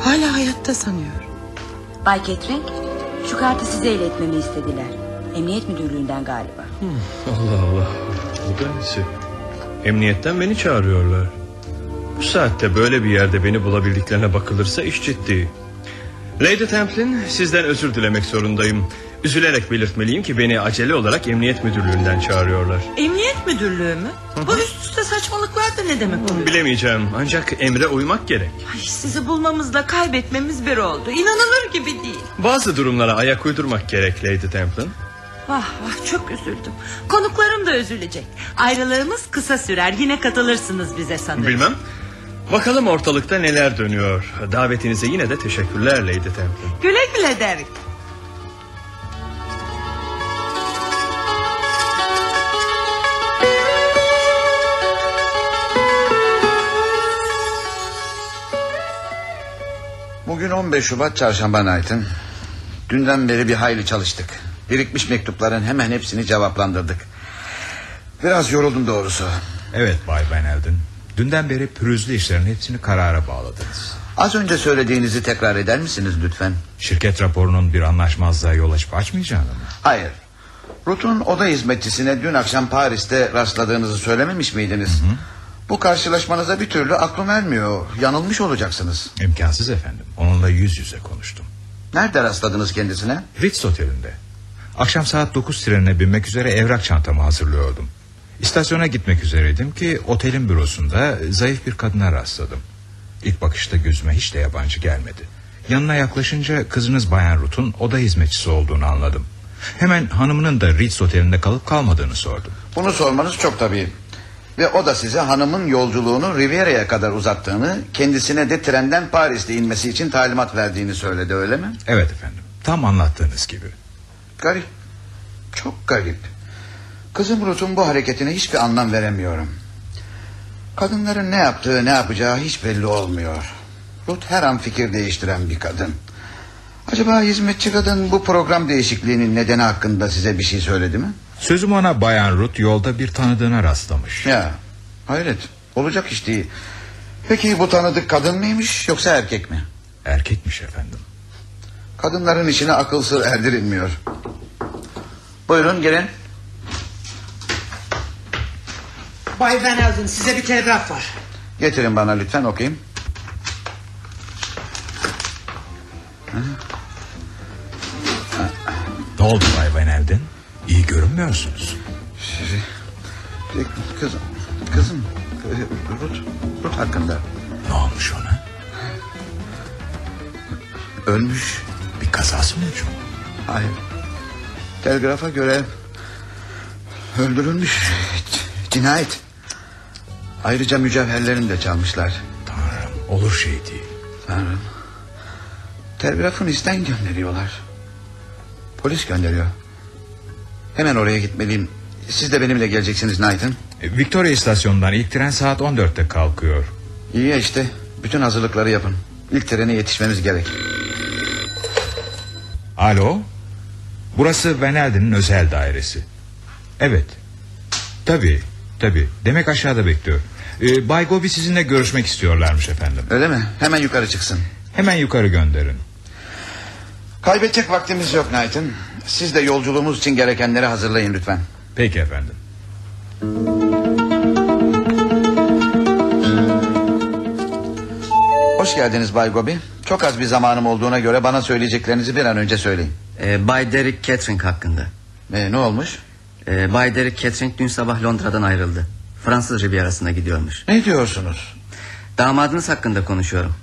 Hala hayatta sanıyor. Bay Catering şu kartı size iletmemi istediler. Emniyet müdürlüğünden galiba. Allah Allah. Bu da nesi? Emniyetten beni çağırıyorlar. Bu saatte böyle bir yerde beni bulabildiklerine bakılırsa iş ciddi. Lady Templin sizden özür dilemek zorundayım. Üzülerek belirtmeliyim ki beni acele olarak emniyet müdürlüğünden çağırıyorlar. Emniyet müdürlüğü mü? Bu üst üste saçmalıklar da ne demek oluyor? Bilemeyeceğim ancak emre uymak gerek. Ay, sizi bulmamızla kaybetmemiz bir oldu. İnanılır gibi değil. Bazı durumlara ayak uydurmak gerek Lady Templin. Vah vah çok üzüldüm. Konuklarım da üzülecek. Ayrılığımız kısa sürer. Yine katılırsınız bize sanırım. Bilmem. Bakalım ortalıkta neler dönüyor. Davetinize yine de teşekkürler Lady Templin. Güle güle Derek. Bugün 15 Şubat Çarşamba Night'ın. Dünden beri bir hayli çalıştık. Birikmiş mektupların hemen hepsini cevaplandırdık. Biraz yoruldum doğrusu. Evet Bay Van Elden. Dünden beri pürüzlü işlerin hepsini karara bağladınız. Az önce söylediğinizi tekrar eder misiniz lütfen? Şirket raporunun bir anlaşmazlığa yol açıp açmayacağını mı? Hayır. Rut'un oda hizmetçisine dün akşam Paris'te rastladığınızı söylememiş miydiniz? Bu karşılaşmanıza bir türlü aklım ermiyor. Yanılmış olacaksınız. İmkansız efendim. Onunla yüz yüze konuştum. Nerede rastladınız kendisine? Ritz Oteli'nde. Akşam saat 9 trenine binmek üzere evrak çantamı hazırlıyordum. İstasyona gitmek üzereydim ki otelin bürosunda zayıf bir kadına rastladım. İlk bakışta gözüme hiç de yabancı gelmedi. Yanına yaklaşınca kızınız Bayan Ruth'un oda hizmetçisi olduğunu anladım. Hemen hanımının da Ritz Oteli'nde kalıp kalmadığını sordum. Bunu sormanız çok tabii. Ve o da size hanımın yolculuğunu Riviera'ya kadar uzattığını... ...kendisine de trenden Paris'te inmesi için talimat verdiğini söyledi öyle mi? Evet efendim. Tam anlattığınız gibi. Garip. Çok garip. Kızım Ruth'un bu hareketine hiçbir anlam veremiyorum. Kadınların ne yaptığı ne yapacağı hiç belli olmuyor. Ruth her an fikir değiştiren bir kadın. Acaba hizmetçi kadın bu program değişikliğinin nedeni hakkında size bir şey söyledi mi? Sözüm ona Bayan Ruth yolda bir tanıdığına rastlamış. Ya hayret olacak iş değil. Peki bu tanıdık kadın mıymış yoksa erkek mi? Erkekmiş efendim. Kadınların içine akıl sır erdirilmiyor. Buyurun gelin. Bay Van Elden size bir telgraf var. Getirin bana lütfen okuyayım. Ne oldu Bay Van Elden? İyi görünmüyorsunuz. Sizi... Kızım, kızım, Ruth, Ruth hakkında. Ne olmuş ona? Ölmüş. Bir kazası mı hocam? Hayır. Telgrafa göre öldürülmüş. Cinayet. Ayrıca mücevherlerini de çalmışlar. Tanrım olur şey değil. Tanrım. Telgrafın isten gönderiyorlar. Polis gönderiyor. Hemen oraya gitmeliyim. Siz de benimle geleceksiniz Nathan. E, Victoria istasyonundan ilk tren saat 14'te kalkıyor. İyi ya işte. Bütün hazırlıkları yapın. İlk trene yetişmemiz gerek. Alo. Burası Van Elden'in özel dairesi. Evet. Tabii. Tabii. Demek aşağıda bekliyor. Ee, Bay Gobi sizinle görüşmek istiyorlarmış efendim. Öyle mi? Hemen yukarı çıksın. Hemen yukarı gönderin. Kaybedecek vaktimiz yok Nathan. Siz de yolculuğumuz için gerekenleri hazırlayın lütfen. Peki efendim. Hoş geldiniz Bay Gobi. Çok az bir zamanım olduğuna göre bana söyleyeceklerinizi bir an önce söyleyin. Ee, Bay Derek Catering hakkında. Ee, ne olmuş? Ee, Bay Derek Catering dün sabah Londra'dan ayrıldı. Fransız Rivierası'na gidiyormuş. Ne diyorsunuz? Damadınız hakkında konuşuyorum.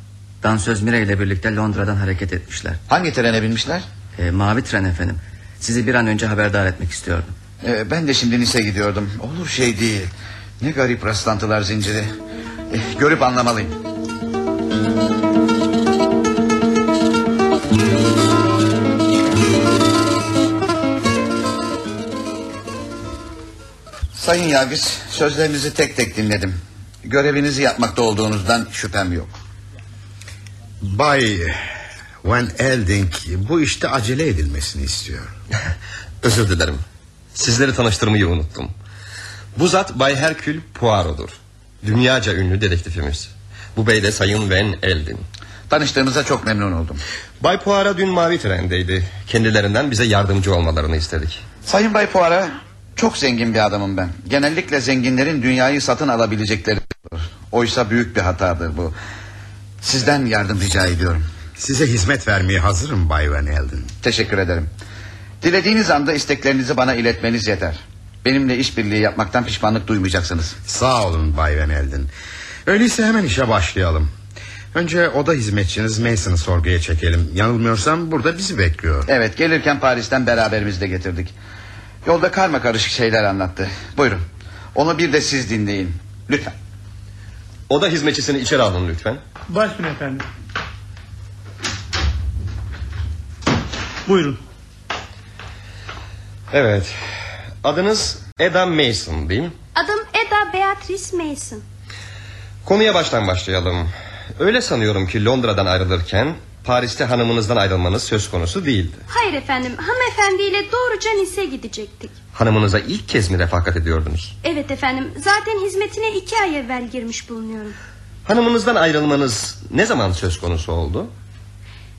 Dansöz Mire ile birlikte Londra'dan hareket etmişler. Hangi trene binmişler? Ee, mavi tren efendim. Sizi bir an önce haberdar etmek istiyordum. Ee, ben de şimdi Nice gidiyordum. Olur şey değil. Ne garip rastlantılar zinciri. Eh, görüp anlamalıyım. Sayın Yargıç sözlerinizi tek tek dinledim. Görevinizi yapmakta olduğunuzdan şüphem yok. Bay Van Elding bu işte acele edilmesini istiyor. Özür dilerim. Sizleri tanıştırmayı unuttum. Bu zat Bay Herkül Poirot'dur. Dünyaca ünlü dedektifimiz. Bu bey de Sayın Van Eldin. Tanıştığımıza çok memnun oldum. Bay Poirot dün mavi trendeydi. Kendilerinden bize yardımcı olmalarını istedik. Sayın Bay Poirot çok zengin bir adamım ben. Genellikle zenginlerin dünyayı satın alabilecekleri. Oysa büyük bir hatadır bu. Sizden yardım rica ediyorum. Size hizmet vermeye hazırım Bay Van Elden. Teşekkür ederim. Dilediğiniz anda isteklerinizi bana iletmeniz yeter. Benimle işbirliği yapmaktan pişmanlık duymayacaksınız. Sağ olun Bay Van Elden. Öyleyse hemen işe başlayalım. Önce oda hizmetçiniz Mason'ı sorguya çekelim. Yanılmıyorsam burada bizi bekliyor. Evet gelirken Paris'ten beraberimizle getirdik. Yolda karma karışık şeyler anlattı. Buyurun. Onu bir de siz dinleyin. Lütfen. Oda hizmetçisini içeri alın lütfen. Başüstüne efendim. Buyurun. Evet. Adınız Eda Mason değil mi? Adım Eda Beatrice Mason. Konuya baştan başlayalım. Öyle sanıyorum ki Londra'dan ayrılırken Paris'te hanımınızdan ayrılmanız söz konusu değildi. Hayır efendim hanımefendiyle doğruca Nice gidecektik. Hanımınıza ilk kez mi refakat ediyordunuz? Evet efendim zaten hizmetine iki ay evvel girmiş bulunuyorum. Hanımınızdan ayrılmanız ne zaman söz konusu oldu?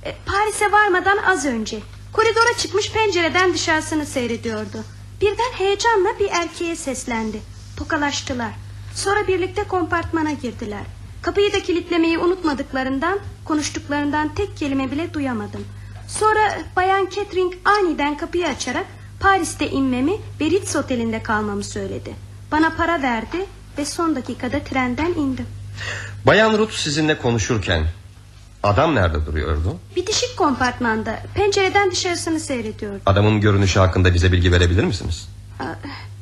E, Paris'e varmadan az önce. Koridora çıkmış pencereden dışarısını seyrediyordu. Birden heyecanla bir erkeğe seslendi. Tokalaştılar. Sonra birlikte kompartmana girdiler. Kapıyı da kilitlemeyi unutmadıklarından konuştuklarından tek kelime bile duyamadım. Sonra Bayan Catering aniden kapıyı açarak Paris'te inmemi ve Ritz otelinde kalmamı söyledi. Bana para verdi ve son dakikada trenden indim. Bayan Ruth sizinle konuşurken adam nerede duruyordu? Bitişik kompartmanda pencereden dışarısını seyrediyordu. Adamın görünüşü hakkında bize bilgi verebilir misiniz? Aa,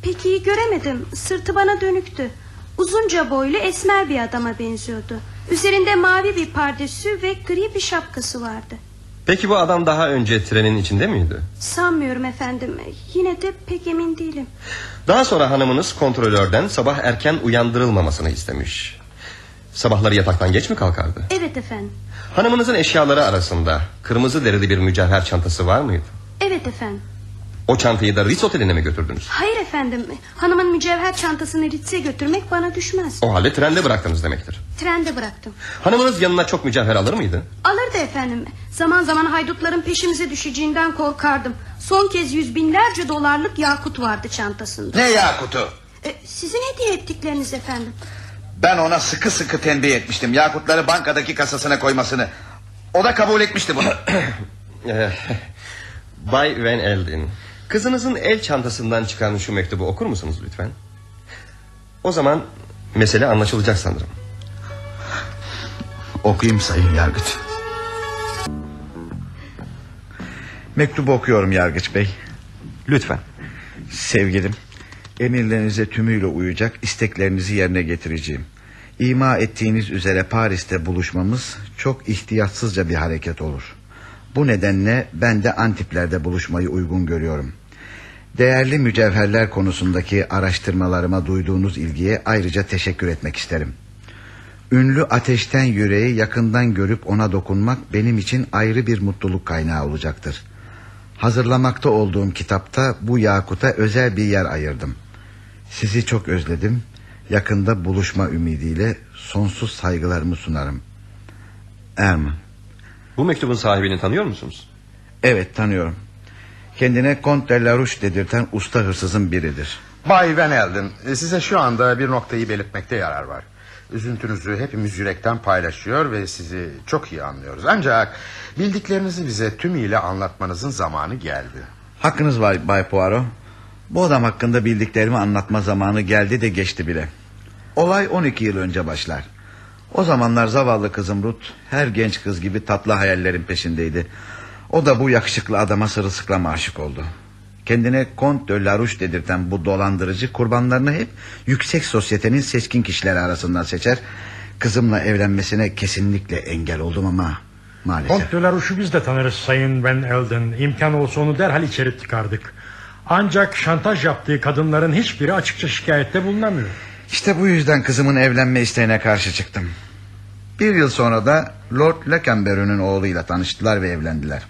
Pek iyi göremedim. Sırtı bana dönüktü. Uzunca boylu esmer bir adama benziyordu. Üzerinde mavi bir pardesü ve gri bir şapkası vardı. Peki bu adam daha önce trenin içinde miydi? Sanmıyorum efendim. Yine de pek emin değilim. Daha sonra hanımınız kontrolörden sabah erken uyandırılmamasını istemiş. Sabahları yataktan geç mi kalkardı? Evet efendim. Hanımınızın eşyaları arasında kırmızı derili bir mücevher çantası var mıydı? Evet efendim. O çantayı da Ritz Oteli'ne mi götürdünüz? Hayır efendim. Hanımın mücevher çantasını Ritz'e götürmek bana düşmez. O halde trende bıraktınız demektir. Trende bıraktım. Hanımınız yanına çok mücevher alır mıydı? Alırdı efendim. Zaman zaman haydutların peşimize düşeceğinden korkardım. Son kez yüz binlerce dolarlık yakut vardı çantasında. Ne yakutu? E, sizin hediye ettikleriniz efendim. Ben ona sıkı sıkı tembih etmiştim. Yakutları bankadaki kasasına koymasını. O da kabul etmişti bunu. Eh, Bay Van Elden. Kızınızın el çantasından çıkan şu mektubu okur musunuz lütfen? O zaman mesele anlaşılacak sanırım. Okuyayım sayın yargıç. Mektubu okuyorum yargıç bey. Lütfen. Sevgilim, emirlerinize tümüyle uyacak isteklerinizi yerine getireceğim. İma ettiğiniz üzere Paris'te buluşmamız çok ihtiyatsızca bir hareket olur. Bu nedenle ben de Antipler'de buluşmayı uygun görüyorum. Değerli mücevherler konusundaki araştırmalarıma duyduğunuz ilgiye ayrıca teşekkür etmek isterim. Ünlü ateşten yüreği yakından görüp ona dokunmak benim için ayrı bir mutluluk kaynağı olacaktır. Hazırlamakta olduğum kitapta bu yakuta özel bir yer ayırdım. Sizi çok özledim. Yakında buluşma ümidiyle sonsuz saygılarımı sunarım. Erman. Bu mektubun sahibini tanıyor musunuz? Evet tanıyorum. Kendine Kont de la dedirten usta hırsızın biridir. Bay Van Elden size şu anda bir noktayı belirtmekte yarar var. Üzüntünüzü hepimiz yürekten paylaşıyor ve sizi çok iyi anlıyoruz. Ancak bildiklerinizi bize tümüyle anlatmanızın zamanı geldi. Hakkınız var Bay Poirot. Bu adam hakkında bildiklerimi anlatma zamanı geldi de geçti bile. Olay 12 yıl önce başlar. O zamanlar zavallı kızım Ruth her genç kız gibi tatlı hayallerin peşindeydi. O da bu yakışıklı adama sırılsıklam aşık oldu. Kendine Kont de Larouche dedirten bu dolandırıcı kurbanlarını hep yüksek sosyetenin seçkin kişileri arasından seçer. Kızımla evlenmesine kesinlikle engel oldum ama maalesef. Kont de la Roche'u biz de tanırız Sayın Van Elden. İmkan olsa onu derhal içeri tıkardık. Ancak şantaj yaptığı kadınların hiçbiri açıkça şikayette bulunamıyor. İşte bu yüzden kızımın evlenme isteğine karşı çıktım. Bir yıl sonra da Lord Lekenberry'nin oğluyla tanıştılar ve evlendiler.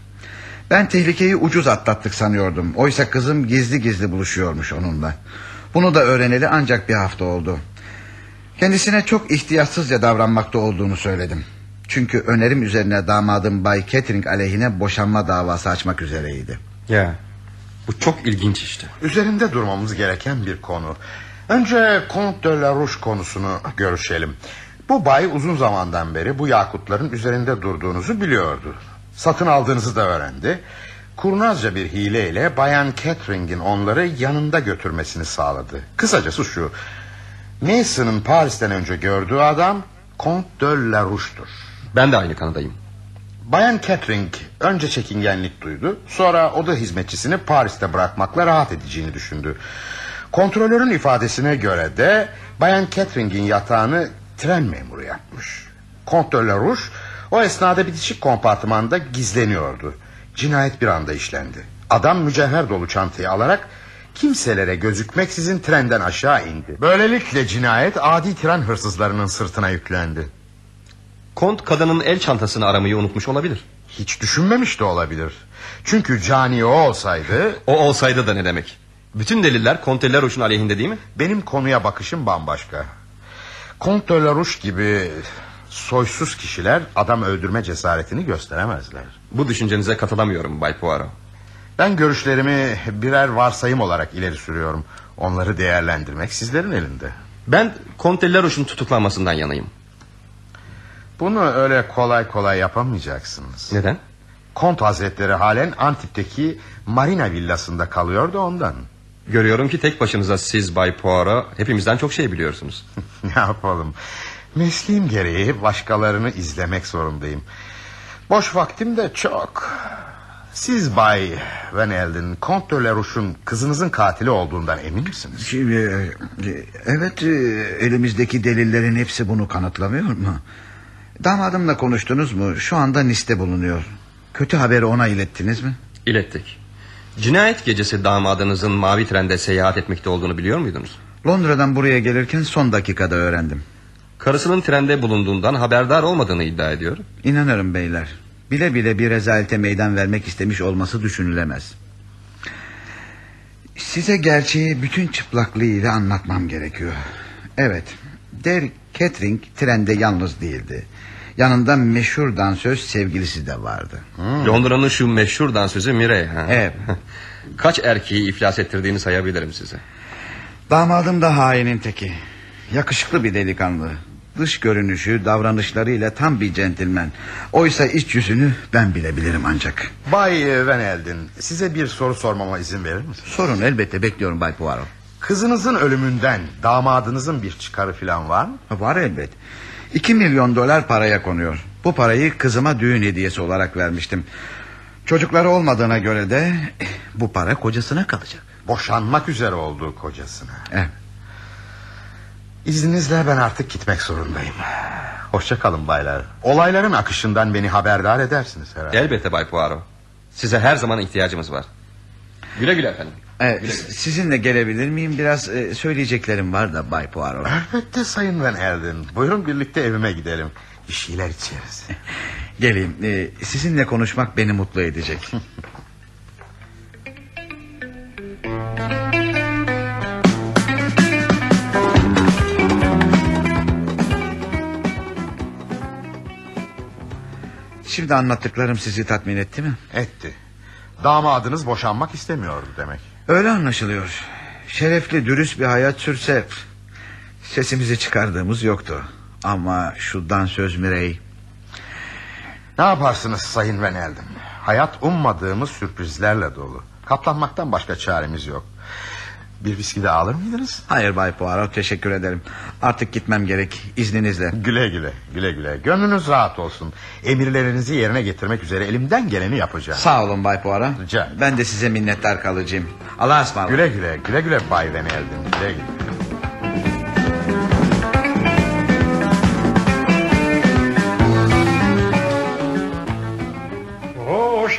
Ben tehlikeyi ucuz atlattık sanıyordum. Oysa kızım gizli gizli buluşuyormuş onunla. Bunu da öğreneli ancak bir hafta oldu. Kendisine çok ihtiyatsızca davranmakta olduğunu söyledim. Çünkü önerim üzerine damadım Bay Catering aleyhine boşanma davası açmak üzereydi. Ya bu çok ilginç işte. Üzerinde durmamız gereken bir konu. Önce Comte de la Roche konusunu görüşelim. Bu bay uzun zamandan beri bu yakutların üzerinde durduğunuzu biliyordu. Satın aldığınızı da öğrendi. Kurnazca bir hileyle Bayan Catherine'in onları yanında götürmesini sağladı. Kısacası şu. Mason'ın Paris'ten önce gördüğü adam Comte de la Roche'dur. Ben de aynı kanadayım. Bayan Catherine önce çekingenlik duydu. Sonra oda hizmetçisini Paris'te bırakmakla rahat edeceğini düşündü. Kontrolörün ifadesine göre de Bayan Catherine'in yatağını tren memuru yapmış. Comte de la Roche o esnada bitişik kompartımanda gizleniyordu. Cinayet bir anda işlendi. Adam mücevher dolu çantayı alarak kimselere gözükmeksizin trenden aşağı indi. Böylelikle cinayet adi tren hırsızlarının sırtına yüklendi. Kont kadının el çantasını aramayı unutmuş olabilir. Hiç düşünmemiş de olabilir. Çünkü cani o olsaydı... O olsaydı da ne demek? Bütün deliller Kont de la Roche'un aleyhinde değil mi? Benim konuya bakışım bambaşka. Kont de la Roche gibi soysuz kişiler adam öldürme cesaretini gösteremezler. Bu düşüncenize katılamıyorum Bay Poirot. Ben görüşlerimi birer varsayım olarak ileri sürüyorum. Onları değerlendirmek sizlerin elinde. Ben Kont de la Roche'un tutuklanmasından yanayım. Bunu öyle kolay kolay yapamayacaksınız. Neden? Kont Hazretleri halen Antip'teki Marina villasında kalıyordu ondan. Görüyorum ki tek başınıza siz Bay Poirot hepimizden çok şey biliyorsunuz. ne yapalım? Mesleğim gereği başkalarını izlemek zorundayım. Boş vaktim de çok. Siz Bay Van Elden, Kont de la Roche'un kızınızın katili olduğundan emin misiniz? Şimdi, e, evet e, elimizdeki delillerin hepsi bunu kanıtlamıyor mu? Damadımla konuştunuz mu? Şu anda Nice'de bulunuyor. Kötü haberi ona ilettiniz mi? İlettik. Cinayet gecesi damadınızın mavi trende seyahat etmekte olduğunu biliyor muydunuz? Londra'dan buraya gelirken son dakikada öğrendim. Karısının trende bulunduğundan haberdar olmadığını iddia ediyor. İnanırım beyler. Bile bile bir rezalete meydan vermek istemiş olması düşünülemez. Size gerçeği bütün çıplaklığıyla anlatmam gerekiyor. Evet, Dev Catering trende yalnız değildi. Yanında meşhur dansöz sevgilisi de vardı. Hmm. Londra'nın şu meşhur dansözü Mireille. Ha? Evet. Kaç erkeği iflas ettirdiğini sayabilirim size. Damadım da hainin teki. Yakışıklı bir delikanlı. Dış görünüşü, davranışlarıyla tam bir centilmen. Oysa iç yüzünü ben bile bilirim ancak. Bay Van Elden size bir soru sormama izin verir misiniz? Sorun elbette bekliyorum Bay Poirot. Kızınızın ölümünden damadınızın bir çıkarı falan var mı? Var elbet. İki milyon dolar paraya konuyor. Bu parayı kızıma düğün hediyesi olarak vermiştim. Çocukları olmadığına göre de eh, bu para kocasına kalacak. Boşanmak üzere olduğu kocasına. Evet. İzninizle ben artık gitmek zorundayım. Hoşça kalın baylar. Olayların akışından beni haberdar edersiniz herhalde. Elbette Bay Poirot. Size her zaman ihtiyacımız var. Güle güle efendim. Ee, sizinle gelebilir miyim? Biraz e, söyleyeceklerim var da Bay Poirot. Elbette Sayın Van Elden. Buyurun birlikte evime gidelim. Bir şeyler içeriz. Geleyim. Ee, sizinle konuşmak beni mutlu edecek. Şimdi anlattıklarım sizi tatmin etti mi? Etti. Damadınız boşanmak istemiyordu demek. Öyle anlaşılıyor. Şerefli, dürüst bir hayat sürse sesimizi çıkardığımız yoktu. Ama şu dansöz Mirey Ne yaparsınız Sayın Van Elden? Hayat ummadığımız sürprizlerle dolu. Katlanmaktan başka çaremiz yok. Bir viski de alır mıydınız? Hayır Bay Poirot teşekkür ederim. Artık gitmem gerek izninizle. Güle güle güle güle. Gönlünüz rahat olsun. Emirlerinizi yerine getirmek üzere elimden geleni yapacağım. Sağ olun Bay Poirot. Rica ederim. Ben de size minnettar kalacağım. Allah'a ısmarladık. Güle güle güle güle Bay Van Elden. Güle güle.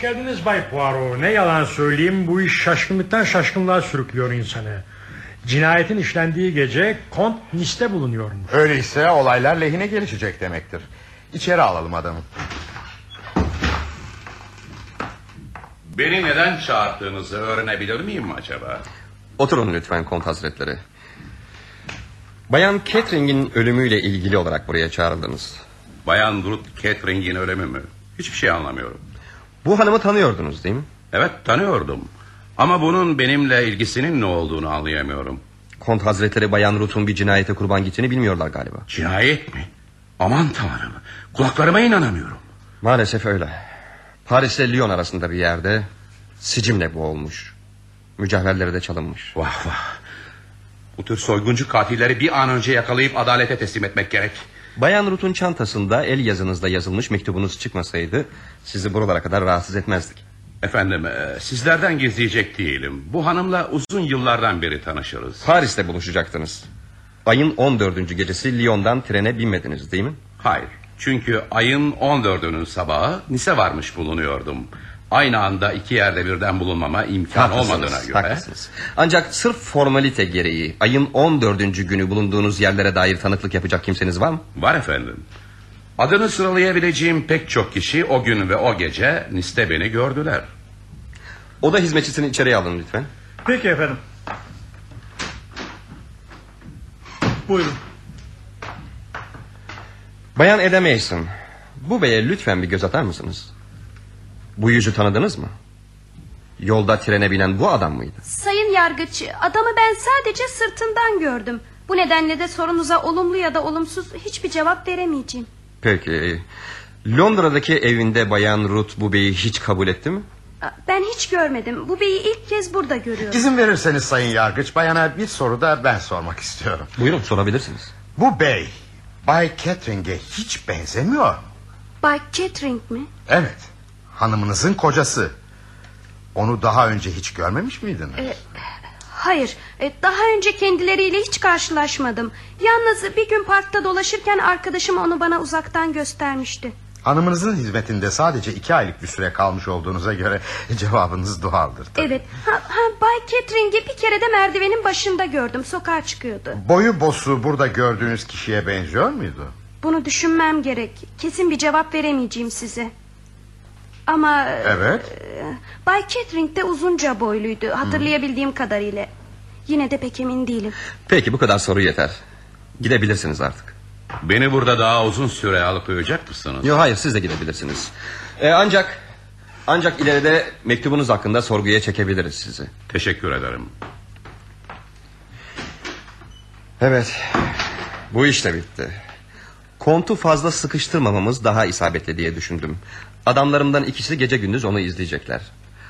Geldiniz Bay Poirot. Ne yalan söyleyeyim bu iş şaşkınlıktan şaşkınlığa sürüklüyor insanı. Cinayetin işlendiği gece Kont Nice'te bulunuyormuş. Öyleyse olaylar lehine gelişecek demektir. İçeri alalım adamı. Beni neden çağırdığınızı öğrenebilir miyim acaba? Oturun lütfen kont hazretleri. Bayan Catherine'in ölümüyle ilgili olarak buraya çağrıldınız. Bayan Ruth Catherine'in ölümü mü? Hiçbir şey anlamıyorum. Bu hanımı tanıyordunuz değil mi? Evet tanıyordum. Ama bunun benimle ilgisinin ne olduğunu anlayamıyorum. Kont hazretleri Bayan Ruth'un bir cinayete kurban gittiğini bilmiyorlar galiba. Cinayet mi? Aman tanrım. Kulaklarıma inanamıyorum. Maalesef öyle. Paris ile Lyon arasında bir yerde sicimle boğulmuş. Mücevherleri de çalınmış. Vah vah. Bu tür soyguncu katilleri bir an önce yakalayıp adalete teslim etmek gerek. Bayan Ruth'un çantasında el yazınızda yazılmış mektubunuz çıkmasaydı... ...sizi buralara kadar rahatsız etmezdik. Efendim e, sizlerden gizleyecek değilim. Bu hanımla uzun yıllardan beri tanışırız. Paris'te buluşacaktınız. Ayın 14. gecesi Lyon'dan trene binmediniz değil mi? Hayır. Çünkü ayın 14'ünün sabahı Nice varmış bulunuyordum. Aynı anda iki yerde birden bulunmama imkan Haklısınız, olmadığına göre... haklısınız. Ancak sırf formalite gereği ayın 14. günü bulunduğunuz yerlere dair tanıklık yapacak kimseniz var mı? Var efendim. Adını sıralayabileceğim pek çok kişi o gün ve o gece Nice'te beni gördüler. Oda hizmetçisini içeriye alın lütfen. Peki efendim. Buyurun. Bayan Eda Mason. Bu beye lütfen bir göz atar mısınız? Bu yüzü tanıdınız mı? Yolda trene binen bu adam mıydı? Sayın yargıç adamı ben sadece sırtından gördüm. Bu nedenle de sorunuza olumlu ya da olumsuz hiçbir cevap veremeyeceğim. Peki. Londra'daki evinde bayan Ruth bu beyi hiç kabul etti mi? Ben hiç görmedim. Bu beyi ilk kez burada görüyorum. İzin verirseniz sayın yargıç bayana bir soru da ben sormak istiyorum. Buyurun sorabilirsiniz. Bu bey Bay Catherine'e hiç benzemiyor. Bay Catering mi? Evet hanımınızın kocası. Onu daha önce hiç görmemiş miydiniz? Ee, hayır. e, daha önce kendileriyle hiç karşılaşmadım. Yalnız bir gün parkta dolaşırken arkadaşım onu bana uzaktan göstermişti. Hanımınızın hizmetinde sadece iki aylık bir süre kalmış olduğunuza göre cevabınız doğaldır. Evet. Ha, ha, Bay Catering'i bir kere de merdivenin başında gördüm. Sokağa çıkıyordu. Boyu bosu burada gördüğünüz kişiye benziyor muydu? Bunu düşünmem gerek. Kesin bir cevap veremeyeceğim size. Ama... Evet. e, Bay Catering de uzunca boyluydu. Hatırlayabildiğim kadarıyla. Yine de pek emin değilim. Peki bu kadar soru yeter. Gidebilirsiniz artık. Beni burada daha uzun süre alıkoyacak mısınız? Yok hayır siz de gidebilirsiniz. Ee, ancak ancak ileride mektubunuz hakkında sorguya çekebiliriz sizi. Teşekkür ederim. Evet. Bu iş de bitti. Kontu fazla sıkıştırmamamız daha isabetli diye düşündüm. Adamlarımdan ikisi gece gündüz onu izleyecekler.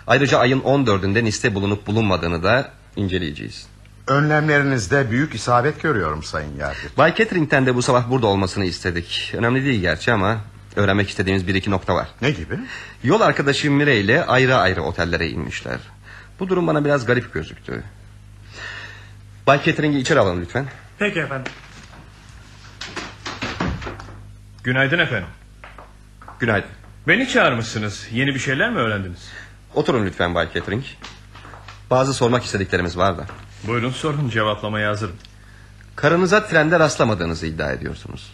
Ayrıca ayın 14'ünde liste bulunup bulunmadığını da inceleyeceğiz. Önlemlerinizde büyük isabet görüyorum Sayın Yargıç. Bay Catering'den de bu sabah burada olmasını istedik. Önemli değil gerçi ama öğrenmek istediğimiz bir iki nokta var. Ne gibi? Yol arkadaşı Mire ile ayrı ayrı otellere inmişler. Bu durum bana biraz garip gözüktü. Bay Catering'i içeri alın lütfen. Peki efendim. Günaydın efendim. Günaydın. Beni çağırmışsınız. Yeni bir şeyler mi öğrendiniz? Oturun lütfen Bay Catering. Bazı sormak istediklerimiz var da. Buyurun sorun cevaplamaya hazırım. Karınıza trende rastlamadığınızı iddia ediyorsunuz.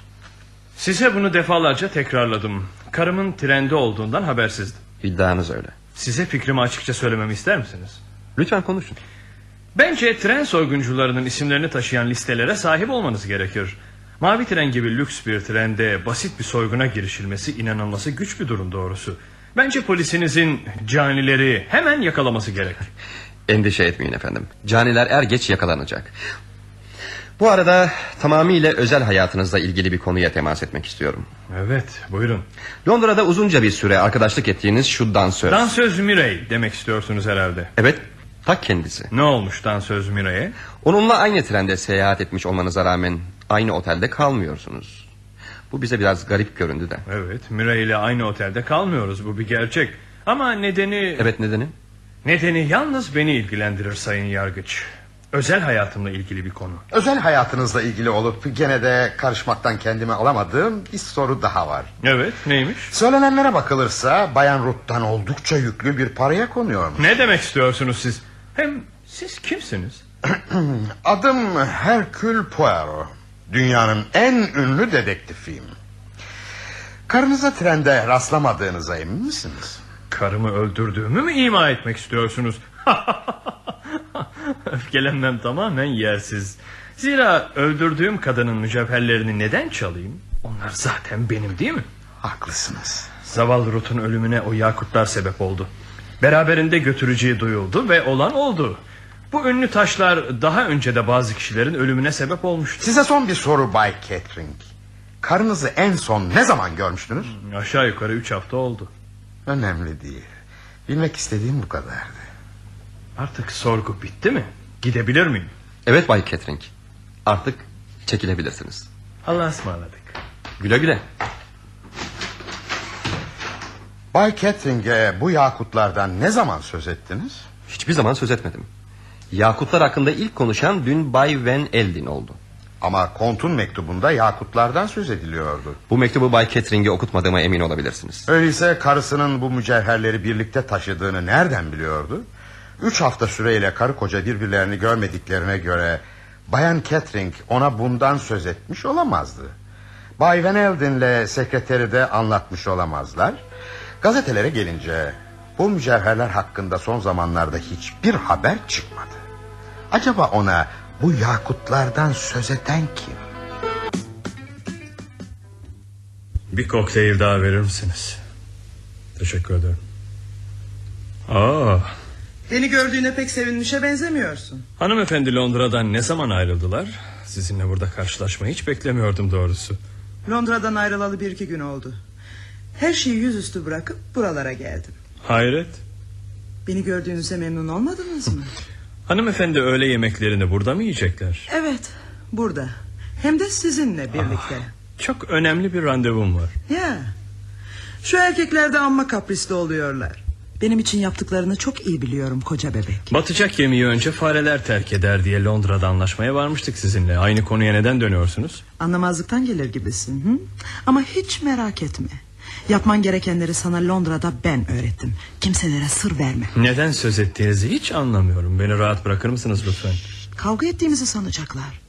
Size bunu defalarca tekrarladım. Karımın trende olduğundan habersizdim. İddianız öyle. Size fikrimi açıkça söylememi ister misiniz? Lütfen konuşun. Bence tren soyguncularının isimlerini taşıyan listelere sahip olmanız gerekir. Mavi tren gibi lüks bir trende basit bir soyguna girişilmesi inanılması güç bir durum doğrusu. Bence polisinizin canileri hemen yakalaması gerek. Endişe etmeyin efendim. Caniler er geç yakalanacak. Bu arada tamamıyla özel hayatınızla ilgili bir konuya temas etmek istiyorum. Evet buyurun. Londra'da uzunca bir süre arkadaşlık ettiğiniz şu dansöz. Dansöz Mirey demek istiyorsunuz herhalde. Evet tak kendisi. Ne olmuş dansöz Mirey'e? Onunla aynı trende seyahat etmiş olmanıza rağmen aynı otelde kalmıyorsunuz. Bu bize biraz garip göründü de. Evet Mirey ile aynı otelde kalmıyoruz bu bir gerçek. Ama nedeni... Evet nedeni? Nedeni yalnız beni ilgilendirir sayın yargıç. Özel hayatımla ilgili bir konu. Özel hayatınızla ilgili olup gene de karışmaktan kendimi alamadığım bir soru daha var. Evet neymiş? Söylenenlere bakılırsa Bayan Ruth'tan oldukça yüklü bir paraya konuyormuş. Ne demek istiyorsunuz siz? Hem siz kimsiniz? Adım Hercule Poirot. Dünyanın en ünlü dedektifiyim. Karınıza trende rastlamadığınıza emin misiniz? Karımı öldürdüğümü mü ima etmek istiyorsunuz? Öfkelenmem tamamen yersiz. Zira öldürdüğüm kadının mücevherlerini neden çalayım? Onlar zaten benim değil mi? Haklısınız. Zavallı Ruth'un ölümüne o yakutlar sebep oldu. Beraberinde götüreceği duyuldu ve olan oldu. Bu ünlü taşlar daha önce de bazı kişilerin ölümüne sebep olmuştu. Size son bir soru Bay Catering. Karınızı en son ne zaman görmüştünüz? Aşağı yukarı üç hafta oldu. Önemli değil. Bilmek istediğim bu kadardı. Artık sorgu bitti mi? Gidebilir miyim? Evet Bay Catering. Artık çekilebilirsiniz. Allah'a ısmarladık. Güle güle. Bay Catering'e bu yakutlardan ne zaman söz ettiniz? Hiçbir zaman söz etmedim. Yakutlar hakkında ilk konuşan dün Bay Van Eldin oldu. Ama kontun mektubunda yakutlardan söz ediliyordu. Bu mektubu Bay Catering'e okutmadığıma emin olabilirsiniz. Öyleyse karısının bu mücevherleri birlikte taşıdığını nereden biliyordu? Üç hafta süreyle karı koca birbirlerini görmediklerine göre... ...Bayan Catering ona bundan söz etmiş olamazdı. Bay Van Elden'le sekreteri de anlatmış olamazlar. Gazetelere gelince... ...bu mücevherler hakkında son zamanlarda hiçbir haber çıkmadı. Acaba ona bu yakutlardan söz eden kim? Bir kokteyl daha verir misiniz? Teşekkür ederim. Aa, Beni gördüğüne pek sevinmişe benzemiyorsun. hanımefendi Londra'dan ne zaman ayrıldılar? Sizinle burada karşılaşmayı hiç beklemiyordum doğrusu. Londra'dan ayrılalı bir iki gün oldu. Her şeyi yüzüstü bırakıp buralara geldim. Hayret. Beni gördüğünüze memnun olmadınız mı? Hanımefendi öğle yemeklerini burada mı yiyecekler? evet, burada. Hem de sizinle birlikte. Çok önemli bir randevum var. Ya. Şu erkekler de amma kaprisli oluyorlar. Benim için yaptıklarını çok iyi biliyorum koca bebek. Batacak gemiyi önce fareler terk eder diye Londra'da anlaşmaya varmıştık sizinle. Aynı konuya neden dönüyorsunuz? Anlamazlıktan gelir gibisin. Hı? Ama hiç merak etme. Yapman gerekenleri sana Londra'da ben öğrettim. Kimselere sır verme. Neden söz ettiğinizi hiç anlamıyorum. Beni rahat bırakır mısınız lütfen? Kavga ettiğimizi sanacaklar.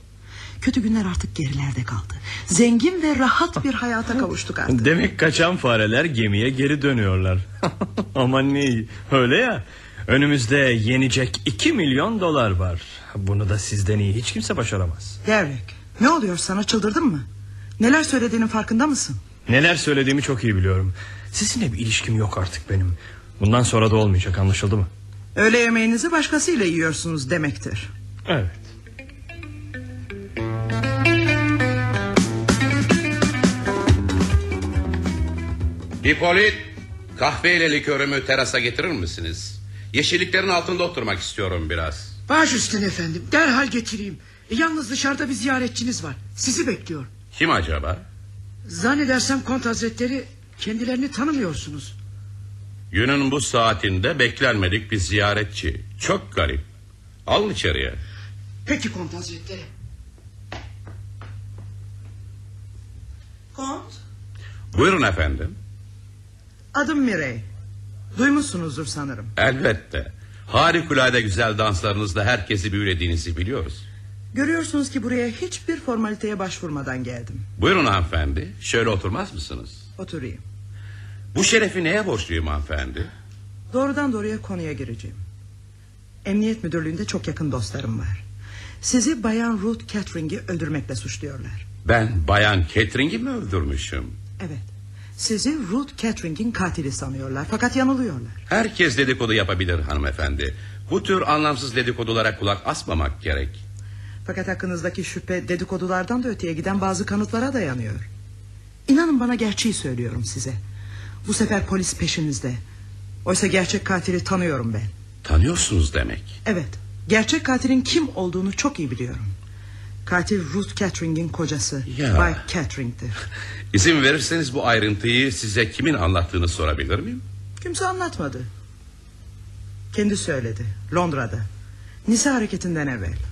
Kötü günler artık gerilerde kaldı. Zengin ve rahat bir hayata kavuştuk artık. Demek kaçan fareler gemiye geri dönüyorlar. Aman ne iyi. Öyle ya. Önümüzde yenecek 2 milyon dolar var. Bunu da sizden iyi hiç kimse başaramaz. Derek ne oluyor sana çıldırdın mı? Neler söylediğinin farkında mısın? Neler söylediğimi çok iyi biliyorum. Sizinle bir ilişkim yok artık benim. Bundan sonra da olmayacak anlaşıldı mı? Öğle yemeğinizi başkasıyla yiyorsunuz demektir. Evet. Hipolit kahveyle likörümü terasa getirir misiniz? Yeşilliklerin altında oturmak istiyorum biraz. Baş üstüne efendim derhal getireyim. E, yalnız dışarıda bir ziyaretçiniz var. Sizi bekliyor. Kim acaba? Zannedersem kont hazretleri kendilerini tanımıyorsunuz. Günün bu saatinde beklenmedik bir ziyaretçi. Çok garip. Alın içeriye. Peki kont hazretleri. Kont, Buyurun efendim. adım Mirey. Duymuşsunuzdur sanırım. Elbette. Harikulade güzel danslarınızla herkesi büyülediğinizi biliyoruz. Görüyorsunuz ki buraya hiçbir formaliteye başvurmadan geldim. Buyurun hanımefendi. Şöyle oturmaz mısınız? Oturayım. Bu şerefi neye borçluyum hanımefendi? Doğrudan doğruya konuya gireceğim. Emniyet müdürlüğünde çok yakın dostlarım var. Sizi bayan Ruth Catering'i öldürmekle suçluyorlar. Ben bayan Catering'i mi öldürmüşüm? Evet. Sizi Ruth Catering'in katili sanıyorlar fakat yanılıyorlar. Herkes dedikodu yapabilir hanımefendi. Bu tür anlamsız dedikodulara kulak asmamak gerek. Fakat hakkınızdaki şüphe dedikodulardan da öteye giden bazı kanıtlara dayanıyor. İnanın bana gerçeği söylüyorum size. Bu sefer polis peşinizde. Oysa gerçek katili tanıyorum ben. Tanıyorsunuz demek. Evet. Gerçek katilin kim olduğunu çok iyi biliyorum. Katil Ruth Catering'in kocası. Ya. Bay Catering'dir. İzin verirseniz bu ayrıntıyı size kimin anlattığını sorabilir miyim? Kimse anlatmadı. Kendi söyledi. Londra'da. Nisa hareketinden evvel.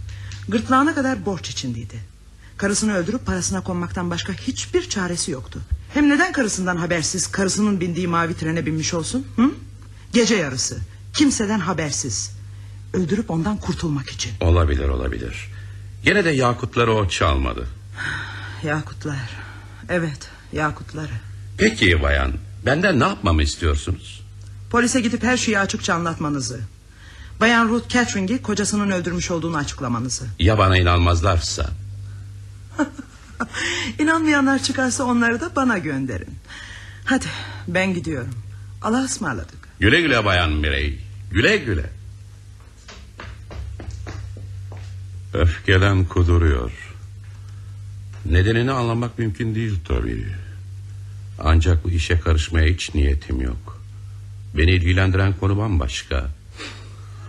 Gırtlağına kadar borç içindeydi. Karısını öldürüp parasına konmaktan başka hiçbir çaresi yoktu. Hem neden karısından habersiz karısının bindiği mavi trene binmiş olsun? Hı? Gece yarısı. Kimseden habersiz. Öldürüp ondan kurtulmak için. Olabilir olabilir. Gene de yakutları o çalmadı. Yakutlar. Evet yakutları. Peki bayan benden ne yapmamı istiyorsunuz? Polise gidip her şeyi açıkça anlatmanızı. Bayan Ruth Catering'i kocasının öldürmüş olduğunu açıklamanızı. Ya bana inanmazlarsa? İnanmayanlar çıkarsa onları da bana gönderin. Hadi ben gidiyorum. Allah'a ısmarladık. Güle güle bayan Mirey. Güle güle. Öfkeden kuduruyor. Nedenini anlamak mümkün değil tabii. Ancak bu işe karışmaya hiç niyetim yok. Beni ilgilendiren konu bambaşka.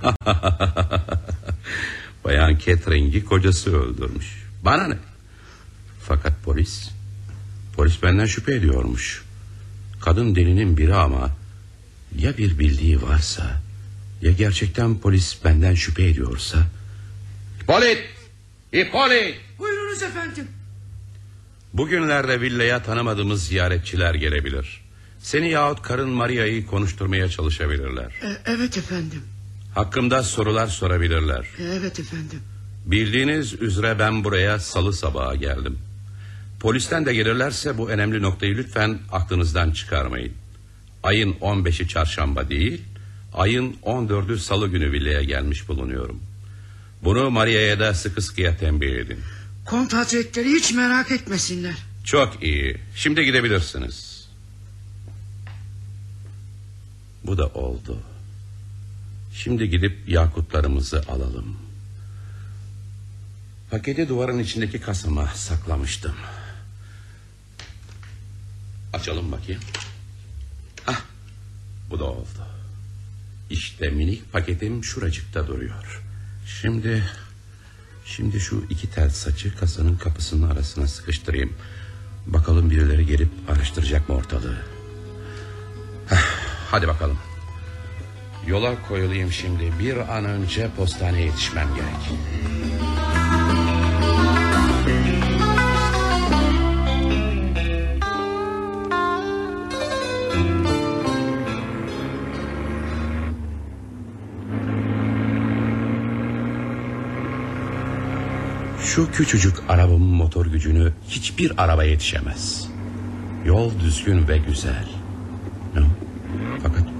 Bayan Catering'i kocası öldürmüş. Bana ne? Fakat polis... Polis benden şüphe ediyormuş. Kadın delinin biri ama... Ya bir bildiği varsa... Ya gerçekten polis benden şüphe ediyorsa... Hipolit! Hipolit! Buyurunuz efendim. Bugünlerde villaya tanımadığımız ziyaretçiler gelebilir. Seni yahut karın Maria'yı konuşturmaya çalışabilirler. E, evet efendim. Hakkımda sorular sorabilirler. Evet efendim. Bildiğiniz üzere ben buraya salı sabahı geldim. Polisten de gelirlerse bu önemli noktayı lütfen aklınızdan çıkarmayın. Ayın 15'i çarşamba değil, ayın 14'ü salı günü villaya gelmiş bulunuyorum. Bunu Maria'ya da sıkı sıkıya tembih edin. Kont hazretleri hiç merak etmesinler. Çok iyi. Şimdi gidebilirsiniz. Bu da oldu. Şimdi gidip yakutlarımızı alalım. Paketi duvarın içindeki kasama saklamıştım. Açalım bakayım. Ah, bu da oldu. İşte minik paketim şuracıkta duruyor. Şimdi Şimdi şu iki tel saçı kasanın kapısının arasına sıkıştırayım. Bakalım birileri gelip araştıracak mı ortalığı. Heh, hadi bakalım. Yola koyulayım şimdi. Bir an önce postaneye yetişmem gerek. Şu küçücük arabamın motor gücünü hiçbir araba yetişemez. Yol düzgün ve güzel. Fakat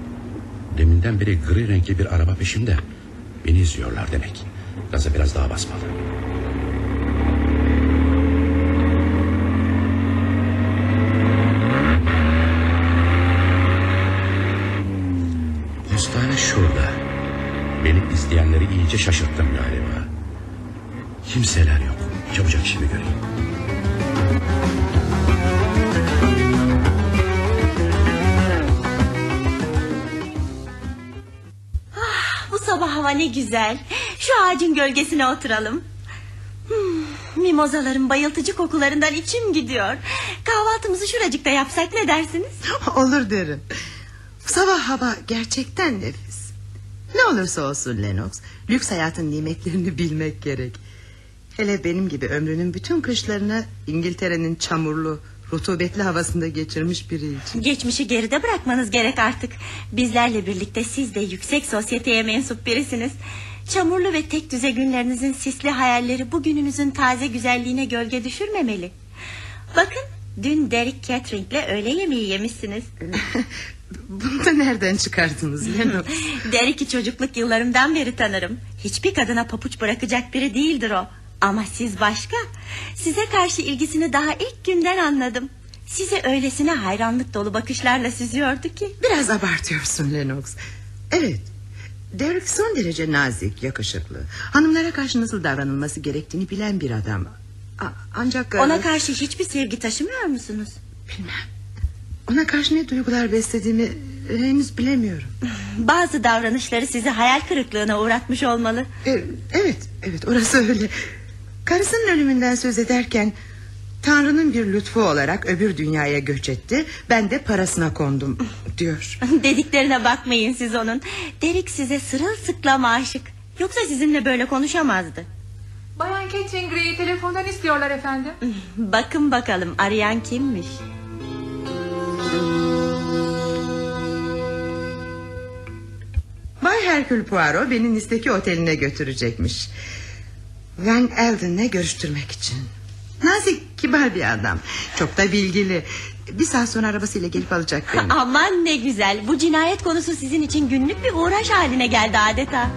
deminden beri gri renkli bir araba peşimde. Beni izliyorlar demek. Gaza biraz daha basmalı. Postane şurada. Beni izleyenleri iyice şaşırttım galiba. Kimseler yok. Çabucak işimi göreyim. Hava ne güzel. Şu ağacın gölgesine oturalım. Hmm, mimozaların bayıltıcı kokularından içim gidiyor. Kahvaltımızı şuracıkta yapsak ne dersiniz? Olur derim. Sabah hava gerçekten nefis. Ne olursa olsun Lennox, lüks hayatın nimetlerini bilmek gerek. Hele benim gibi ömrünün bütün kışlarını İngiltere'nin çamurlu, rutubetli havasında geçirmiş biri için. Geçmişi geride bırakmanız gerek artık. Bizlerle birlikte siz de yüksek sosyeteye mensup birisiniz. Çamurlu ve tek düze günlerinizin sisli hayalleri bugününüzün taze güzelliğine gölge düşürmemeli. Bakın dün Derek Catering'le öğle yemeği yemişsiniz. Bunu da nereden çıkardınız Lennox? Derek'i çocukluk yıllarımdan beri tanırım. Hiçbir kadına papuç bırakacak biri değildir o. Ama siz başka. Size karşı ilgisini daha ilk günden anladım. Size öylesine hayranlık dolu bakışlarla süzüyordu ki. Biraz abartıyorsun Lennox. Evet. Derek son derece nazik, yakışıklı. Hanımlara karşı nasıl davranılması gerektiğini bilen bir adam. A- ancak... Ona e, karşı hiçbir sevgi taşımıyor musunuz? Ona karşı ne duygular beslediğimi e, henüz bilemiyorum. Bazı davranışları sizi hayal kırıklığına uğratmış olmalı. E, evet, evet orası öyle. Karısının ölümünden söz ederken... Tanrı'nın bir lütfu olarak öbür dünyaya göç etti. Ben de parasına kondum diyor. Dediklerine bakmayın siz onun. Derek size sırılsıklam aşık. Yoksa sizinle böyle konuşamazdı. Bayan Catherine Gray'i telefondan istiyorlar efendim. Bakın bakalım arayan kimmiş? Bay Herkül Poirot beni Nice'deki oteline götürecekmiş. Van Elden'le görüştürmek için. Nazik, kibar bir adam. Çok da bilgili. Bir saat sonra arabasıyla gelip alacak beni. Aman ne güzel. Bu cinayet konusu sizin için günlük bir uğraş haline geldi adeta.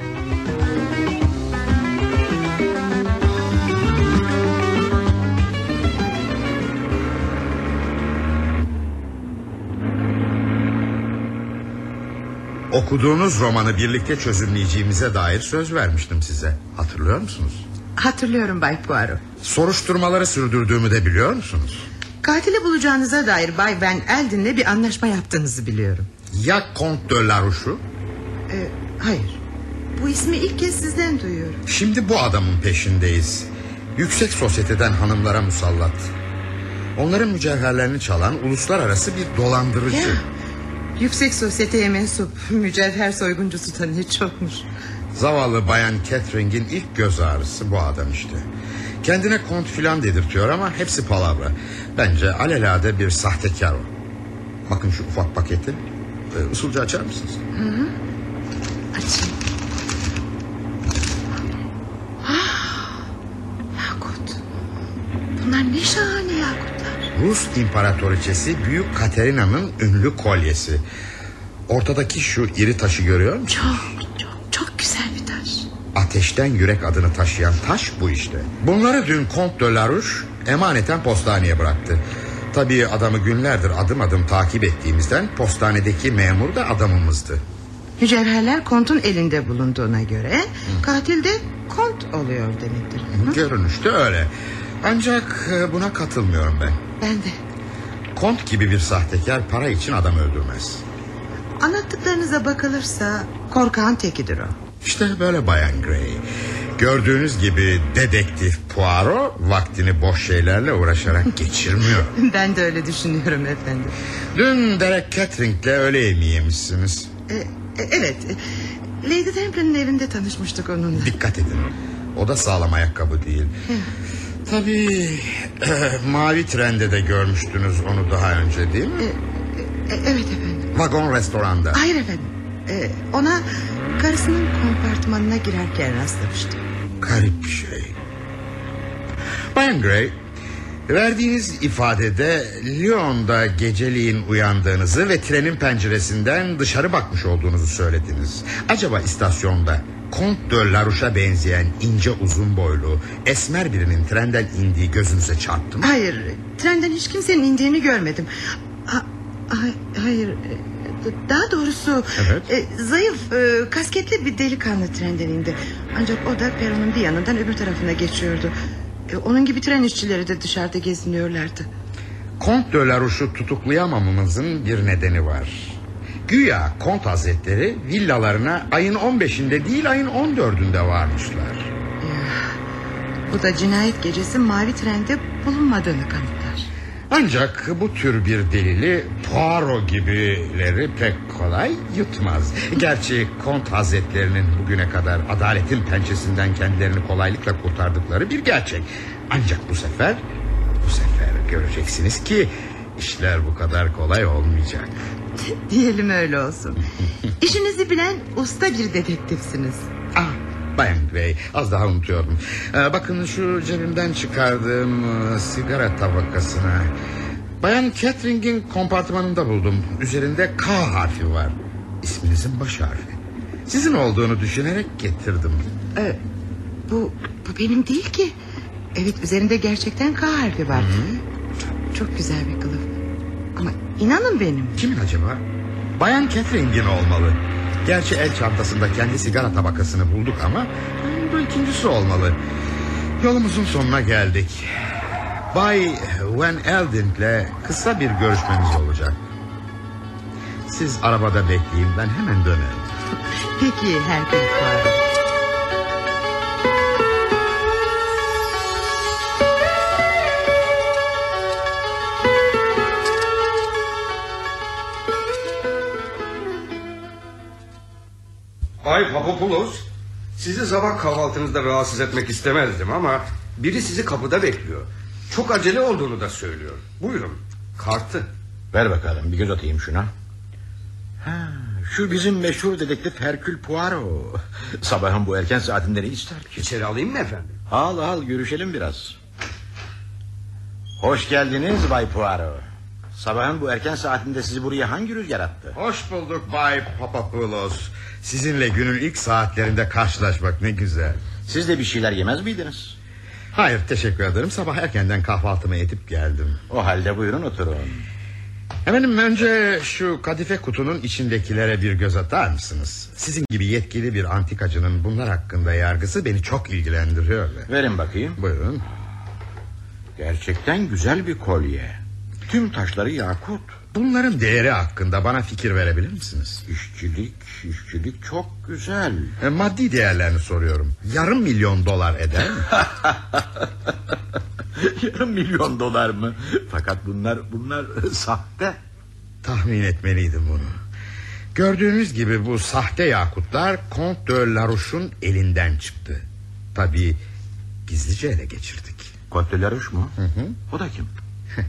Okuduğunuz romanı birlikte çözümleyeceğimize dair söz vermiştim size. Hatırlıyor musunuz? Hatırlıyorum Bay Poirot. Soruşturmaları sürdürdüğümü de biliyor musunuz? Katili bulacağınıza dair Bay Van Elden'le bir anlaşma yaptığınızı biliyorum. Ya Comte de Larouche'u? Ee, hayır. Bu ismi ilk kez sizden duyuyorum. Şimdi bu adamın peşindeyiz. Yüksek sosyeteden hanımlara musallat. Onların mücevherlerini çalan uluslararası bir dolandırıcı. Ya, yüksek sosyeteye mensup mücevher soyguncusu ne çokmuş. Zavallı bayan Catherine'in ilk göz ağrısı bu adam işte. Kendine kont filan dedirtiyor ama hepsi palavra. Bence alelade bir sahtekar o. Bakın şu ufak paketi. Ee, usulca açar mısınız? Hı hı. Açayım. Ah, yakut. Bunlar ne şahane yakutlar. Rus imparatoriçesi Büyük Katerina'nın ünlü kolyesi. Ortadaki şu iri taşı görüyor musun? Çok. Ateşten yürek adını taşıyan taş bu işte. Bunları dün Comte de Larouche emaneten postaneye bıraktı. Tabii adamı günlerdir adım adım takip ettiğimizden postanedeki memur da adamımızdı. Mücevherler kontun elinde bulunduğuna göre katil de kont oluyor demektir. Görünüşte öyle. Ancak e, buna katılmıyorum ben. Ben de. Kont gibi bir sahtekar para için adam öldürmez. Anlattıklarınıza bakılırsa korkağın tekidir o. İşte böyle Bayan Gray. Gördüğünüz gibi dedektif Poirot vaktini boş şeylerle uğraşarak geçirmiyor. Ben de öyle düşünüyorum efendim. Dün Derek Catering'le öğle yemeği yemişsiniz. E, e, evet. e, Lady Templar'ın evinde tanışmıştık onunla. Dikkat edin. O da sağlam ayakkabı değil. Tabii mavi trende de görmüştünüz onu daha önce değil mi? E, evet efendim. Vagon restoranda. Hayır efendim. E, ona karısının kompartmanına girerken rastlamıştım. Garip bir şey. Bayan Gray, verdiğiniz ifadede Lyon'da geceliğin uyandığınızı ve trenin penceresinden dışarı bakmış olduğunuzu söylediniz. Acaba istasyonda Comte de Larouche'a benzeyen ince uzun boylu esmer birinin trenden indiği gözünüze çarptı mı? Hayır. Trenden hiç kimsenin indiğini görmedim. Ha, hay- hayır. Daha doğrusu Evet. e, zayıf e, kasketli bir delikanlı trenden indi. Ancak o da peronun bir yanından öbür tarafına geçiyordu. E, onun gibi tren işçileri de dışarıda geziniyorlardı. Comte de Larouche'u tutuklayamamamızın bir nedeni var. Güya kont hazretleri villalarına ayın 15'inde değil ayın 14'ünde varmışlar. Bu da cinayet gecesi mavi trende bulunmadığını kanıtlar. Ancak bu tür bir delili Poirot gibileri pek kolay yutmaz. Gerçi kont hazretlerinin bugüne kadar adaletin pençesinden kendilerini kolaylıkla kurtardıkları bir gerçek. Ancak bu sefer, bu sefer göreceksiniz ki işler bu kadar kolay olmayacak. Diyelim öyle olsun. İşinizi bilen usta bir dedektifsiniz. Ah Bayan Gray az daha unutuyordum. Ee, bakın şu cebimden çıkardığım e, sigara tabakasını. Bayan Catherine'in kompartmanında buldum. Üzerinde K harfi var. İsminizin baş harfi. Sizin olduğunu düşünerek getirdim. Ee, bu, bu benim değil ki. Evet üzerinde gerçekten K harfi var. Çok, çok güzel bir kılıf. Ama inanın benim. Kimin acaba? Bayan Catherine'in olmalı. Gerçi el çantasında kendi sigara tabakasını bulduk ama bu ikincisi olmalı. Yolumuzun sonuna geldik. Bay Van Elding'le kısa bir görüşmemiz olacak. Siz arabada bekleyin ben hemen dönerim. Peki Herkül Poirot. Bay Papopoulos, sizi sabah kahvaltınızda rahatsız etmek istemezdim ama biri sizi kapıda bekliyor. Çok acele olduğunu da söylüyor. Buyurun, kartı. Ver bakalım bir göz atayım şuna. Ha, şu bizim meşhur dedektif Herkül Poirot. Sabahın bu erken saatinde ne ister ki? İçeri alayım mı efendim? Al al görüşelim biraz. Hoş geldiniz Bay Poirot. Sabahın bu erken saatinde sizi buraya hangi rüzgar attı? Hoş bulduk Bay Papapoulos. Sizinle günün ilk saatlerinde karşılaşmak ne güzel. Siz de bir şeyler yemez miydiniz? Hayır teşekkür ederim. Sabah erkenden kahvaltımı edip geldim. O halde buyurun oturun. Efendim önce şu kadife kutunun içindekilere bir göz atar mısınız? Sizin gibi yetkili bir antikacının bunlar hakkında yargısı beni çok ilgilendiriyor. Verin bakayım. Buyurun. Gerçekten güzel bir kolye. Tüm taşları yakut. Bunların değeri hakkında bana fikir verebilir misiniz? İşçilik, işçilik çok güzel. E, maddi değerlerini soruyorum. Yarım milyon dolar eder mi? Yarım milyon dolar mı? Fakat bunlar bunlar sahte. Tahmin etmeliydim bunu. Gördüğünüz gibi bu sahte yakutlar Comte de Larouche'un elinden çıktı. Tabii gizlice ele geçirdik. Comte de Larouche mu? Hı hı. O da kim?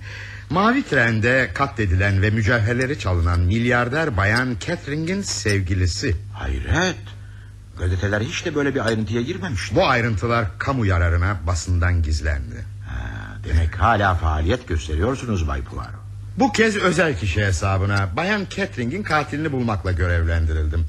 Mavi trende katledilen ve mücevherleri çalınan milyarder bayan Catherine'in sevgilisi. Hayret. Gazeteler hiç de böyle bir ayrıntıya girmemiş. Bu ayrıntılar kamu yararına basından gizlendi. Ha, demek hala faaliyet gösteriyorsunuz Bay Poirot. Bu kez özel kişi hesabına bayan Catherine'in katilini bulmakla görevlendirildim.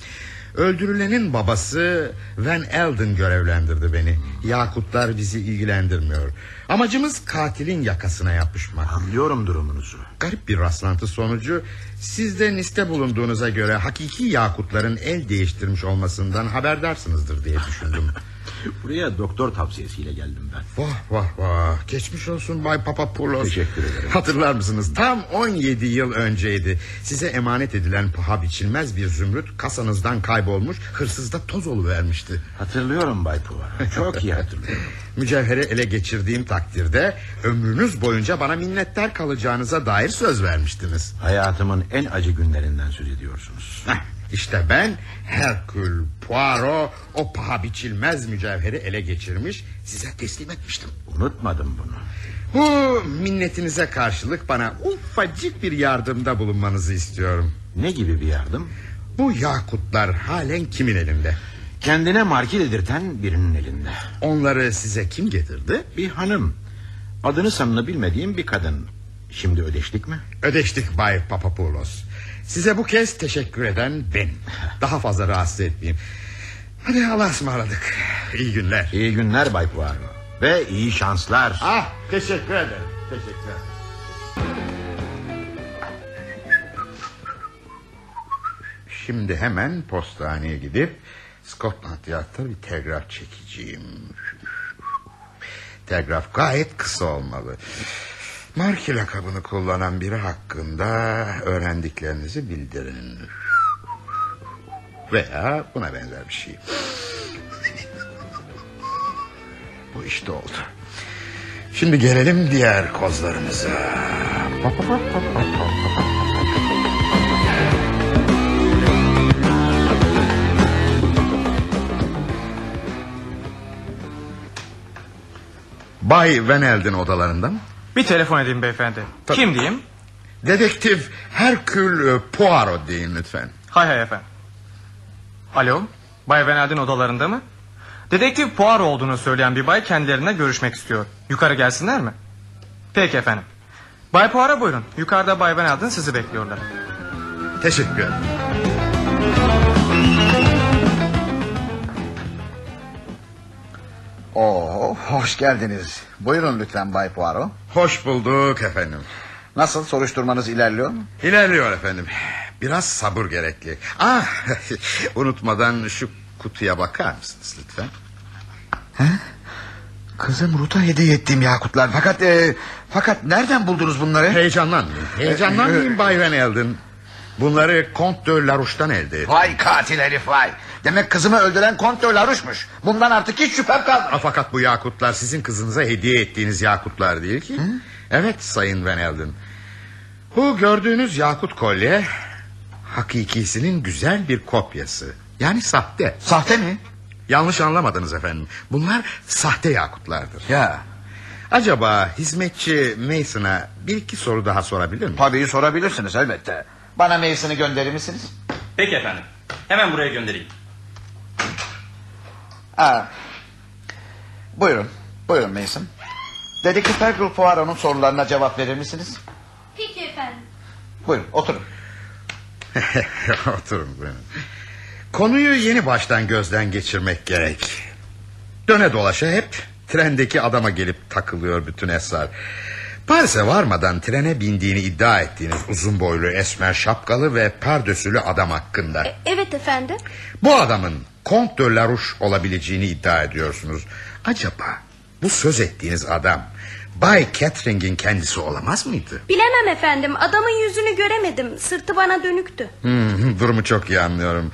Öldürülenin babası Van Elden görevlendirdi beni. Yakutlar bizi ilgilendirmiyor. Amacımız katilin yakasına yapışmak. Anlıyorum durumunuzu. Garip bir rastlantı sonucu siz de liste bulunduğunuza göre hakiki yakutların el değiştirmiş olmasından haberdarsınızdır diye düşündüm. Buraya doktor tavsiyesiyle geldim ben. Vah vah vah. Geçmiş olsun Bay Papapoulos. Teşekkür ederim. Hatırlar mısınız? Tam 17 yıl önceydi. Size emanet edilen paha biçilmez bir zümrüt kasanızdan kaybolmuş, hırsızda toz vermişti. Hatırlıyorum Bay Poirot. Çok iyi hatırlıyorum. Mücevheri ele geçirdiğim takdirde ömrünüz boyunca bana minnettar kalacağınıza dair söz vermiştiniz. Hayatımın en acı günlerinden söz ediyorsunuz. İşte ben Herkül Poirot o paha biçilmez mücevheri ele geçirmiş size teslim etmiştim. Unutmadım bunu. Bu minnetinize karşılık bana ufacık bir yardımda bulunmanızı istiyorum. Ne gibi bir yardım? Bu yakutlar halen kimin elinde? Kendine marki dedirten birinin elinde. Onları size kim getirdi? Bir hanım. Adını sanını bilmediğim bir kadın. Şimdi ödeştik mi? Ödeştik Bay Papapoulos. Size bu kez teşekkür eden ben. Daha fazla rahatsız etmeyeyim. Hadi Allah'a ısmarladık. İyi günler. İyi günler Bay Poirot. Ve iyi şanslar. Ah teşekkür ederim. Teşekkür ederim. Şimdi hemen postaneye gidip Scotland Yard'da bir telgraf çekeceğim. Telgraf gayet kısa olmalı. Marki lakabını kullanan biri hakkında öğrendiklerinizi bildirin. Veya buna benzer bir şey. Bu işte oldu. Şimdi gelelim diğer kozlarımıza. Bay Van Elden odalarında mı? Bir telefon edeyim beyefendi. Kim diyeyim? Dedektif Herkül Poirot deyin lütfen. Hay hay efendim. Alo, Bay Venald'in odalarında mı? Dedektif Poirot olduğunu söyleyen bir bay kendilerine görüşmek istiyor. Yukarı gelsinler mi? Peki efendim. Bay Poirot buyurun. Yukarıda Bay Venald'in sizi bekliyorlar. Teşekkür ederim. Oo, hoş geldiniz. Buyurun lütfen Bay Poirot. Hoş bulduk efendim. Nasıl soruşturmanız ilerliyor mu? İlerliyor efendim. Biraz sabır gerekli. Ah, unutmadan şu kutuya bakar mısınız lütfen? Kızım Ruth'a hediye ettiğim yakutlar. Fakat e, fakat nereden buldunuz bunları? Heyecanlanmayın. Heyecanlanmayın Bay Van Elden. Bunları Kont de Larouche'dan elde ettim. Vay katil herif vay. Demek kızımı öldüren Kont de Larouche'muş. Bundan artık hiç şüphem kalmadı. Fakat bu yakutlar sizin kızınıza hediye ettiğiniz yakutlar değil ki. Evet Sayın Van Elden. Bu gördüğünüz yakut kolye... ...hakikisinin güzel bir kopyası. Yani sahte. Sahte mi? Yanlış anlamadınız efendim. Bunlar sahte yakutlardır. Ya. Acaba hizmetçi Mason'a bir iki soru daha sorabilir miyim? Tabii sorabilirsiniz elbette. Bana Mason'ı gönderir misiniz? Peki efendim. Hemen buraya göndereyim. Ha. Buyurun. Buyurun Mason. Dedektif Hercule Poirot'un sorularına cevap verir misiniz? Peki efendim. Buyurun oturun. Oturun buyurun. Konuyu yeni baştan gözden geçirmek gerek. Döne dolaşa hep trendeki adama gelip takılıyor bütün esrar. Paris'e varmadan trene bindiğini iddia ettiğiniz uzun boylu esmer şapkalı ve pardösülü adam hakkında. Evet efendim. Bu adamın Comte de Larouche olabileceğini iddia ediyorsunuz. Acaba bu söz ettiğiniz adam Bay Catherine'in kendisi olamaz mıydı? Bilemem efendim. Adamın yüzünü göremedim. Sırtı bana dönüktü. Hmm, durumu çok iyi anlıyorum.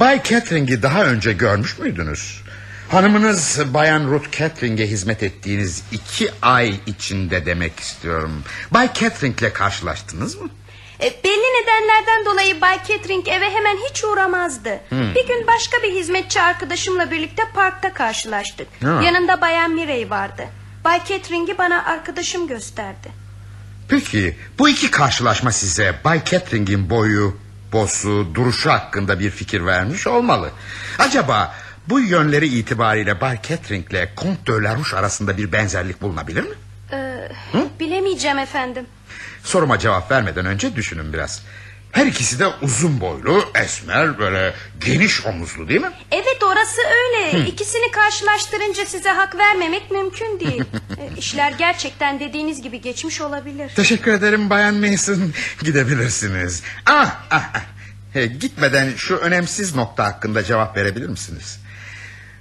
Bay Catherine'i daha önce görmüş müydünüz? Hanımınız Bayan Ruth Catherine'e hizmet ettiğiniz iki ay içinde demek istiyorum. Bay Catherine'le karşılaştınız mı? E, belli nedenlerden dolayı Bay Catering eve hemen hiç uğramazdı. Hmm. Bir gün başka bir hizmetçi arkadaşımla birlikte parkta karşılaştık. Ha. Yanında Bayan Mirey vardı. Bay Catering'i bana arkadaşım gösterdi. Peki bu iki karşılaşma size Bay Catherine'in boyu, bosu, duruşu hakkında bir fikir vermiş olmalı. Acaba bu yönleri itibariyle Bay Catherine'le Comte de Larouche arasında bir benzerlik bulunabilir mi? Ee, bilemeyeceğim efendim. Soruma cevap vermeden önce düşünün biraz. Her ikisi de uzun boylu, esmer, böyle geniş omuzlu değil mi? Evet orası öyle. Hı. İkisini karşılaştırınca size hak vermemek mümkün değil. e, işler gerçekten dediğiniz gibi geçmiş olabilir. Teşekkür ederim Bayan Mason. Gidebilirsiniz. Ah, ah, ah. He, gitmeden şu önemsiz nokta hakkında cevap verebilir misiniz?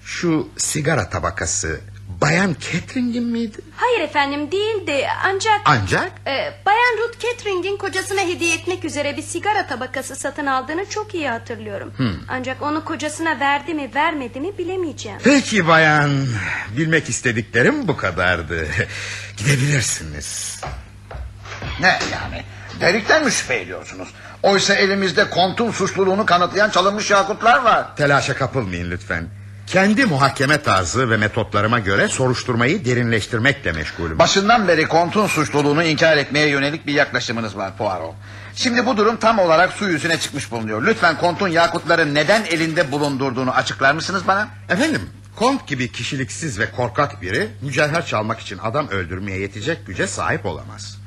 Şu sigara tabakası Bayan Catherine'in miydi? Hayır efendim değildi ancak... Ancak? e, Bayan Ruth Catering'in kocasına hediye etmek üzere bir sigara tabakası satın aldığını çok iyi hatırlıyorum. Hmm. Ancak onu kocasına verdi mi vermedi mi bilemeyeceğim. Peki bayan. Bilmek istediklerim bu kadardı. Gidebilirsiniz. Ne yani? Derikten mi şüphe ediyorsunuz? Oysa elimizde kontun suçluluğunu kanıtlayan çalınmış yakutlar var. Telaşa kapılmayın lütfen. Kendi muhakeme tarzı ve metotlarıma göre soruşturmayı derinleştirmekle meşgulüm. Başından beri kontun suçluluğunu inkar etmeye yönelik bir yaklaşımınız var Poirot. Şimdi bu durum tam olarak su yüzüne çıkmış bulunuyor. Lütfen kontun yakutları neden elinde bulundurduğunu açıklar mısınız bana? Efendim, Kont gibi kişiliksiz ve korkak biri mücevher çalmak için adam öldürmeye yetecek güce sahip olamaz.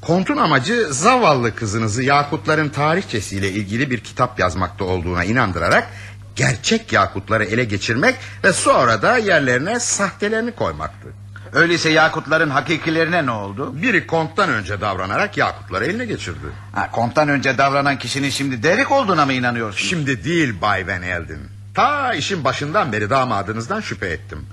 Kont'un amacı zavallı kızınızı yakutların tarihçesiyle ilgili bir kitap yazmakta olduğuna inandırarak gerçek yakutları ele geçirmek ve sonra da yerlerine sahtelerini koymaktı. Öyleyse yakutların hakikilerine ne oldu? Biri konttan önce davranarak yakutları eline geçirdi. Ha, konttan önce davranan kişinin şimdi Derek olduğuna mı inanıyorsunuz? Şimdi değil Bay Van Elden. Ta işin başından beri damadınızdan şüphe ettim.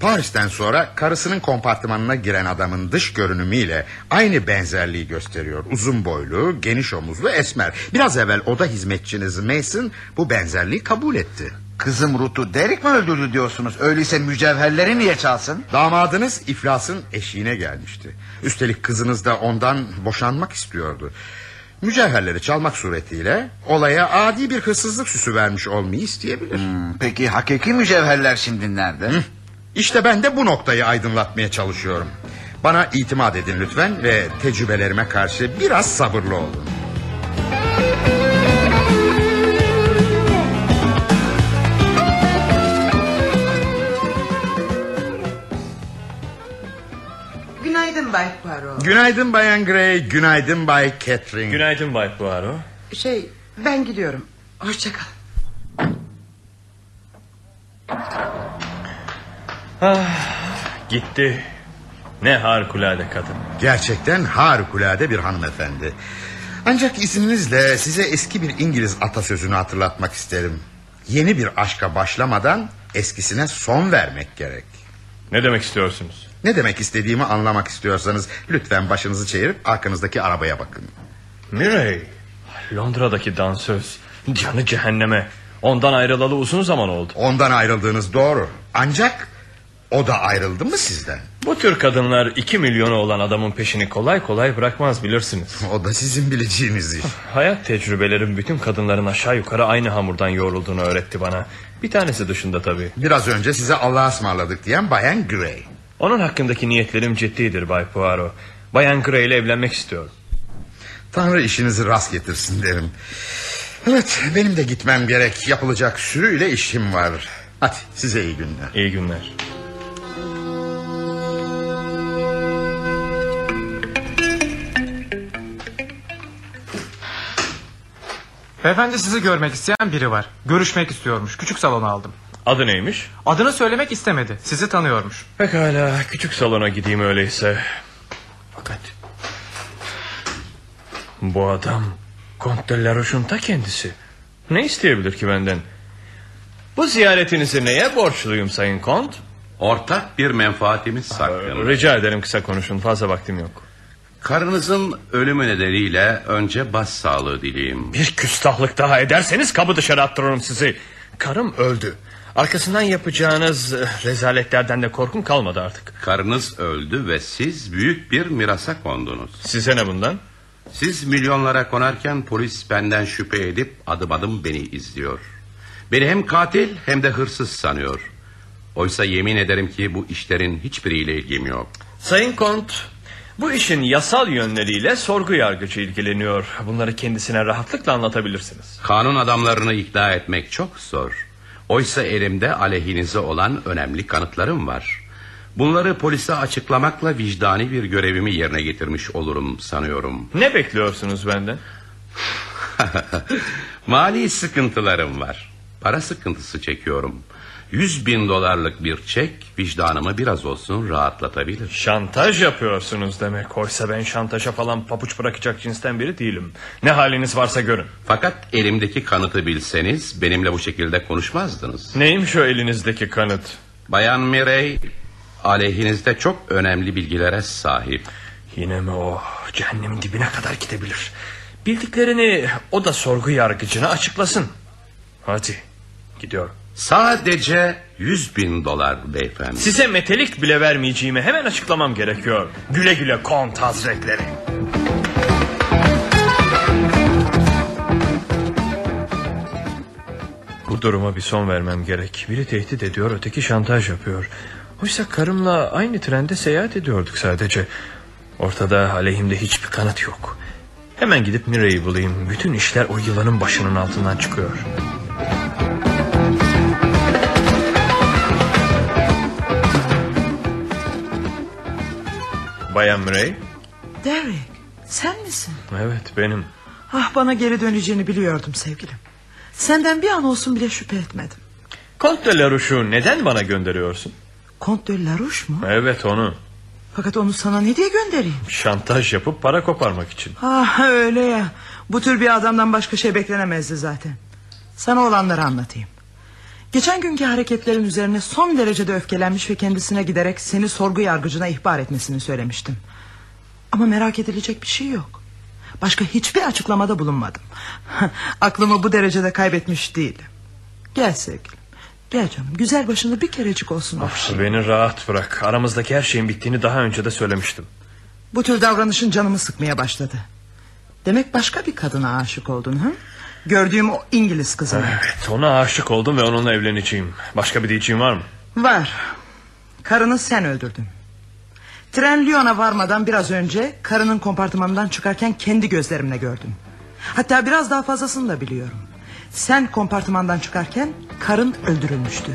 Paris'ten sonra karısının kompartımanına giren adamın dış görünümüyle aynı benzerliği gösteriyor. Uzun boylu, geniş omuzlu, esmer. Biraz evvel oda hizmetçiniz Mason bu benzerliği kabul etti. Kızım Ruth'u Derek mi öldürdü diyorsunuz? Öyleyse mücevherleri niye çalsın? Damadınız iflasın eşiğine gelmişti. Üstelik kızınız da ondan boşanmak istiyordu. Mücevherleri çalmak suretiyle olaya adi bir hırsızlık süsü vermiş olmayı isteyebilir. Hmm, peki hakiki mücevherler şimdi nerede? Hı. İşte ben de bu noktayı aydınlatmaya çalışıyorum. Bana itimat edin lütfen ve tecrübelerime karşı biraz sabırlı olun. Günaydın Bay Poirot. Günaydın Bayan Gray, günaydın Bay Catherine. Günaydın Bay Poirot. Şey ben gidiyorum. Hoşça kal. Ah, gitti. Ne harikulade kadın. Gerçekten harikulade bir hanımefendi. Ancak izninizle size eski bir İngiliz atasözünü hatırlatmak isterim. Yeni bir aşka başlamadan eskisine son vermek gerek. Ne demek istiyorsunuz? Ne demek istediğimi anlamak istiyorsanız lütfen başınızı çevirip arkanızdaki arabaya bakın. Mirey. Londra'daki dansöz. Canı cehenneme. Ondan ayrılalı uzun zaman oldu. Ondan ayrıldığınız doğru. Ancak o da ayrıldı mı sizden? Bu tür kadınlar iki milyonu olan adamın peşini kolay kolay bırakmaz bilirsiniz. O da sizin bileceğiniz iş. Hayat tecrübelerim bütün kadınların aşağı yukarı aynı hamurdan yoğrulduğunu öğretti bana. Bir tanesi dışında tabii. Biraz önce size Allah'a ısmarladık diyen Bayan Gray. Onun hakkındaki niyetlerim ciddidir Bay Poirot. Bayan Gray ile evlenmek istiyorum. Tanrı işinizi rast getirsin derim. Evet benim de gitmem gerek. Yapılacak sürüyle işim var. Hadi size iyi günler. İyi günler. Beyefendi sizi görmek isteyen biri var. Görüşmek istiyormuş. Küçük salona aldım. Adı neymiş? Adını söylemek istemedi. Sizi tanıyormuş. Pekala küçük salona gideyim öyleyse. Fakat... Bu adam Kont de la Roche'un ta kendisi. Ne isteyebilir ki benden? Bu ziyaretinizi neye borçluyum Sayın Kont? Ortak bir menfaatimiz saklı. Rica ederim kısa konuşun fazla vaktim yok. Karınızın ölümü nedeniyle önce baş sağlığı dileyim. Bir küstahlık daha ederseniz kabı dışarı attırırım sizi. Karım öldü. Arkasından yapacağınız eh, rezaletlerden de korkum kalmadı artık. Karınız öldü ve siz büyük bir mirasa kondunuz. Size ne bundan? Siz milyonlara konarken polis benden şüphe edip adım adım beni izliyor. Beni hem katil hem de hırsız sanıyor. Oysa yemin ederim ki bu işlerin hiçbiriyle ilgim yok. Sayın Kont, bu işin yasal yönleriyle sorgu yargıcı ilgileniyor. Bunları kendisine rahatlıkla anlatabilirsiniz. Kanun adamlarını ikna etmek çok zor. Oysa elimde aleyhinize olan önemli kanıtlarım var. Bunları polise açıklamakla vicdani bir görevimi yerine getirmiş olurum sanıyorum. Ne bekliyorsunuz benden? Mali sıkıntılarım var. Para sıkıntısı çekiyorum. Yüz bin dolarlık bir çek vicdanımı biraz olsun rahatlatabilir. Şantaj yapıyorsunuz demek. Oysa ben şantaja falan papuç bırakacak cinsten biri değilim. Ne haliniz varsa görün. Fakat elimdeki kanıtı bilseniz benimle bu şekilde konuşmazdınız. Neymiş o elinizdeki kanıt? Bayan Mirey aleyhinizde çok önemli bilgilere sahip. Yine mi o? Cehennemin dibine kadar gidebilir. Bildiklerini o da sorgu yargıcına açıklasın. Hadi gidiyorum. Sadece yüz bin dolar beyefendi. Size metelik bile vermeyeceğimi hemen açıklamam gerekiyor. Güle güle kont hazretleri. Bu duruma bir son vermem gerek. Biri tehdit ediyor, öteki şantaj yapıyor. Oysa karımla aynı trende seyahat ediyorduk sadece. Ortada aleyhimde hiçbir kanıt yok. Hemen gidip Mira'yı bulayım. Bütün işler o yılanın başının altından çıkıyor. Bayan Murray? Derek sen misin? Evet benim. Ah bana geri döneceğini biliyordum sevgilim. Senden bir an olsun bile şüphe etmedim. Kont de Larouche'u neden bana gönderiyorsun? Kont de Larouche mu? Evet onu. Fakat onu sana ne diye göndereyim? Şantaj yapıp para koparmak için. Ah öyle ya. Bu tür bir adamdan başka şey beklenemezdi zaten. Sana olanları anlatayım. Geçen günkü hareketlerin üzerine son derecede öfkelenmiş ve kendisine giderek seni sorgu yargıcına ihbar etmesini söylemiştim. Ama merak edilecek bir şey yok. Başka hiçbir açıklamada bulunmadım. Aklımı bu derecede kaybetmiş değilim. Gel sevgilim. Gel canım güzel başını bir kerecik olsun. Of, beni rahat bırak. Aramızdaki her şeyin bittiğini daha önce de söylemiştim. Bu tür davranışın canımı sıkmaya başladı. Demek başka bir kadına aşık oldun ha? Gördüğüm o İngiliz kızına. Evet ona aşık oldum ve onunla evleneceğim. Başka bir diyeceğim var mı? Var. Karını sen öldürdün. Tren Lyon'a varmadan biraz önce karının kompartımanından çıkarken kendi gözlerimle gördüm. Hatta biraz daha fazlasını da biliyorum. Sen kompartımandan çıkarken karın öldürülmüştü.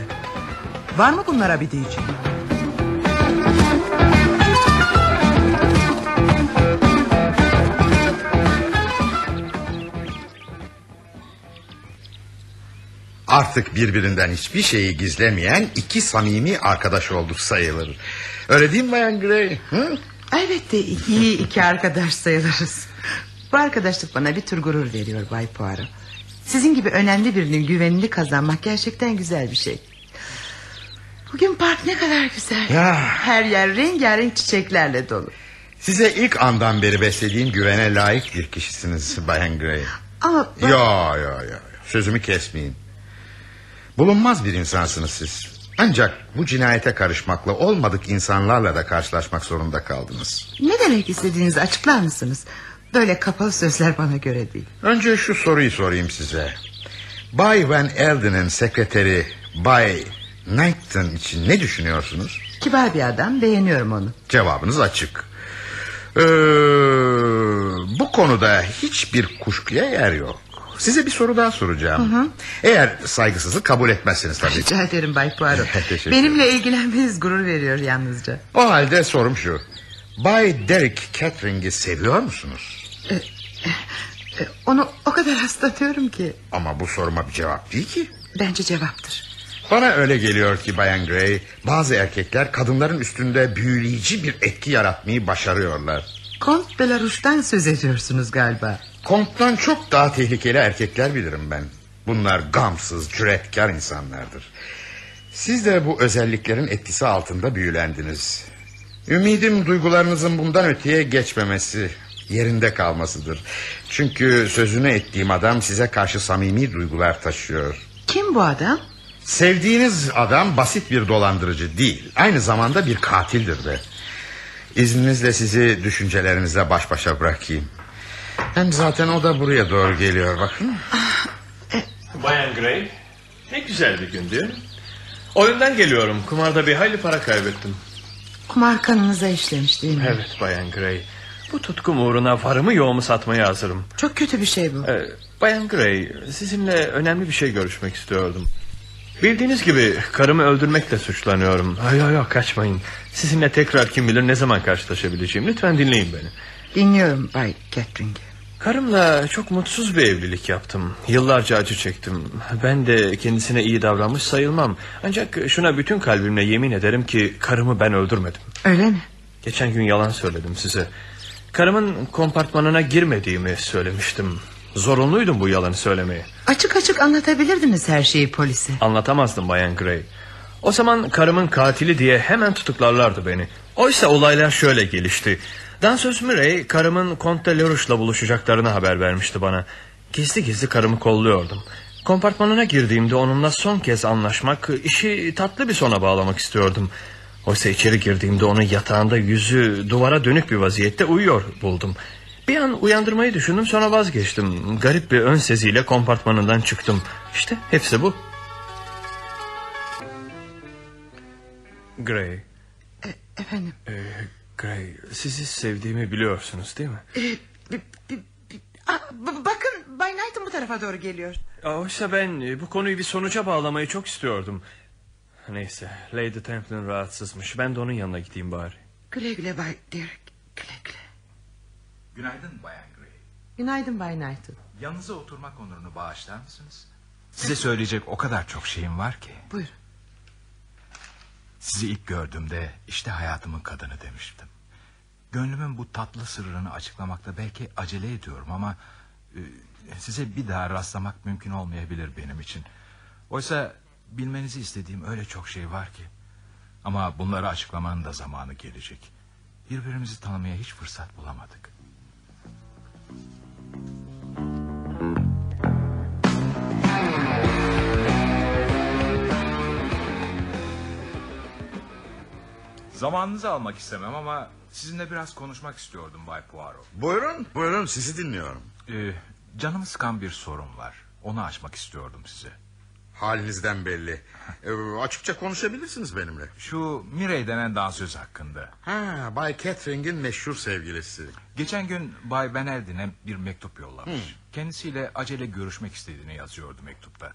Var mı bunlara bir diyeceğim? Artık birbirinden hiçbir şeyi gizlemeyen iki samimi arkadaş olduk sayılır. Öyle değil mi Bayan Gray? Hı? Elbette iyi iki arkadaş sayılırız. Bu arkadaşlık bana bir tür gurur veriyor Bay Poirot. Sizin gibi önemli birinin güvenini kazanmak gerçekten güzel bir şey. Bugün park ne kadar güzel. Ya. Her yer rengarenk çiçeklerle dolu. Size ilk andan beri beslediğim güvene layık bir kişisiniz Bayan Gray. Ama ben- Ya ya ya sözümü kesmeyin. Bulunmaz bir insansınız siz. Ancak bu cinayete karışmakla olmadık insanlarla da karşılaşmak zorunda kaldınız. ne demek istediğinizi açıklar mısınız? Böyle kapalı sözler bana göre değil. Önce şu soruyu sorayım size. Bay Van Elden'in sekreteri Bay Knighton için ne düşünüyorsunuz? Kibar bir adam beğeniyorum onu. Cevabınız açık. Ee, bu konuda hiçbir kuşkuya yer yok. Size bir soru daha soracağım. Hı hı. Eğer saygısızlık kabul etmezseniz tabii. Rica ederim Bay Poirot. Benimle ilgilenmeniz gurur veriyor yalnızca. O halde sorum şu. Bay Derek Catering'i seviyor musunuz? E, Onu o kadar hastatıyorum ki. Ama bu soruma bir cevap değil ki. Bence cevaptır. Bana öyle geliyor ki Bayan Gray... ...bazı erkekler kadınların üstünde büyüleyici bir etki yaratmayı başarıyorlar. Kont Belarus'tan söz ediyorsunuz galiba. Kont'tan çok daha tehlikeli erkekler bilirim ben. Bunlar gamsız, cüretkar insanlardır. Siz de bu özelliklerin etkisi altında büyülendiniz. Ümidim duygularınızın bundan öteye geçmemesi, yerinde kalmasıdır. Çünkü sözünü ettiğim adam size karşı samimi duygular taşıyor. Kim bu adam? Sevdiğiniz adam basit bir dolandırıcı değil. Aynı zamanda bir katildir de. İzninizle sizi düşüncelerinizle baş başa bırakayım. Hem zaten o da buraya doğru geliyor bakın. Bayan Gray ne güzel bir gündü. Oyundan geliyorum. Kumarda bir hayli para kaybettim. Kumar kanınıza işlemiş değil mi? Evet Bayan Gray. Bu tutkum uğruna varımı yoğumu satmaya hazırım. Çok kötü bir şey bu. Ee, Bayan Gray sizinle önemli bir şey görüşmek istiyordum. Bildiğiniz gibi karımı öldürmekle suçlanıyorum. Hayır yok yok kaçmayın. Sizinle tekrar kim bilir ne zaman karşılaşabileceğim. Lütfen dinleyin beni. Dinliyorum Bay Catering. Karımla çok mutsuz bir evlilik yaptım. Yıllarca acı çektim. Ben de kendisine iyi davranmış sayılmam. Ancak şuna bütün kalbimle yemin ederim ki karımı ben öldürmedim. Öyle mi? Geçen gün yalan söyledim size. Karımın kompartmanına girmediğimi söylemiştim. Zorunluydum bu yalanı söylemeye. Açık açık anlatabilirdiniz her şeyi polise. Anlatamazdım Bayan Gray. O zaman karımın katili diye hemen tutuklarlardı beni. Oysa olaylar şöyle gelişti. Dansöz Murray karımın Comte Leroux'la buluşacaklarını haber vermişti bana. Gizli gizli karımı kolluyordum. Kompartmanına girdiğimde onunla son kez anlaşmak, işi tatlı bir sona bağlamak istiyordum. Oysa içeri girdiğimde onu yatağında yüzü duvara dönük bir vaziyette uyuyor buldum. Bir an uyandırmayı düşündüm sonra vazgeçtim. Garip bir ön seziyle kompartmanından çıktım. İşte hepsi bu. Gray. efendim. Ee, Gray sizi sevdiğimi biliyorsunuz değil mi? Ee, bi- bi- bi- b- bakın Bay Knight'ın bu tarafa doğru geliyor. Oysa ben e, bu konuyu bir sonuca bağlamayı çok istiyordum. Neyse Lady Templin rahatsızmış. Ben de onun yanına gideyim bari. Güle güle Bay Derek. Günaydın Bayan Gray. Günaydın Bay Knight'ın. Yanınıza oturmak onurunu bağışlar mısınız? Size söyleyecek o kadar çok şeyim var ki. Buyurun. Sizi ilk gördüğümde işte hayatımın kadını demiştim. Gönlümün bu tatlı sırrını açıklamakta belki acele ediyorum ama... e, ...size bir daha rastlamak mümkün olmayabilir benim için. Oysa bilmenizi istediğim öyle çok şey var ki. Ama bunları açıklamanın da zamanı gelecek. Birbirimizi tanımaya hiç fırsat bulamadık. Zamanınızı almak istemem ama sizinle biraz konuşmak istiyordum Bay Poirot. Buyurun, buyurun sizi dinliyorum. Ee, canımı sıkan bir sorun var. Onu açmak istiyordum size. Halinizden belli. Ee, açıkça konuşabilirsiniz benimle. Şu Mirey denen dansöz hakkında. Ha, Bay Catherine'in meşhur sevgilisi. Geçen gün Bay Beneldi'ne bir mektup yollamış. Hmm. Kendisiyle acele görüşmek istediğini yazıyordu mektupta.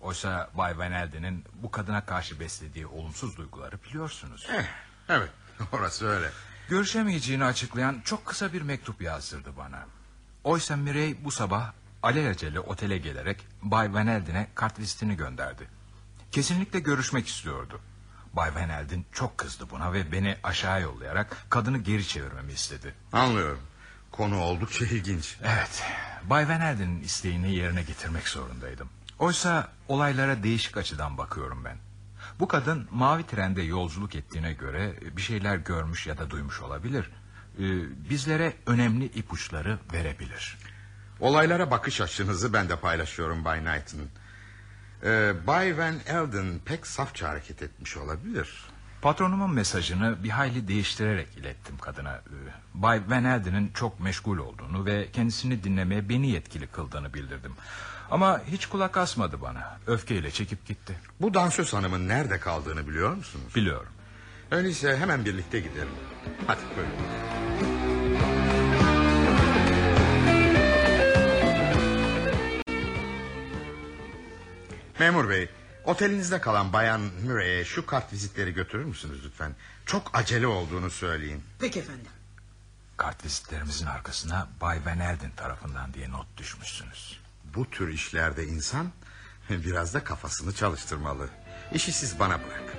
Oysa Bay Beneldi'nin bu kadına karşı beslediği olumsuz duyguları biliyorsunuz. Eh, evet, orası öyle. Görüşemeyeceğini açıklayan çok kısa bir mektup yazdırdı bana. Oysa Mirey bu sabah alelacele otele gelerek Bay Van Elden'e kartvizitini gönderdi. Kesinlikle görüşmek istiyordu. Bay Van Elden çok kızdı buna ve beni aşağı yollayarak kadını geri çevirmemi istedi. Anlıyorum. Konu oldukça ilginç. Evet, Bay Van Elden'in isteğini yerine getirmek zorundaydım. Oysa olaylara değişik açıdan bakıyorum ben. Bu kadın mavi trende yolculuk ettiğine göre bir şeyler görmüş ya da duymuş olabilir. Ee, bizlere önemli ipuçları verebilir. Olaylara bakış açınızı ben de paylaşıyorum Bay Knighton. Ee, Bay Van Elden pek safça hareket etmiş olabilir. Patronumun mesajını bir hayli değiştirerek ilettim kadına. Ee, Bay Van Elden'in çok meşgul olduğunu ve kendisini dinlemeye beni yetkili kıldığını bildirdim. Ama hiç kulak asmadı bana. Öfkeyle çekip gitti. Bu dansöz hanımın nerede kaldığını biliyor musunuz? Biliyorum. Öyleyse hemen birlikte gidelim. Hadi buyurun. Memur bey, otelinizde kalan bayan Murray'e şu kart vizitleri götürür müsünüz lütfen? Çok acele olduğunu söyleyin. Peki efendim. Kartvizitlerimizin arkasına Bay Van Elden tarafından diye not düşmüşsünüz. Bu tür işlerde insan biraz da kafasını çalıştırmalı. İşi siz bana bırakın.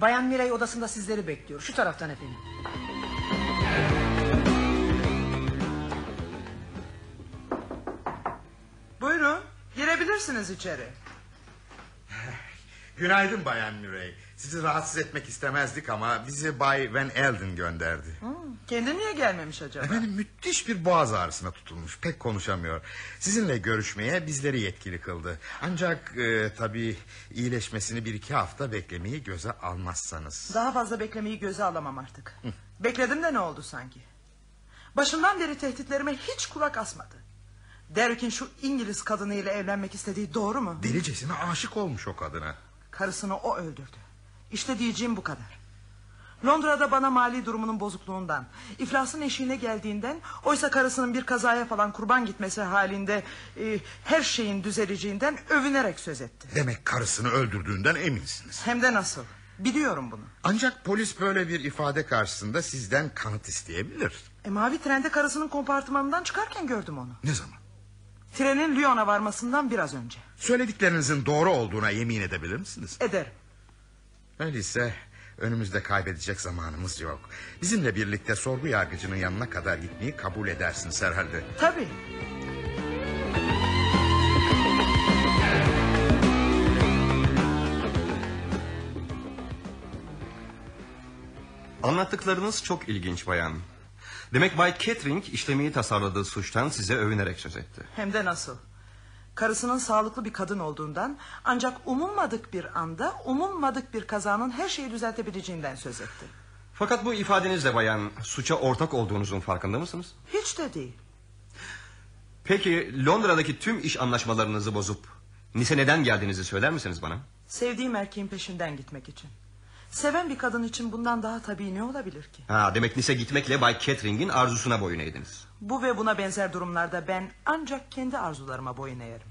Bayan Mirey odasında sizleri bekliyor. Şu taraftan efendim. Buyurun girebilirsiniz içeri. Günaydın Bayan Murray. Sizi rahatsız etmek istemezdik ama bizi Bay Van Elden gönderdi. Hmm, kendi niye gelmemiş acaba? Efendim müthiş bir boğaz ağrısına tutulmuş. Pek konuşamıyor. Sizinle görüşmeye bizleri yetkili kıldı. Ancak e, tabii iyileşmesini bir iki hafta beklemeyi göze almazsanız. Daha fazla beklemeyi göze alamam artık. Bekledim de ne oldu sanki? Başından beri tehditlerime hiç kulak asmadı. Derrick'in şu İngiliz kadınıyla evlenmek istediği doğru mu? Delicesine aşık olmuş o kadına. Karısını o öldürdü. İşte diyeceğim bu kadar. Londra'da bana mali durumunun bozukluğundan, iflasın eşiğine geldiğinden, oysa karısının bir kazaya falan kurban gitmesi halinde e, her şeyin düzeleceğinden övünerek söz etti. Demek karısını öldürdüğünden eminsiniz. Hem de nasıl? Biliyorum bunu. Ancak polis böyle bir ifade karşısında sizden kanıt isteyebilir. E, mavi trende karısının kompartımanından çıkarken gördüm onu. Ne zaman? Trenin Lyon'a varmasından biraz önce. Söylediklerinizin doğru olduğuna yemin edebilir misiniz? Ederim. Öyleyse önümüzde kaybedecek zamanımız yok. Bizimle birlikte sorgu yargıcının yanına kadar gitmeyi kabul edersiniz herhalde. Tabii. Anlattıklarınız çok ilginç bayan. Demek Bay Catering işlemeyi tasarladığı suçtan size övünerek söz etti. Hem de nasıl? Karısının sağlıklı bir kadın olduğundan ancak umulmadık bir anda umulmadık bir kazanın her şeyi düzeltebileceğinden söz etti. Fakat bu ifadenizle bayan suça ortak olduğunuzun farkında mısınız? Hiç de değil. Peki Londra'daki tüm iş anlaşmalarınızı bozup Nice neden geldiğinizi söyler misiniz bana? Sevdiğim erkeğin peşinden gitmek için. Seven bir kadın için bundan daha tabii ne olabilir ki? Ha, demek Nice gitmekle Bay Catering'in arzusuna boyun eğdiniz. Bu ve buna benzer durumlarda ben ancak kendi arzularıma boyun eğerim.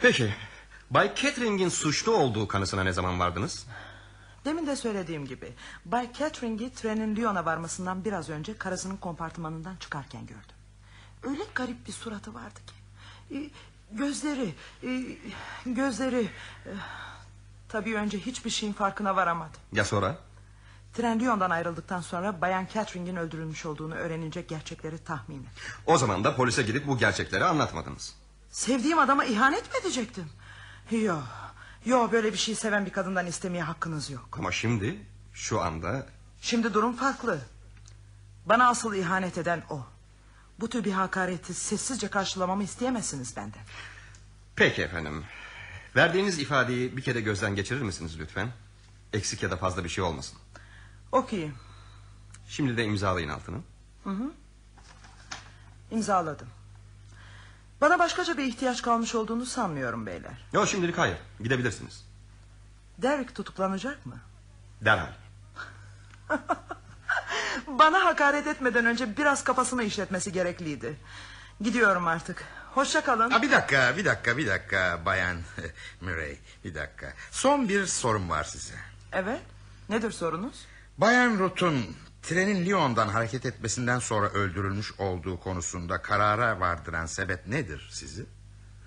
Peki Bay Catering'in suçlu olduğu kanısına ne zaman vardınız? Demin de söylediğim gibi Bay Catering'i trenin Lyon'a varmasından biraz önce karısının kompartımanından çıkarken gördüm. Öyle garip bir suratı vardı ki. Ee, Gözleri, e, gözleri... Tabii önce hiçbir şeyin farkına varamadım. Ya sonra? Tren Lyon'dan ayrıldıktan sonra Bayan Catherine'in öldürülmüş olduğunu öğrenince gerçekleri tahmin et. O zaman da polise gidip bu gerçekleri anlatmadınız. Sevdiğim adama ihanet mi edecektim? Yok. Yok böyle bir şey seven bir kadından istemeye hakkınız yok. Ama şimdi şu anda Şimdi durum farklı. Bana asıl ihanet eden o. Bu tür bir hakareti sessizce karşılamamı isteyemezsiniz benden. Peki efendim. Verdiğiniz ifadeyi bir kere gözden geçirir misiniz lütfen? Eksik ya da fazla bir şey olmasın. Okuyayım. Şimdi de imzalayın altını. Hı hı. İmzaladım. Bana başkaca bir ihtiyaç kalmış olduğunu sanmıyorum beyler. Yok şimdilik hayır. Gidebilirsiniz. Derrick tutuklanacak mı? Derhal. Bana hakaret etmeden önce biraz kafasını işletmesi gerekliydi. Gidiyorum artık. Hoşça kalın. Ha, bir dakika, bir dakika, bir dakika Bayan Murray. Bir dakika. Son bir sorum var size. Evet. Nedir sorunuz? Bayan Ruth'un trenin Lyon'dan hareket etmesinden sonra öldürülmüş olduğu konusunda karara vardıran sebep nedir sizi?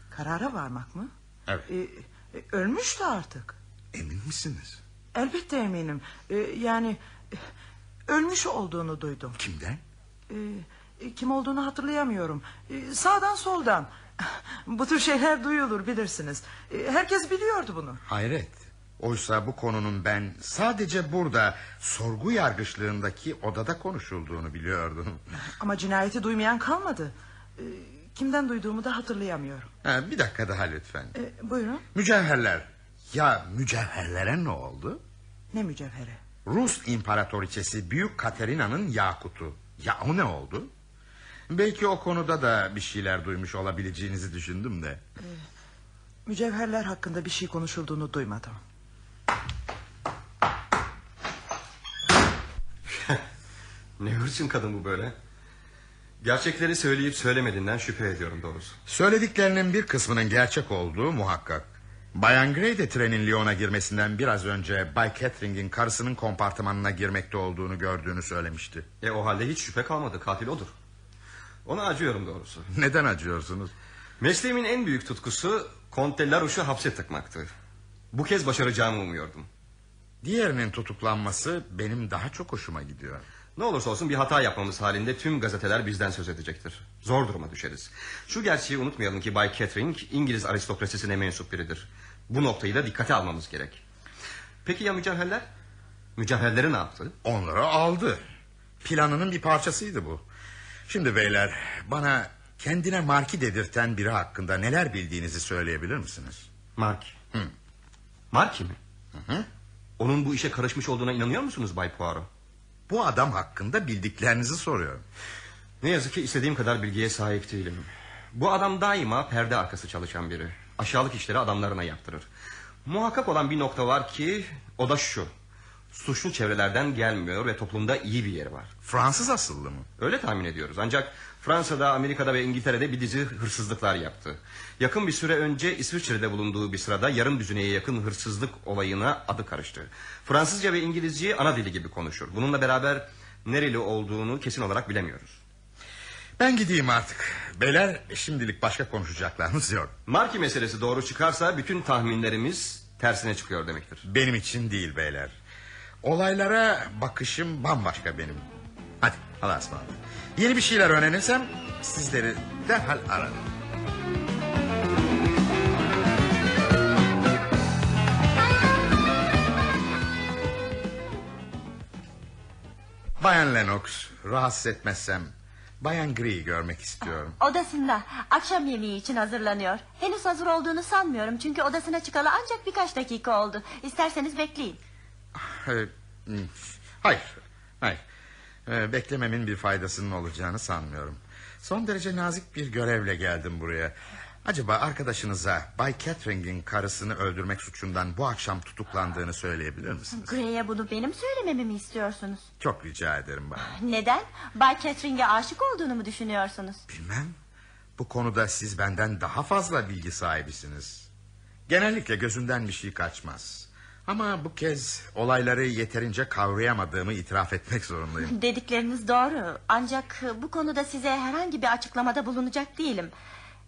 Karara varmak mı? Evet. Ee, e, ölmüştü artık. Emin misiniz? Elbette eminim. Ee, yani e, ölmüş olduğunu duydum. Kimden? Ee, kim olduğunu hatırlayamıyorum. Ee, sağdan soldan. Bu tür şeyler duyulur bilirsiniz. Ee, herkes biliyordu bunu. Hayret. Oysa bu konunun ben sadece burada sorgu yargıçlığındaki odada konuşulduğunu biliyordum. Ama cinayeti duymayan kalmadı. Ee, kimden duyduğumu da hatırlayamıyorum. Ha, bir dakika daha lütfen. Ee, buyurun. Mücevherler. Ya mücevherlere ne oldu? Ne mücevhere? Rus imparatoriçesi Büyük Katerina'nın yakutu. Ya o ne oldu? Belki o konuda da bir şeyler duymuş olabileceğinizi düşündüm de. Mücevherler hakkında bir şey konuşulduğunu duymadım. Ne hırçın kadın bu böyle. Gerçekleri söyleyip söylemediğinden şüphe ediyorum doğrusu. Söylediklerinin bir kısmının gerçek olduğu muhakkak. Bayan Gray de trenin Lyon'a girmesinden biraz önce Bay Catherine'in karısının kompartımanına girmekte olduğunu gördüğünü söylemişti. E o halde hiç şüphe kalmadı katil odur. Ona acıyorum doğrusu. Neden acıyorsunuz? Mesleğimin en büyük tutkusu Conte Larouche'u hapse tıkmaktı. Bu kez başaracağımı umuyordum. Diğerinin tutuklanması benim daha çok hoşuma gidiyor. Ne olursa olsun bir hata yapmamız halinde tüm gazeteler bizden söz edecektir. Zor duruma düşeriz. Şu gerçeği unutmayalım ki Bay Catherine İngiliz aristokrasisine mensup biridir. Bu noktayı da dikkate almamız gerek. Peki ya mücevherler? Mücevherleri ne yaptı? Onları aldı. Planının bir parçasıydı bu. Şimdi beyler bana kendine marki dedirten biri hakkında neler bildiğinizi söyleyebilir misiniz? Marki. Hı. Marki mi? Hı hı. Onun bu işe karışmış olduğuna inanıyor musunuz Bay Poirot? Bu adam hakkında bildiklerinizi soruyorum. Ne yazık ki istediğim kadar bilgiye sahip değilim. Bu adam daima perde arkası çalışan biri. Aşağılık işleri adamlarına yaptırır. Muhakkak olan bir nokta var ki o da şu. Suçlu çevrelerden gelmiyor ve toplumda iyi bir yeri var. Fransız asıllı mı? Öyle tahmin ediyoruz. Ancak Fransa'da, Amerika'da ve İngiltere'de bir dizi hırsızlıklar yaptı. Yakın bir süre önce İsviçre'de bulunduğu bir sırada yarım düzineye yakın hırsızlık olayına adı karıştı. Fransızca ve İngilizceyi ana dili gibi konuşur. Bununla beraber nereli olduğunu kesin olarak bilemiyoruz. Ben gideyim artık. Beyler şimdilik başka konuşacaklarımız yok. Marki meselesi doğru çıkarsa bütün tahminlerimiz tersine çıkıyor demektir. Benim için değil beyler. Olaylara bakışım bambaşka benim. Hadi Allah'a ısmarladık. Yeni bir şeyler öğrenirsem sizleri derhal ararım. Bayan Lennox rahatsız etmezsem Bayan Grey'i görmek istiyorum. Odasında akşam yemeği için hazırlanıyor. Henüz hazır olduğunu sanmıyorum çünkü odasına çıkalı ancak birkaç dakika oldu. İsterseniz bekleyin. Hmm, Hayır, hayır. Ee, Beklememin bir faydasının olacağını sanmıyorum. Son derece nazik bir görevle geldim buraya. Acaba arkadaşınıza Bay Catherine'in karısını öldürmek suçundan bu akşam tutuklandığını söyleyebilir misiniz? Grey'e bunu benim söylememi mi istiyorsunuz? Çok rica ederim bana. Neden? Bay Catherine'e aşık olduğunu mu düşünüyorsunuz? Bilmem. Bu konuda siz benden daha fazla bilgi sahibisiniz. Genellikle gözümden bir şey kaçmaz. Ama bu kez olayları yeterince kavrayamadığımı itiraf etmek zorundayım. Dedikleriniz doğru. Ancak bu konuda size herhangi bir açıklamada bulunacak değilim.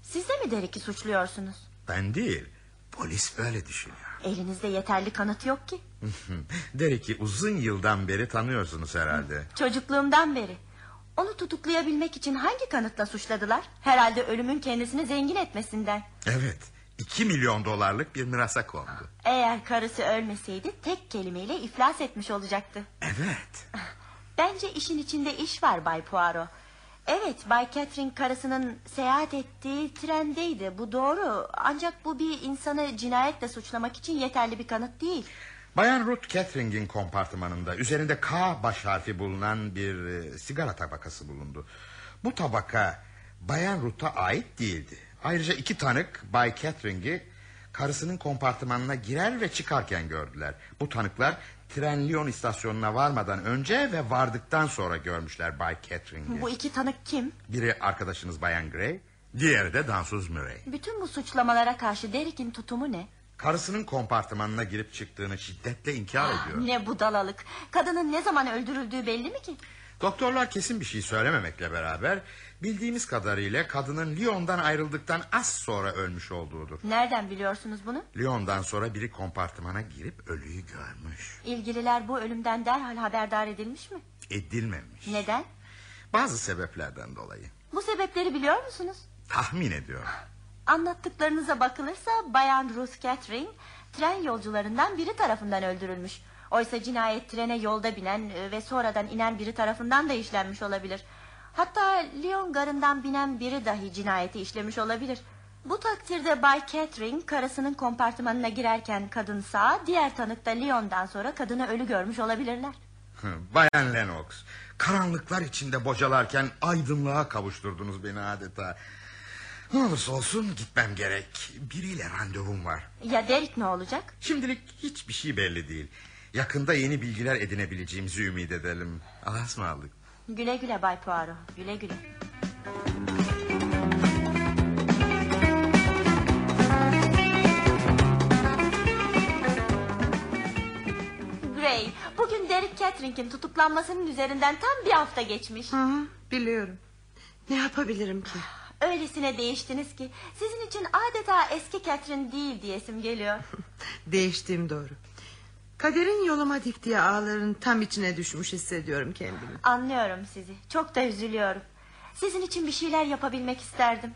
Siz de mi Derek'i suçluyorsunuz? Ben değil. Polis böyle düşünüyor. Elinizde yeterli kanıt yok ki. Derek'i uzun yıldan beri tanıyorsunuz herhalde. Çocukluğumdan beri. Onu tutuklayabilmek için hangi kanıtla suçladılar? Herhalde ölümün kendisini zengin etmesinden. Evet. 2 milyon dolarlık bir mirasa kondu. Eğer karısı ölmeseydi tek kelimeyle iflas etmiş olacaktı. Evet. Bence işin içinde iş var Bay Poirot. Evet Bay Catherine karısının seyahat ettiği trendeydi bu doğru. Ancak bu bir insanı cinayetle suçlamak için yeterli bir kanıt değil. Bayan Ruth Catherine'in kompartımanında üzerinde K baş harfi bulunan bir e, sigara tabakası bulundu. Bu tabaka Bayan Ruth'a ait değildi. Ayrıca iki tanık Bay Catherine'i karısının kompartımanına girer ve çıkarken gördüler. Bu tanıklar tren Lyon istasyonuna varmadan önce ve vardıktan sonra görmüşler Bay Catherine'i. Bu iki tanık kim? Biri arkadaşınız Bayan Gray, diğeri de dansöz Murray. Bütün bu suçlamalara karşı Derek'in tutumu ne? Karısının kompartımanına girip çıktığını şiddetle inkar ediyor. Ne budalalık. Kadının ne zaman öldürüldüğü belli mi ki? Doktorlar kesin bir şey söylememekle beraber bildiğimiz kadarıyla kadının Lyon'dan ayrıldıktan az sonra ölmüş olduğudur. Nereden biliyorsunuz bunu? Lyon'dan sonra biri kompartımana girip ölüyü görmüş. İlgililer bu ölümden derhal haberdar edilmiş mi? Edilmemiş. Neden? Bazı sebeplerden dolayı. Bu sebepleri biliyor musunuz? Tahmin ediyor. Anlattıklarınıza bakılırsa Bayan Ruth Catherine tren yolcularından biri tarafından öldürülmüş. Oysa cinayet trene yolda binen e, ve sonradan inen biri tarafından da işlenmiş olabilir. Hatta Lyon garından binen biri dahi cinayeti işlemiş olabilir. Bu takdirde Bay Catherine karısının kompartımanına girerken kadın sağ, diğer tanık da Lyon'dan sonra kadını ölü görmüş olabilirler. Bayan Lennox, karanlıklar içinde bocalarken aydınlığa kavuşturdunuz beni adeta. Ne olursa olsun gitmem gerek. Biriyle randevum var. Ya Derek ne olacak? Şimdilik hiçbir şey belli değil. Yakında yeni bilgiler edinebileceğimizi ümit edelim. Allah'a ısmarladık. Güle güle Bay Poirot, güle güle. Gray, bugün Derek Catherine'in tutuklanmasının üzerinden tam bir hafta geçmiş. Hı hı, biliyorum. Ne yapabilirim ki? Öylesine değiştiniz ki sizin için adeta eski Catherine değil diyesim geliyor. Değiştiğim doğru. Kaderin yoluma diktiği ağların tam içine düşmüş hissediyorum kendimi. Anlıyorum sizi. Çok da üzülüyorum. Sizin için bir şeyler yapabilmek isterdim.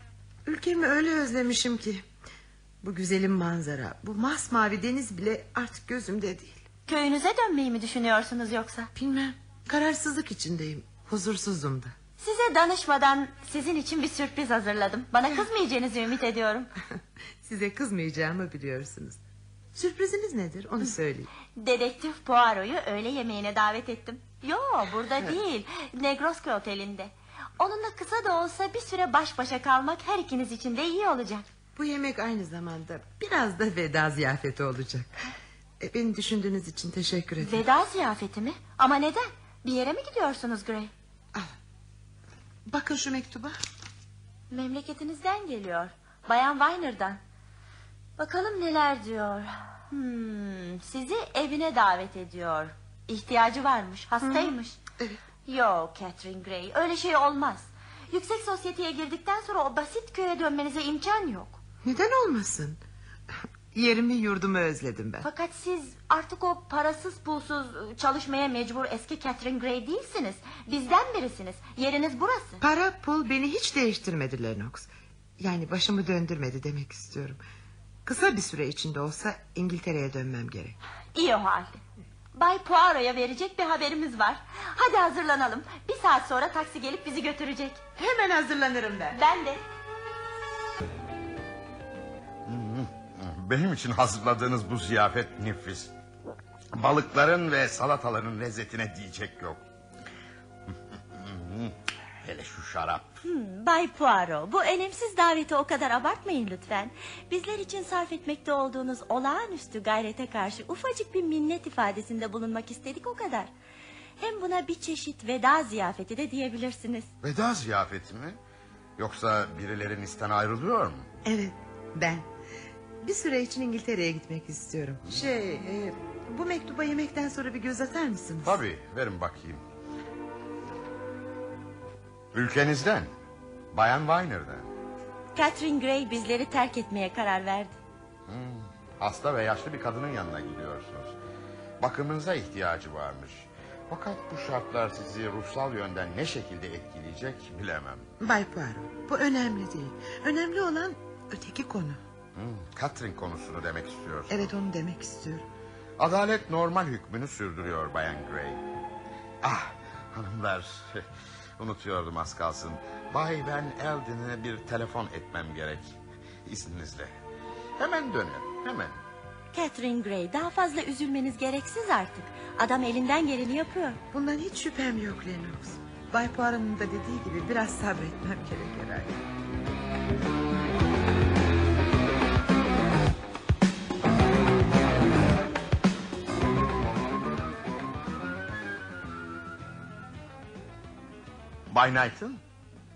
Ülkemi öyle özlemişim ki. Bu güzelim manzara, bu masmavi deniz bile artık gözümde değil. Köyünüze dönmeyi mi düşünüyorsunuz yoksa? Bilmem. Kararsızlık içindeyim. Huzursuzum da. Size danışmadan sizin için bir sürpriz hazırladım. Bana kızmayacağınızı ümit ediyorum. Size kızmayacağımı biliyorsunuz. Sürpriziniz nedir onu söyleyin. Dedektif Poirot'u öğle yemeğine davet ettim. Yo burada değil. Negroski otelinde. Onunla kısa da olsa bir süre baş başa kalmak her ikiniz için de iyi olacak. Bu yemek aynı zamanda biraz da veda ziyafeti olacak. E, beni düşündüğünüz için teşekkür ederim. Veda ziyafeti mi? Ama neden? Bir yere mi gidiyorsunuz Gray? Bakın şu mektuba. Memleketinizden geliyor. Bayan Weiner'dan. Bakalım neler diyor. Hmm, sizi evine davet ediyor. İhtiyacı varmış, hastaymış. Yok Catherine Gray, öyle şey olmaz. Yüksek sosyeteye girdikten sonra o basit köye dönmenize imkan yok. Neden olmasın? Yerimi yurdumu özledim ben. Fakat siz artık o parasız pulsuz çalışmaya mecbur eski Catherine Gray değilsiniz. Bizden birisiniz. Yeriniz burası. Para pul beni hiç değiştirmedi Lennox. Yani başımı döndürmedi demek istiyorum. Kısa bir süre içinde olsa İngiltere'ye dönmem gerek. İyi o halde. Bay Poirot'a verecek bir haberimiz var. Hadi hazırlanalım. Bir saat sonra taksi gelip bizi götürecek. Hemen hazırlanırım ben. Ben de. Benim için hazırladığınız bu ziyafet nefis. Balıkların ve salataların lezzetine diyecek yok. Hele şu şarap. Hmm, Bay Poirot bu önemsiz daveti o kadar abartmayın lütfen. Bizler için sarf etmekte olduğunuz olağanüstü gayrete karşı ufacık bir minnet ifadesinde bulunmak istedik o kadar. Hem buna bir çeşit veda ziyafeti de diyebilirsiniz. Veda ziyafeti mi? Yoksa birilerin isten ayrılıyor mu? Evet ben. Bir süre için İngiltere'ye gitmek istiyorum. Şey e, bu mektuba yemekten sonra bir göz atar mısınız? Tabii verin bakayım. Ülkenizden. Bayan Weiner'den. Catherine Gray bizleri terk etmeye karar verdi. Hmm, hasta ve yaşlı bir kadının yanına gidiyorsunuz. Bakımınıza ihtiyacı varmış. Fakat bu şartlar sizi ruhsal yönden ne şekilde etkileyecek bilemem. Bay Poirot bu önemli değil. Önemli olan öteki konu. Hmm, Catherine konusunu demek istiyorsun. Evet onu demek istiyorum. Adalet normal hükmünü sürdürüyor Bayan Gray. Ah hanımlar unutuyordum az kalsın. Bay Van Elden'e bir telefon etmem gerek. İzninizle. Hemen dönüyorum hemen. Catherine Gray daha fazla üzülmeniz gereksiz artık. Adam elinden geleni yapıyor. Bundan hiç şüphem yok Lennox. Bay Poirot'un da dediği gibi biraz sabretmem gerek herhalde. Bay Knight'ın?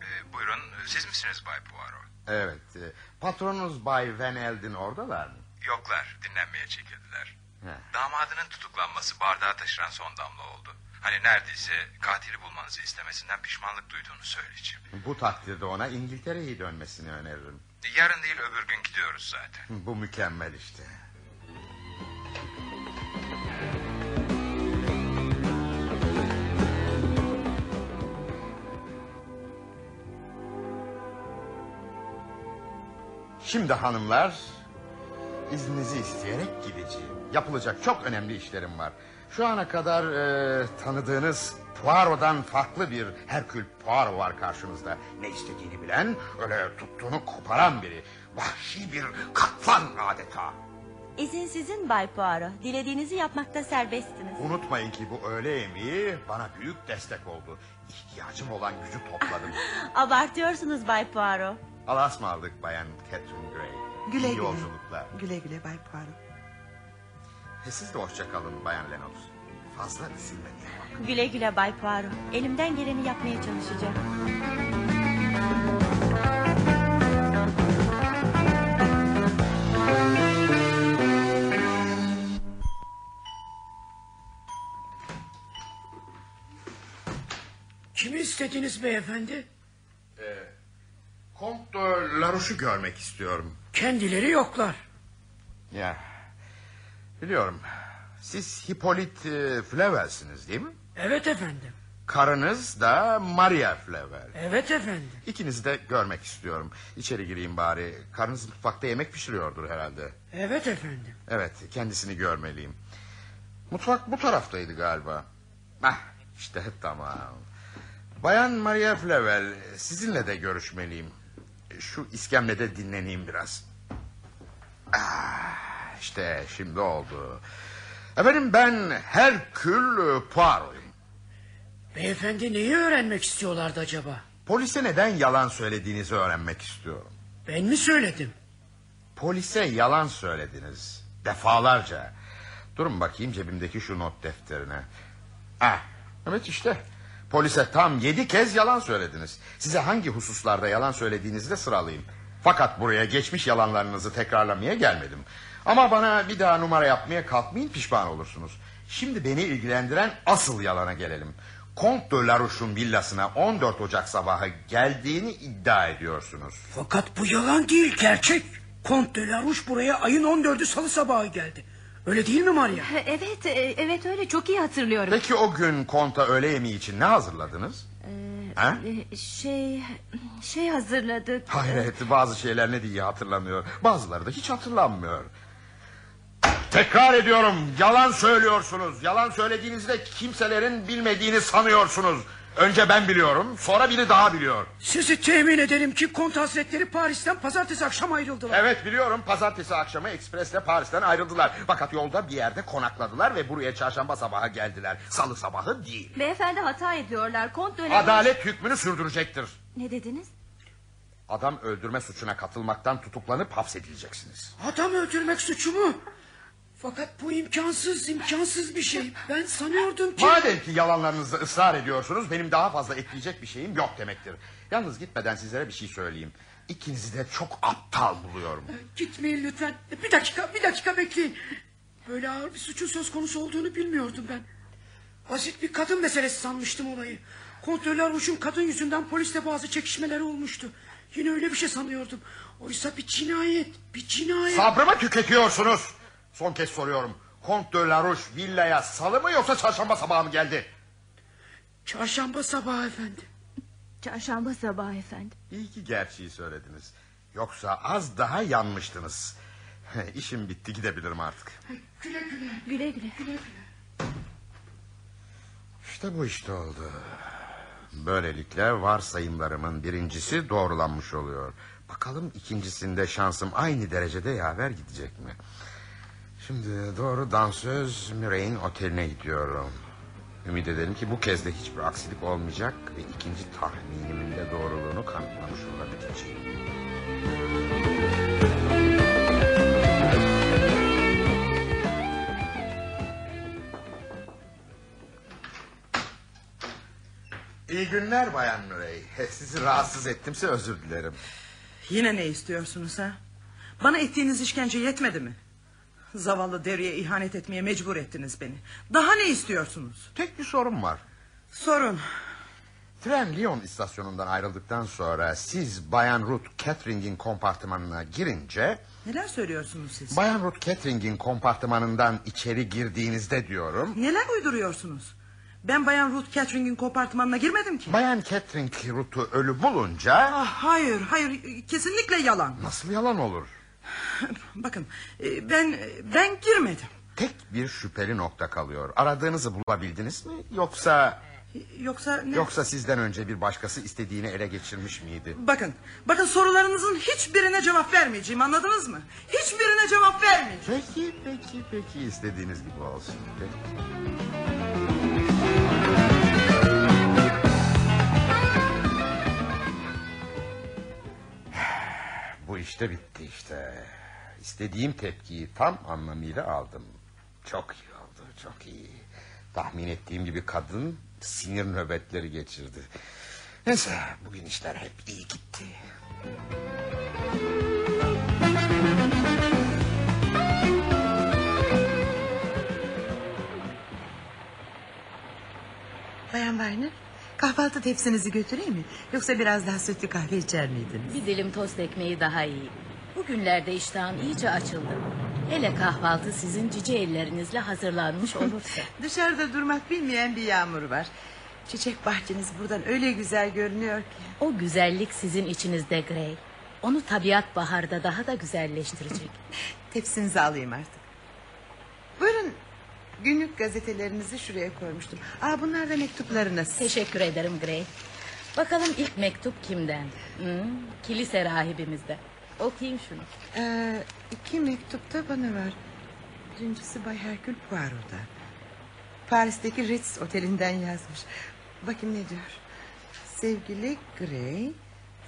Ee, buyurun siz misiniz Bay Poirot? Evet. e, Patronunuz Bay Van Elden oradalar mı? Yoklar dinlenmeye çekildiler. He. Damadının tutuklanması bardağa taşıran son damla oldu. Hani neredeyse katili bulmanızı istemesinden pişmanlık duyduğunu söyleyeceğim. Bu takdirde ona İngiltere'ye dönmesini öneririm. Yarın değil öbür gün gidiyoruz zaten. Bu mükemmel işte. Şimdi hanımlar izninizi isteyerek gideceğim. Yapılacak çok önemli işlerim var. Şu ana kadar e, tanıdığınız Poirot'dan farklı bir Herkül Poirot var karşınızda. Ne istediğini bilen, öyle tuttuğunu koparan biri. Vahşi bir kaplan adeta. İzin sizin Bay Poirot. Dilediğinizi yapmakta serbestsiniz. Unutmayın ki bu öğle yemeği bana büyük destek oldu. İhtiyacım olan gücü topladım. Abartıyorsunuz Bay Poirot. Allah'a ısmarladık bayan Catherine Gray. Güle İyi güle. yolculuklar. Güle güle Bay Poirot. E siz de hoşça kalın bayan Lennox. Fazla üzülmeyin. Güle güle Bay Poirot. Elimden geleni yapmaya çalışacağım. Kimi istediniz beyefendi? Ee, Kont Larouche'u görmek istiyorum. Kendileri yoklar. Ya biliyorum. Siz Hippolyte e, değil mi? Evet efendim. Karınız da Maria Flavel. Evet efendim. İkinizi de görmek istiyorum. İçeri gireyim bari. Karınız mutfakta yemek pişiriyordur herhalde. Evet efendim. Evet kendisini görmeliyim. Mutfak bu taraftaydı galiba. Ah işte tamam. Bayan Maria Flavel sizinle de görüşmeliyim. Şu iskemlede dinleneyim biraz. Ah, işte şimdi oldu. Efendim ben Herkül Poirot'um. Beyefendi neyi öğrenmek istiyorlardı acaba? Polise neden yalan söylediğinizi öğrenmek istiyorum. Ben mi söyledim? Polise yalan söylediniz. Defalarca. Durun bakayım cebimdeki şu not defterine. Ah, evet işte. Polise tam yedi kez yalan söylediniz. Size hangi hususlarda yalan söylediğinizi de sıralayayım. Fakat buraya geçmiş yalanlarınızı tekrarlamaya gelmedim. Ama bana bir daha numara yapmaya kalkmayın pişman olursunuz. Şimdi beni ilgilendiren asıl yalana gelelim. Kont de Larouche'un villasına 14 Ocak sabahı geldiğini iddia ediyorsunuz. Fakat bu yalan değil gerçek. Kont de Larouche buraya ayın 14'ü salı sabahı geldi. Öyle değil mi Maria? Evet, e, evet öyle çok iyi hatırlıyorum. Peki o gün konta öğle yemeği için ne hazırladınız? Ha? Ee, Şey, şey hazırladık. Hayret bazı şeyler ne diye hatırlanıyor. Bazıları da hiç hatırlanmıyor. Tekrar ediyorum yalan söylüyorsunuz. Yalan söylediğinizde kimselerin bilmediğini sanıyorsunuz. Önce ben biliyorum sonra biri daha biliyor. Sizi temin ederim ki Kont Hazretleri Paris'ten pazartesi akşam ayrıldılar. Evet biliyorum pazartesi akşamı ekspresle Paris'ten ayrıldılar. Fakat yolda bir yerde konakladılar ve buraya çarşamba sabahı geldiler. Salı sabahı değil. Beyefendi hata ediyorlar. Kont dönemi... Adalet hükmünü sürdürecektir. Ne dediniz? Adam öldürme suçuna katılmaktan tutuklanıp hapsedileceksiniz. Adam öldürmek suçu mu? Fakat bu imkansız, imkansız bir şey. Ben sanıyordum ki... Madem ki yalanlarınızı ısrar ediyorsunuz... ...benim daha fazla ekleyecek bir şeyim yok demektir. Yalnız gitmeden sizlere bir şey söyleyeyim. İkinizi de çok aptal buluyorum. Gitmeyin lütfen. Bir dakika, bir dakika bekleyin. Böyle ağır bir suçun söz konusu olduğunu bilmiyordum ben. Basit bir kadın meselesi sanmıştım olayı. Kontroller uçun kadın yüzünden poliste bazı çekişmeleri olmuştu. Yine öyle bir şey sanıyordum. Oysa bir cinayet, bir cinayet. Sabrımı tüketiyorsunuz. Son kez soruyorum. Kont de la Roche villaya salı mı yoksa çarşamba sabahı mı geldi? Çarşamba sabahı efendim. Çarşamba sabahı efendim. İyi ki gerçeği söylediniz. Yoksa az daha yanmıştınız. İşim bitti gidebilirim artık. Güle güle. Güle güle. Güle güle. İşte bu işte oldu. Böylelikle varsayımlarımın birincisi doğrulanmış oluyor. Bakalım ikincisinde şansım aynı derecede yaver gidecek mi? Şimdi doğru dansöz Murray'in oteline gidiyorum. Ümit ederim ki bu kez de hiçbir aksilik olmayacak ve ikinci tahminimin de doğruluğunu kanıtlamış olabileceğim. İyi günler Bayan Murray. Sizi rahatsız ettimse özür dilerim. Yine ne istiyorsunuz ha? Bana ettiğiniz işkence yetmedi mi? Zavallı deriye ihanet etmeye mecbur ettiniz beni. Daha ne istiyorsunuz? Tek bir sorum var. Sorun. Tren Lyon istasyonundan ayrıldıktan sonra siz Bayan Ruth Catering'in kompartımanına girince... Neler söylüyorsunuz siz? Bayan Ruth Catering'in kompartımanından içeri girdiğinizde diyorum... Neler uyduruyorsunuz? Ben Bayan Ruth Catering'in kompartımanına girmedim ki. Bayan Catering Ruth'u ölü bulunca... Ah, hayır, hayır, kesinlikle yalan. Nasıl yalan olur? Bakın, e, ben ben girmedim. Tek bir şüpheli nokta kalıyor. Aradığınızı bulabildiniz mi? Yoksa... Yoksa ne? Yoksa sizden önce bir başkası istediğini ele geçirmiş miydi? Bakın, bakın sorularınızın hiçbirine cevap vermeyeceğim anladınız mı? Hiçbirine cevap vermeyeceğim. Peki, peki, peki istediğiniz gibi olsun. Peki. Bu işte bitti işte. İstediğim tepkiyi tam anlamıyla aldım. Çok iyi oldu, çok iyi. Tahmin ettiğim gibi kadın sinir nöbetleri geçirdi. Neyse bugün işler hep iyi gitti. Bayan Weiner kahvaltı tepsinizi götüreyim mi? Yoksa biraz daha sütlü kahve içer miydiniz? Bir dilim tost ekmeği daha iyi. Bugünlerde iştahım iyice açıldı. Hele kahvaltı sizin cici ellerinizle hazırlanmış olursa. Dışarıda durmak bilmeyen bir yağmur var. Çiçek bahçeniz buradan öyle güzel görünüyor ki. O güzellik sizin içinizde Grey. Onu tabiat baharda daha da güzelleştirecek. Tepsinizi alayım artık. Buyurun günlük gazetelerinizi şuraya koymuştum. Aa, bunlar da mektuplarınız. Teşekkür ederim Grey. Bakalım ilk mektup kimden? Hmm, kilise rahibimizden. Okuyayım şunu. Ee, iki mektup da bana var. Birincisi Bay Herkül Poirot'da. Paris'teki Ritz otelinden yazmış. Bakayım ne diyor. Sevgili Gray,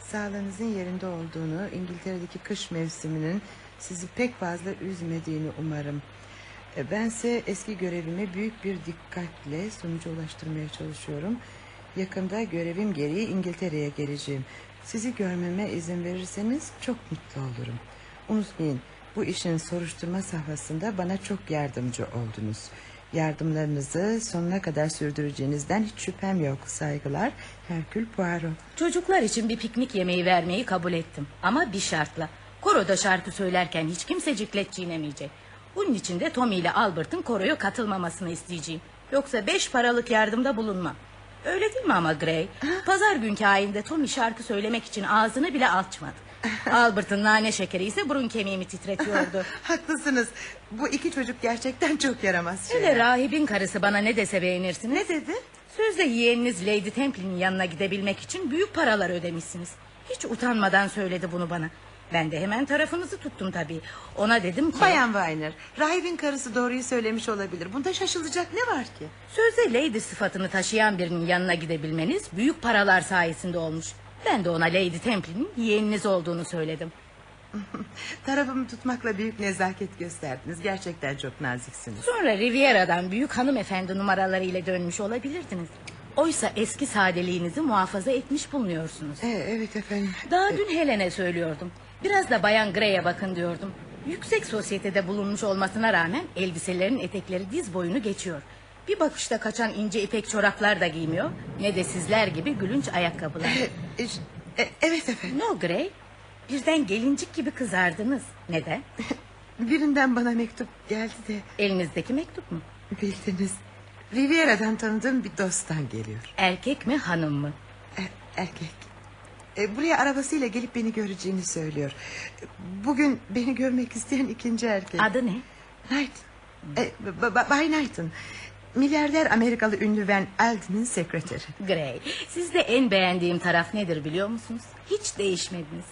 sağlığınızın yerinde olduğunu, İngiltere'deki kış mevsiminin sizi pek fazla üzmediğini umarım. E, Bense eski görevime büyük bir dikkatle sonuca ulaştırmaya çalışıyorum. Yakında görevim gereği İngiltere'ye geleceğim. Sizi görmeme izin verirseniz çok mutlu olurum. Unutmayın bu işin soruşturma safhasında bana çok yardımcı oldunuz. Yardımlarınızı sonuna kadar sürdüreceğinizden hiç şüphem yok. Saygılar Herkül Poirot. Çocuklar için bir piknik yemeği vermeyi kabul ettim. Ama bir şartla. Koroda şarkı söylerken hiç kimse ciklet çiğnemeyecek. Bunun için de Tommy ile Albert'ın koroya katılmamasını isteyeceğim. Yoksa beş paralık yardımda bulunma. Öyle değil mi ama Gray? Pazar günkü ayinde Tommy şarkı söylemek için ağzını bile açmadı. Albert'ın nane şekeri ise burun kemiğimi titretiyordu. Haklısınız. Bu iki çocuk gerçekten çok yaramaz şeyler. Hele rahibin karısı bana ne dese beğenirsiniz. Ne dedi? Sözde yeğeniniz Lady Templin'in yanına gidebilmek için büyük paralar ödemişsiniz. Hiç utanmadan söyledi bunu bana. Ben de hemen tarafınızı tuttum tabii. Ona dedim ki... Bayan Weiner, rahibin karısı doğruyu söylemiş olabilir. Bunda şaşılacak ne var ki? Sözde lady sıfatını taşıyan birinin yanına gidebilmeniz büyük paralar sayesinde olmuş. Ben de ona Lady Templin'in yeğeniniz olduğunu söyledim. Tarafımı tutmakla büyük nezaket gösterdiniz. Gerçekten çok naziksiniz. Sonra Riviera'dan büyük hanımefendi numaralarıyla dönmüş olabilirdiniz. Oysa eski sadeliğinizi muhafaza etmiş bulunuyorsunuz. Ee, evet efendim. Daha dün Helen'e söylüyordum. Biraz da Bayan Grey'e bakın diyordum. Yüksek sosyetede bulunmuş olmasına rağmen elbiselerin etekleri diz boyunu geçiyor. Bir bakışta kaçan ince ipek çoraplar da giymiyor. Ne de sizler gibi gülünç ayakkabılar. E, evet efendim. No Grey. Birden gelincik gibi kızardınız. Neden? Birinden bana mektup geldi de. Elinizdeki mektup mu? Bildiniz. Riviera'dan tanıdığım bir dosttan geliyor. Erkek mi hanım mı? E- erkek. E, buraya arabasıyla gelip beni göreceğini söylüyor. Bugün beni görmek isteyen ikinci erkek. Adı ne? Knight. E, Bay Knight'ın. Milyarder Amerikalı ünlü Van Alden'in sekreteri. Gray, sizde en beğendiğim taraf nedir biliyor musunuz? Hiç değişmediniz.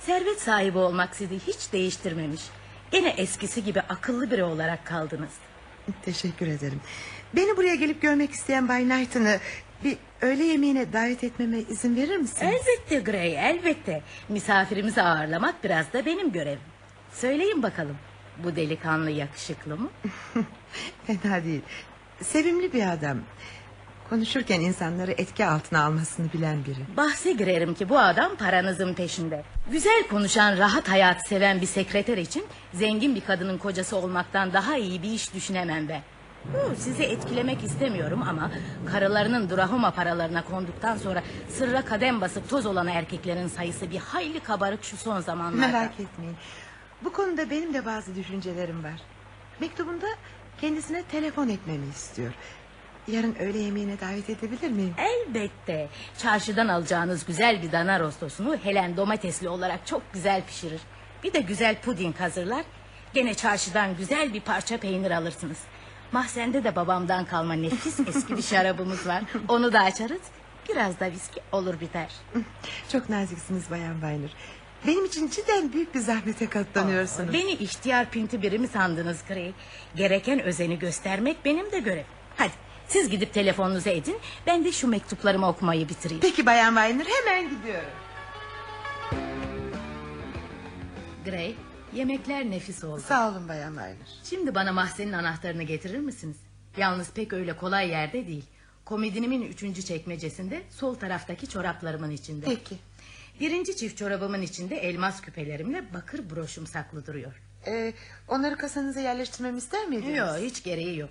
Servet sahibi olmak sizi hiç değiştirmemiş. Gene eskisi gibi akıllı biri olarak kaldınız. Teşekkür ederim. Beni buraya gelip görmek isteyen Bay Knight'ını bir öğle yemeğine davet etmeme izin verir misiniz? Elbette Gray, elbette. Misafirimizi ağırlamak biraz da benim görevim. Söyleyin bakalım, bu delikanlı yakışıklı mı? Fena değil. Sevimli bir adam. Konuşurken insanları etki altına almasını bilen biri. Bahse girerim ki bu adam paranızın peşinde. Güzel konuşan, rahat hayatı seven bir sekreter için... ...zengin bir kadının kocası olmaktan daha iyi bir iş düşünemem ben. Hu, sizi etkilemek istemiyorum ama... ...karılarının Drahoma paralarına konduktan sonra... ...sırra kadem basıp toz olan erkeklerin sayısı... ...bir hayli kabarık şu son zamanlarda. Merak etmeyin. Bu konuda benim de bazı düşüncelerim var. Mektubunda kendisine telefon etmemi istiyor. Yarın öğle yemeğine davet edebilir miyim? Elbette. Çarşıdan alacağınız güzel bir dana rostosunu Helen domatesli olarak çok güzel pişirir. Bir de güzel puding hazırlar. Gene çarşıdan güzel bir parça peynir alırsınız. Mahzende de babamdan kalma nefis eski bir şarabımız var. Onu da açarız. Biraz da viski olur biter. Çok naziksiniz Bayan Weiner. Benim için cidden büyük bir zahmete katlanıyorsunuz. Beni ihtiyar pinti biri mi sandınız Gray? Gereken özeni göstermek benim de görevim. Hadi siz gidip telefonunuzu edin. Ben de şu mektuplarımı okumayı bitireyim. Peki Bayan Weiner hemen gidiyorum. Gray yemekler nefis oldu. Sağ olun Bayan Weiner. Şimdi bana mahzenin anahtarını getirir misiniz? Yalnız pek öyle kolay yerde değil. Komodinimin üçüncü çekmecesinde sol taraftaki çoraplarımın içinde. Peki. Birinci çift çorabımın içinde elmas küpelerimle bakır broşum saklı duruyor. Ee, onları kasanıza yerleştirmemi ister miydiniz? Yok hiç gereği yok.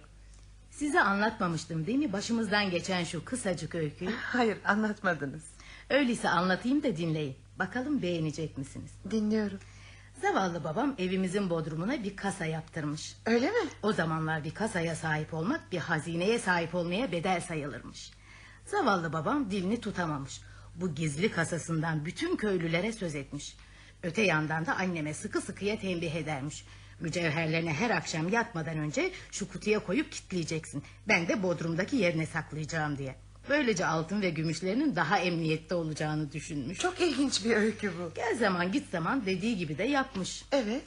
Size anlatmamıştım değil mi başımızdan geçen şu kısacık öyküyü? Hayır anlatmadınız. Öyleyse anlatayım da dinleyin. Bakalım beğenecek misiniz? Dinliyorum. Zavallı babam evimizin bodrumuna bir kasa yaptırmış. Öyle mi? O zamanlar bir kasaya sahip olmak bir hazineye sahip olmaya bedel sayılırmış. Zavallı babam dilini tutamamış. Bu gizli kasasından bütün köylülere söz etmiş. Öte yandan da anneme sıkı sıkıya tembih edermiş. Mücevherlerini her akşam yatmadan önce şu kutuya koyup kitleyeceksin. Ben de bodrumdaki yerine saklayacağım diye. Böylece altın ve gümüşlerinin daha emniyette olacağını düşünmüş. Çok ilginç bir öykü bu. Gel zaman git zaman dediği gibi de yapmış. Evet.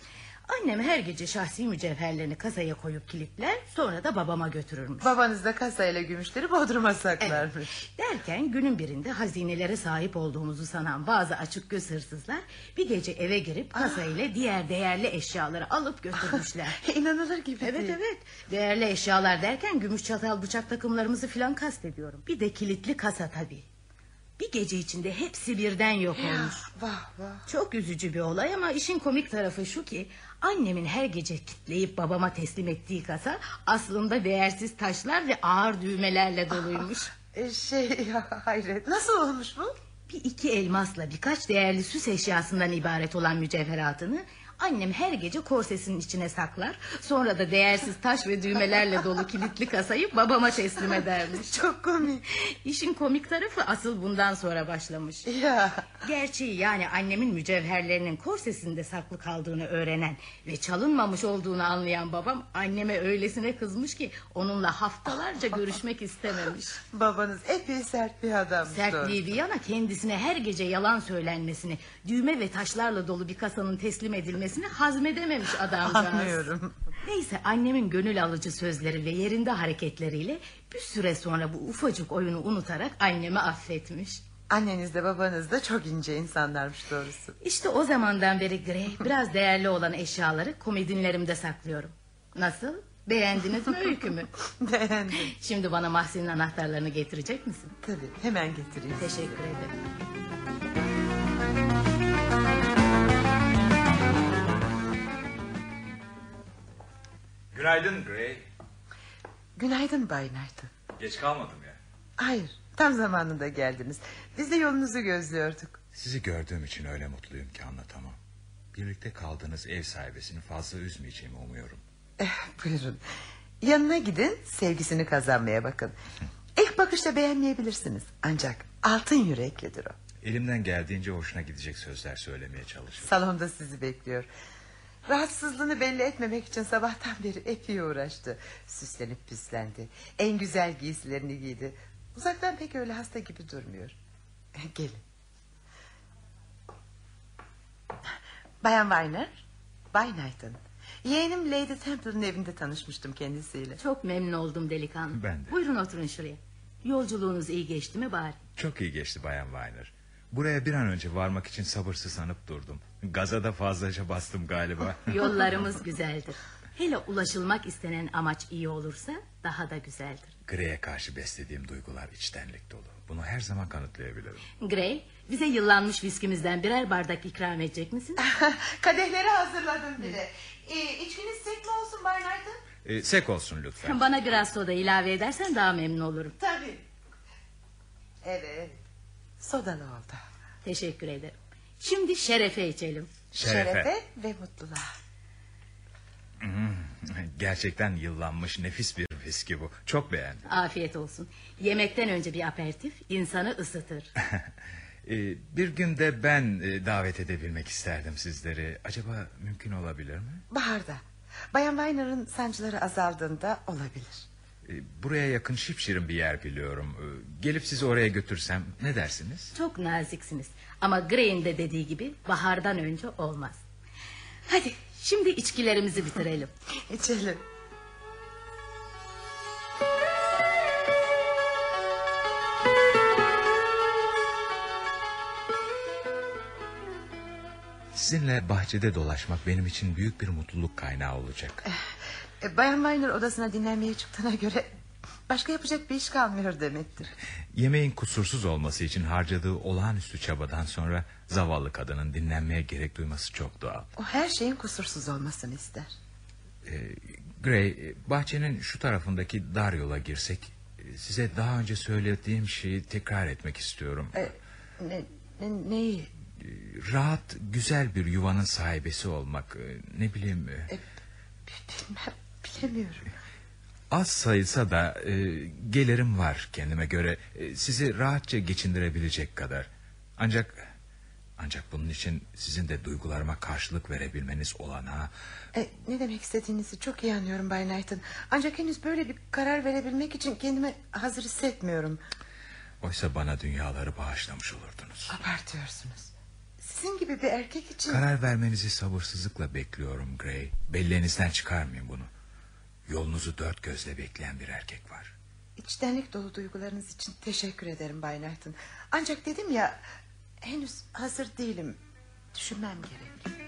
Annem her gece şahsi mücevherlerini kasaya koyup kilitler sonra da babama götürürmüş. Babanız da kasayla gümüşleri bodruma saklarmış. Derken günün birinde hazinelere sahip olduğumuzu sanan bazı açık göz hırsızlar bir gece eve girip kasayla diğer değerli eşyaları alıp götürmüşler. İnanılır gibi Evet değil. evet. Değerli eşyalar derken gümüş çatal bıçak takımlarımızı filan kastediyorum. Bir de kilitli kasa tabii. Bir gece içinde hepsi birden yok olmuş. Vah vah. Çok üzücü bir olay ama işin komik tarafı şu ki... ...annemin her gece kitleyip babama teslim ettiği kasa... ...aslında değersiz taşlar ve ağır düğmelerle doluymuş. E, şey ya hayret. Nasıl olmuş bu? Bir iki elmasla birkaç değerli süs eşyasından ibaret olan mücevheratını... Annem her gece korsesinin içine saklar. Sonra da değersiz taş ve düğmelerle dolu kilitli kasayı babama teslim edermiş. Çok komik. İşin komik tarafı asıl bundan sonra başlamış. Ya. Gerçeği yani annemin mücevherlerinin korsesinde saklı kaldığını öğrenen ve çalınmamış olduğunu anlayan babam anneme öylesine kızmış ki onunla haftalarca görüşmek istememiş. Babanız epey sert bir adam. Sertliği bir yana kendisine her gece yalan söylenmesini, düğme ve taşlarla dolu bir kasanın teslim edilmesini hazmedememiş adamcağız. Anlıyorum. Neyse annemin gönül alıcı sözleri ve yerinde hareketleriyle bir süre sonra bu ufacık oyunu unutarak annemi affetmiş. Anneniz de babanız da çok ince insanlarmış doğrusu. İşte o zamandan beri Grey biraz değerli olan eşyaları komedinlerimde saklıyorum. Nasıl? Beğendiniz mi öykümü? Beğendim. Şimdi bana mahzenin anahtarlarını getirecek misin? Tabii hemen getireyim. Teşekkür ederim. Günaydın Gray. Günaydın Bay Knight'ın. Geç kalmadım ya. Hayır Tam zamanında geldiniz. Biz de yolunuzu gözlüyorduk. Sizi gördüğüm için öyle mutluyum ki anlatamam. Birlikte kaldığınız ev sahibesini fazla üzmeyeceğimi umuyorum. Eh, buyurun. Yanına gidin sevgisini kazanmaya bakın. İlk bakışta beğenmeyebilirsiniz. Ancak altın yüreklidir o. Elimden geldiğince hoşuna gidecek sözler söylemeye çalışıyorum. Salonda sizi bekliyor. Rahatsızlığını belli etmemek için sabahtan beri epey uğraştı. Süslenip püslendi. En güzel giysilerini giydi. Uzaktan pek öyle hasta gibi durmuyor. Gelin. Bayan Weiner, Bay Knighton. Yeğenim Lady Temple'ın evinde tanışmıştım kendisiyle. Çok memnun oldum delikanlı. Ben de. Buyurun oturun şuraya. Yolculuğunuz iyi geçti mi bari? Çok iyi geçti Bayan Weiner. Buraya bir an önce varmak için sabırsızlanıp durdum. Gaza da fazlaca bastım galiba. Yollarımız güzeldir. Hele ulaşılmak istenen amaç iyi olursa daha da güzeldir. Grey'e karşı beslediğim duygular içtenlik dolu. Bunu her zaman kanıtlayabilirim. Grey, bize yıllanmış viskimizden birer bardak ikram edecek misin? Kadehleri hazırladım bile. Ee, içkiniz sekli olsun Bay Knighton. Ee, sek olsun lütfen. Bana biraz soda ilave edersen daha memnun olurum. Tabii. Evet. Sodalı oldu. Teşekkür ederim. Şimdi şerefe içelim. Şerefe. ve mutluluğa. Hmm, gerçekten yıllanmış nefis bir viski bu. Çok beğendim. Afiyet olsun. Yemekten önce bir aperatif insanı ısıtır. Ee, bir gün de ben e, davet edebilmek isterdim sizleri. Acaba mümkün olabilir mi? Baharda. Bayan Weiner'ın sancıları azaldığında olabilir. Ee, buraya yakın şipşirin bir yer biliyorum. Ee, gelip sizi oraya götürsem ne dersiniz? Çok naziksiniz. Ama Gray'in de dediği gibi bahardan önce olmaz. Hadi şimdi içkilerimizi bitirelim. İçelim. Sizinle bahçede dolaşmak benim için büyük bir mutluluk kaynağı olacak. E, Bayan Weiner odasına dinlenmeye çıktığına göre... ...başka yapacak bir iş kalmıyor demektir. Yemeğin kusursuz olması için harcadığı olağanüstü çabadan sonra... ...zavallı kadının dinlenmeye gerek duyması çok doğal. O her şeyin kusursuz olmasını ister. Ee, Gray, e, bahçenin şu tarafındaki dar yola girsek... e, ...size daha önce söylediğim şeyi tekrar etmek istiyorum. E, ne, ne, neyi? Rahat, güzel bir yuvanın sahibesi olmak... e, ...ne bileyim... e, Bilmem, bilemiyorum. Az sayılsa da e, gelirim var kendime göre. E, sizi rahatça geçindirebilecek kadar. Ancak ancak bunun için sizin de duygularıma karşılık verebilmeniz olanağı... E, ne demek istediğinizi çok iyi anlıyorum Bay Knighton. Ancak henüz böyle bir karar verebilmek için kendimi hazır hissetmiyorum. Oysa bana dünyaları bağışlamış olurdunuz. Abartıyorsunuz. Sizin gibi bir erkek için... Karar vermenizi sabırsızlıkla bekliyorum Gray. Belleğinizden çıkarmayın bunu. Yolunuzu dört gözle bekleyen bir erkek var. İçtenlik dolu duygularınız için teşekkür ederim Bay Knighton. Ancak dedim ya... ...henüz hazır değilim. Düşünmem gerek.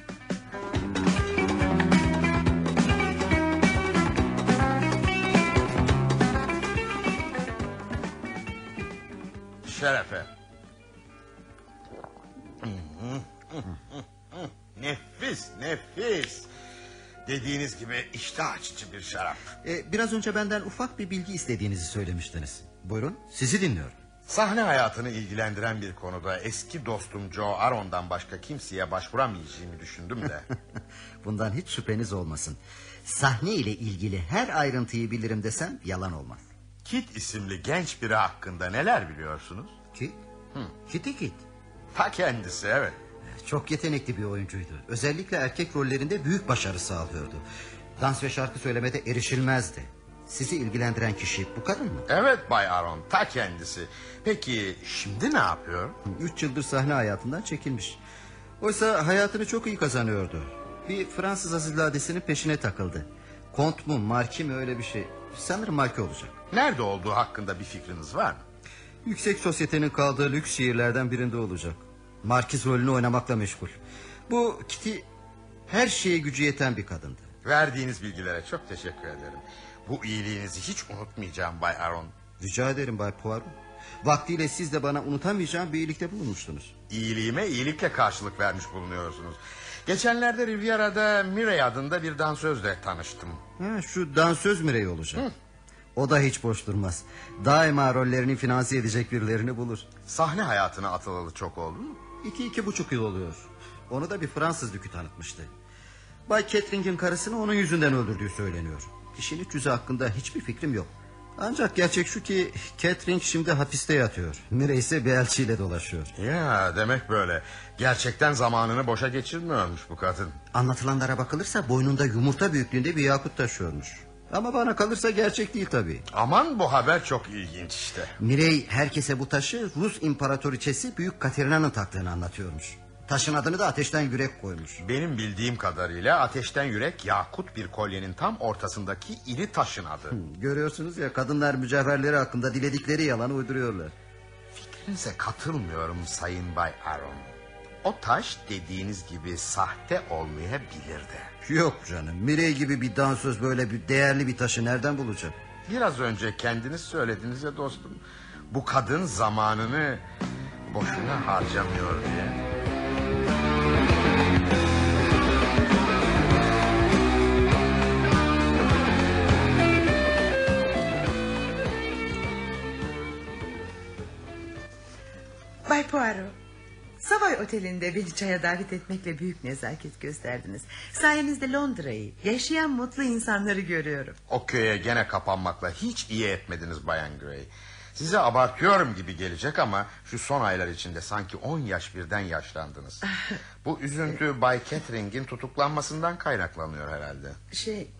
Şerefe. nefis nefis. Dediğiniz gibi iştah açıcı bir şarap. Ee, biraz önce benden ufak bir bilgi istediğinizi söylemiştiniz. Buyurun sizi dinliyorum. Sahne hayatını ilgilendiren bir konuda eski dostum Joe Aron'dan başka kimseye başvuramayacağımı düşündüm de. Bundan hiç şüpheniz olmasın. Sahne ile ilgili her ayrıntıyı bilirim desem yalan olmaz. Kit isimli genç biri hakkında neler biliyorsunuz? Kit? Kitty Kit. Ta kendisi evet. Çok yetenekli bir oyuncuydu. Özellikle erkek rollerinde büyük başarı sağlıyordu. Dans ve şarkı söylemede erişilmezdi. Sizi ilgilendiren kişi bu kadın mı? Evet Bay Aron ta kendisi. Peki şimdi ne yapıyor? Üç yıldır sahne hayatından çekilmiş. Oysa hayatını çok iyi kazanıyordu. Bir Fransız azizladesinin peşine takıldı. Kont mu marki mi öyle bir şey. Sanırım marki olacak. Nerede olduğu hakkında bir fikriniz var mı? Yüksek sosyetenin kaldığı lüks şehirlerden birinde olacak. Markiz rolünü oynamakla meşgul. Bu Kitty her şeye gücü yeten bir kadındı. Verdiğiniz bilgilere çok teşekkür ederim. Bu iyiliğinizi hiç unutmayacağım Bay Aron. Rica ederim Bay Poirot. Vaktiyle siz de bana unutamayacağım bir iyilikte bulunmuştunuz. İyiliğime iyilikle karşılık vermiş bulunuyorsunuz. Geçenlerde Riviera'da Mireille adında bir dansözle tanıştım. Ha, şu dansöz Mirey olacak. Hı. O da hiç boş durmaz. Daima rollerini finanse edecek birilerini bulur. Sahne hayatına atılalı çok oldu mu? İki iki buçuk yıl oluyor. Onu da bir Fransız dükü tanıtmıştı. Bay Catering'in karısını onun yüzünden öldürdüğü söyleniyor. İşin iç yüzü hakkında hiçbir fikrim yok. Ancak gerçek şu ki Catering şimdi hapiste yatıyor. Mire ise bir elçiyle dolaşıyor. Ya demek böyle. Gerçekten zamanını boşa geçirmiyormuş bu kadın. Anlatılanlara bakılırsa boynunda yumurta büyüklüğünde bir yakut taşıyormuş. Ama bana kalırsa gerçek değil tabii. Aman bu haber çok ilginç işte. Mirey herkese bu taşı Rus imparatoriçesi Büyük Katerina'nın taktığını anlatıyormuş. Taşın adını da ateşten yürek koymuş. Benim bildiğim kadarıyla ateşten yürek yakut bir kolyenin tam ortasındaki iri taşın adı. Görüyorsunuz ya kadınlar mücevherleri hakkında diledikleri yalanı uyduruyorlar. Fikrinize katılmıyorum Sayın Bay Aaron. O taş dediğiniz gibi sahte olmayabilir de. Yok canım Mirey gibi bir dansöz böyle bir değerli bir taşı nereden bulacak? Biraz önce kendiniz söylediniz ya dostum. Bu kadın zamanını boşuna harcamıyor diye. Bay Poirot Savoy Oteli'nde beni çaya davet etmekle büyük nezaket gösterdiniz. Sayenizde Londra'yı, yaşayan mutlu insanları görüyorum. O köye gene kapanmakla hiç iyi etmediniz Bayan Gray. Size abartıyorum gibi gelecek ama şu son aylar içinde sanki 10 yaş birden yaşlandınız. Bu üzüntü Bay Catering'in tutuklanmasından kaynaklanıyor herhalde. Şey,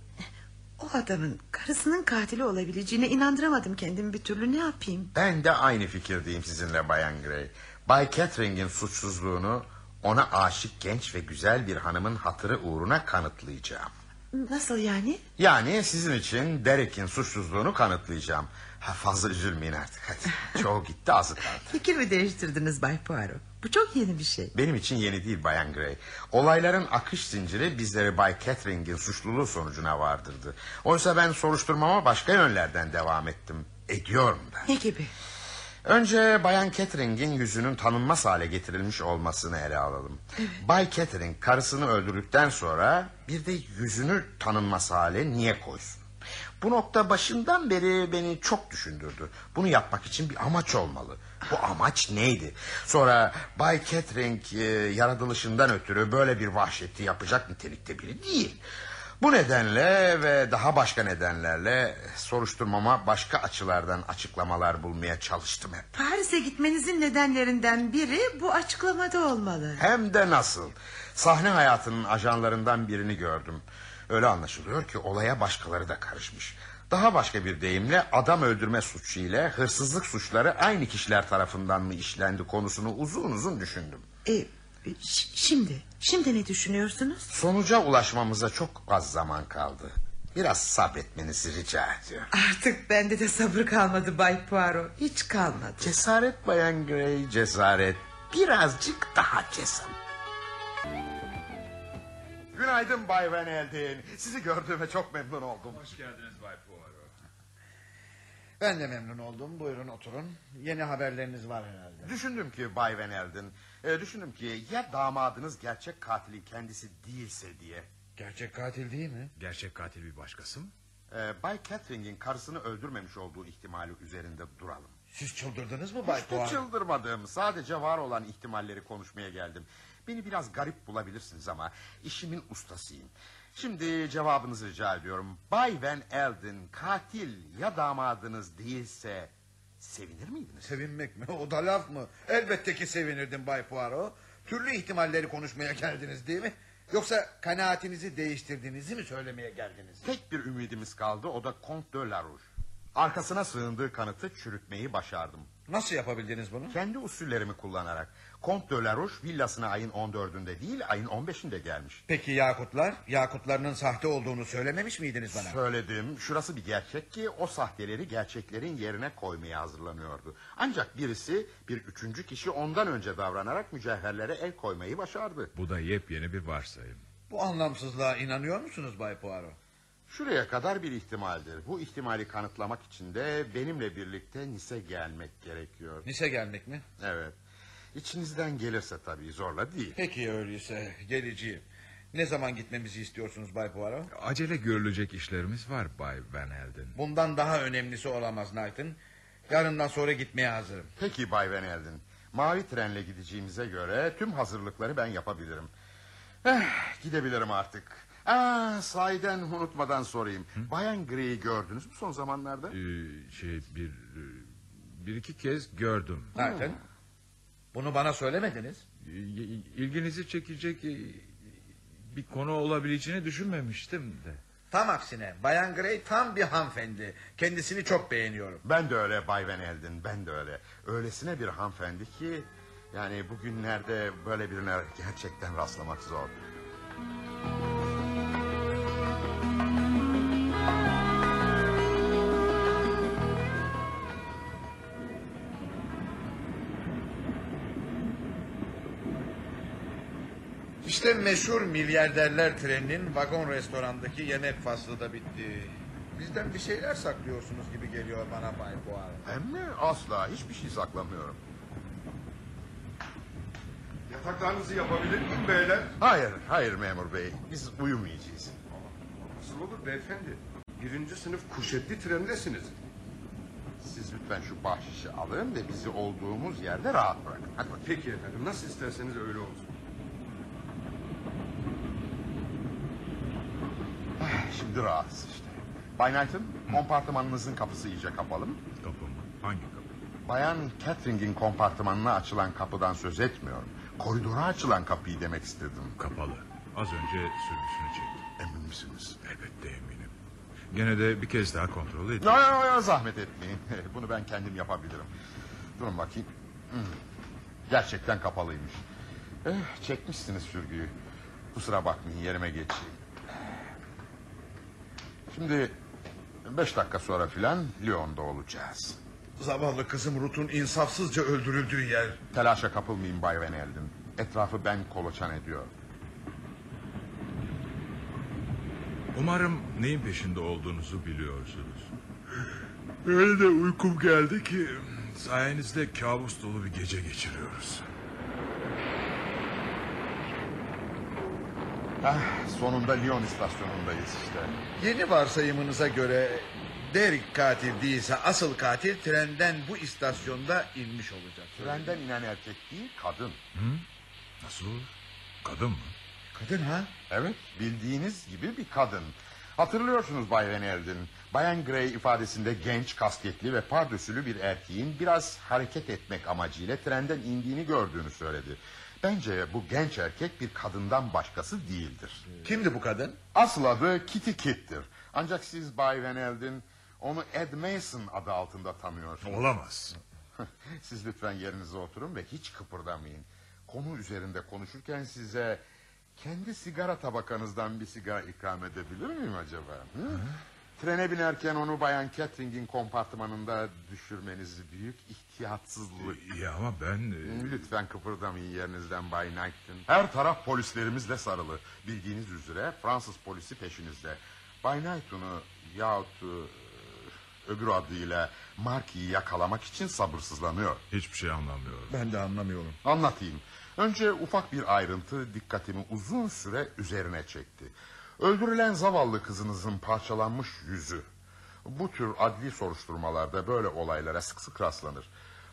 o adamın karısının katili olabileceğine inandıramadım kendimi bir türlü ne yapayım? Ben de aynı fikirdeyim sizinle Bayan Gray. Bay Catering'in suçsuzluğunu ona aşık genç ve güzel bir hanımın hatırı uğruna kanıtlayacağım. Nasıl yani? Yani sizin için Derek'in suçsuzluğunu kanıtlayacağım. Ha, fazla üzülmeyin artık hadi. Çoğu gitti azı kaldı. Fikir mi değiştirdiniz Bay Poirot? Bu çok yeni bir şey. Benim için yeni değil Bayan Gray. Olayların akış zinciri bizleri Bay Catering'in suçluluğu sonucuna vardırdı. Oysa ben soruşturmama başka yönlerden devam ettim. Ediyorum da. Ne gibi? Önce Bayan Catering'in yüzünün tanınmaz hale getirilmiş olmasını ele alalım. Bay Catering karısını öldürdükten sonra bir de yüzünü tanınmaz hale niye koysun? Bu nokta başından beri beni çok düşündürdü. Bunu yapmak için bir amaç olmalı. Bu amaç neydi? Sonra Bay Catering e, yaratılışından ötürü böyle bir vahşeti yapacak nitelikte biri değil. Bu nedenle ve daha başka nedenlerle soruşturmama başka açılardan açıklamalar bulmaya çalıştım hep. Paris'e gitmenizin nedenlerinden biri bu açıklamada olmalı. Hem de nasıl? Sahne hayatının ajanlarından birini gördüm. Öyle anlaşılıyor ki olaya başkaları da karışmış. Daha başka bir deyimle adam öldürme suçu ile hırsızlık suçları aynı kişiler tarafından mı işlendi konusunu uzun uzun düşündüm. E, şimdi, şimdi ne düşünüyorsunuz? Sonuca ulaşmamıza çok az zaman kaldı. Biraz sabretmenizi rica ediyorum. Artık bende de sabır kalmadı Bay Poirot. Hiç kalmadı. Cesaret Bayan Grey, cesaret. Birazcık daha cesaret. Günaydın Bay Van Elden. Sizi gördüğüme çok memnun oldum. Hoş geldiniz Bay Poirot. Ben de memnun oldum. Buyurun oturun. Yeni haberleriniz var herhalde. Düşündüm ki Bay Van Elden, e, düşündüm ki ya damadınız gerçek katilin kendisi değilse diye. Gerçek katil değil mi? Gerçek katil bir başkası mı? E, Bay Catering'in karısını öldürmemiş olduğu ihtimali üzerinde duralım. Siz çıldırdınız mı Bay Hiç de Poirot? çıldırmadım. Sadece var olan ihtimalleri konuşmaya geldim. Beni biraz garip bulabilirsiniz ama işimin ustasıyım. Şimdi cevabınızı rica ediyorum. Bay Van Elden katil ya damadınız değilse sevinir miydiniz? Sevinmek mi? O da laf mı? Elbette ki sevinirdim Bay Poirot. Türlü ihtimalleri konuşmaya geldiniz değil mi? Yoksa kanaatinizi değiştirdiğinizi mi söylemeye geldiniz? Tek bir ümidimiz kaldı o da Comte de la Rouge. Arkasına sığındığı kanıtı çürütmeyi başardım. Nasıl yapabildiniz bunu? Kendi usullerimi kullanarak. Comte de la Rouge villasına ayın 14'ünde değil ayın 15'inde gelmiş. Peki Yakutlar? Yakutlarının sahte olduğunu söylememiş miydiniz bana? Söyledim. Şurası bir gerçek ki o sahteleri gerçeklerin yerine koymaya hazırlanıyordu. Ancak birisi bir üçüncü kişi ondan önce davranarak mücevherlere el koymayı başardı. Bu da yepyeni bir varsayım. Bu anlamsızlığa inanıyor musunuz Bay Poirot? Şuraya kadar bir ihtimaldir. Bu ihtimali kanıtlamak için de benimle birlikte Nice gelmek gerekiyor. Nice gelmek mi? Evet. İçinizden gelirse tabii zorla değil. Peki öyleyse geleceğim. Ne zaman gitmemizi istiyorsunuz Bay Poirot? Acele görülecek işlerimiz var Bay Van Helden. Bundan daha önemlisi olamaz Knighton. Yarından sonra gitmeye hazırım. Peki Bay Van Helden. Mavi trenle gideceğimize göre tüm hazırlıkları ben yapabilirim. Eh, gidebilirim artık. Aa, sahiden unutmadan sorayım. Bayan Grey'i gördünüz mü son zamanlarda? Ee, şey bir e, bir iki kez gördüm. Knighton. Bunu bana söylemediniz. Ee, İlginizi çekecek e, bir konu olabileceğini düşünmemiştim de. Tam aksine Bayan Grey tam bir hanımefendi. Kendisini çok beğeniyorum. Ben de öyle Bay Van Helden, ben de öyle. Öylesine bir hanımefendi ki... ...yani bugünlerde böyle birine gerçekten rastlamak zor. İşte meşhur milyarderler treninin vagon restorandaki yemek faslı da bitti. Bizden bir şeyler saklıyorsunuz gibi geliyor bana Bay Poirot. Hem mi? Asla hiçbir şey saklamıyorum. Yataklarınızı yapabilir miyim beyler? Hayır, hayır memur bey. Biz uyumayacağız. Nasıl olur beyefendi? Birinci sınıf kuşetli trendesiniz. Siz lütfen şu bahşişi alın ve bizi olduğumuz yerde rahat bırakın. Hadi. Peki efendim nasıl isterseniz öyle olsun. Şimdi rahatsız işte. Bay Knight'ın kompartımanınızın kapısı iyice kapalı mı? Kapı mı? Hangi kapı? Bayan Catherine'in kompartımanına açılan kapıdan söz etmiyorum. Koridora açılan kapıyı demek istedim. Kapalı. Az önce sürgüsünü çekti. Emin misiniz? Elbette eminim. Gene de bir kez daha kontrol edin. Ya, ya, ya, zahmet etmeyin. Bunu ben kendim yapabilirim. Durun bakayım. Hmm. Gerçekten kapalıymış. Eh, çekmişsiniz sürgüyü. Kusura bakmayın yerime geçeyim. Şimdi beş dakika sonra filan Lyon'da olacağız. Zavallı kızım Ruth'un insafsızca öldürüldüğü yer. Telaşa kapılmayın Bay Van. Etrafı ben kolaçan ediyor. Umarım neyin peşinde olduğunuzu biliyorsunuz. Öyle de uykum geldi ki sayenizde kabus dolu bir gece geçiriyoruz. Ah, sonunda Lyon istasyonundayız işte. Yeni varsayımınıza göre Derek katil değilse asıl katil trenden bu istasyonda inmiş olacak. Trenden inen erkek değil kadın. Hı? Nasıl? Kadın mı? Kadın ha? Evet bildiğiniz gibi bir kadın. Hatırlıyorsunuz Bay Van Helden. Bayan Gray ifadesinde genç, kasketli ve pardösülü bir erkeğin biraz hareket etmek amacıyla trenden indiğini gördüğünü söyledi. Bence bu genç erkek bir kadından başkası değildir. Kimdi bu kadın? Asıl adı Kitty Kitt'tir. Ancak siz Bay Van Helden onu Ed Mason adı altında tanıyorsunuz. Olamaz. Siz lütfen yerinize oturun ve hiç kıpırdamayın. Konu üzerinde konuşurken size kendi sigara tabakanızdan bir sigara ikram edebilir miyim acaba? Hı? Trene binerken onu Bayan Catherine'in kompartımanında düşürmeniz büyük ihtiyatsızlık. Ya ama ben... e, Lütfen kıpırdamayın yerinizden Bay Knighton. Her taraf polislerimizle sarılı. Bildiğiniz üzere Fransız polisi peşinizde. Bay Knighton'u yahut e, öbür adıyla Marky'yi yakalamak için sabırsızlanıyor. Hiçbir şey anlamıyorum. Ben de anlamıyorum. Anlatayım. Önce ufak bir ayrıntı dikkatimi uzun süre üzerine çekti. Öldürülen zavallı kızınızın parçalanmış yüzü. Bu tür adli soruşturmalarda böyle olaylara sık sık rastlanır.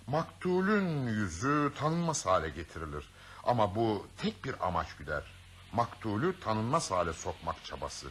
Maktulün yüzü tanınmaz hale getirilir. Ama bu tek bir amaç güder. Maktulü tanınmaz hale sokmak çabası.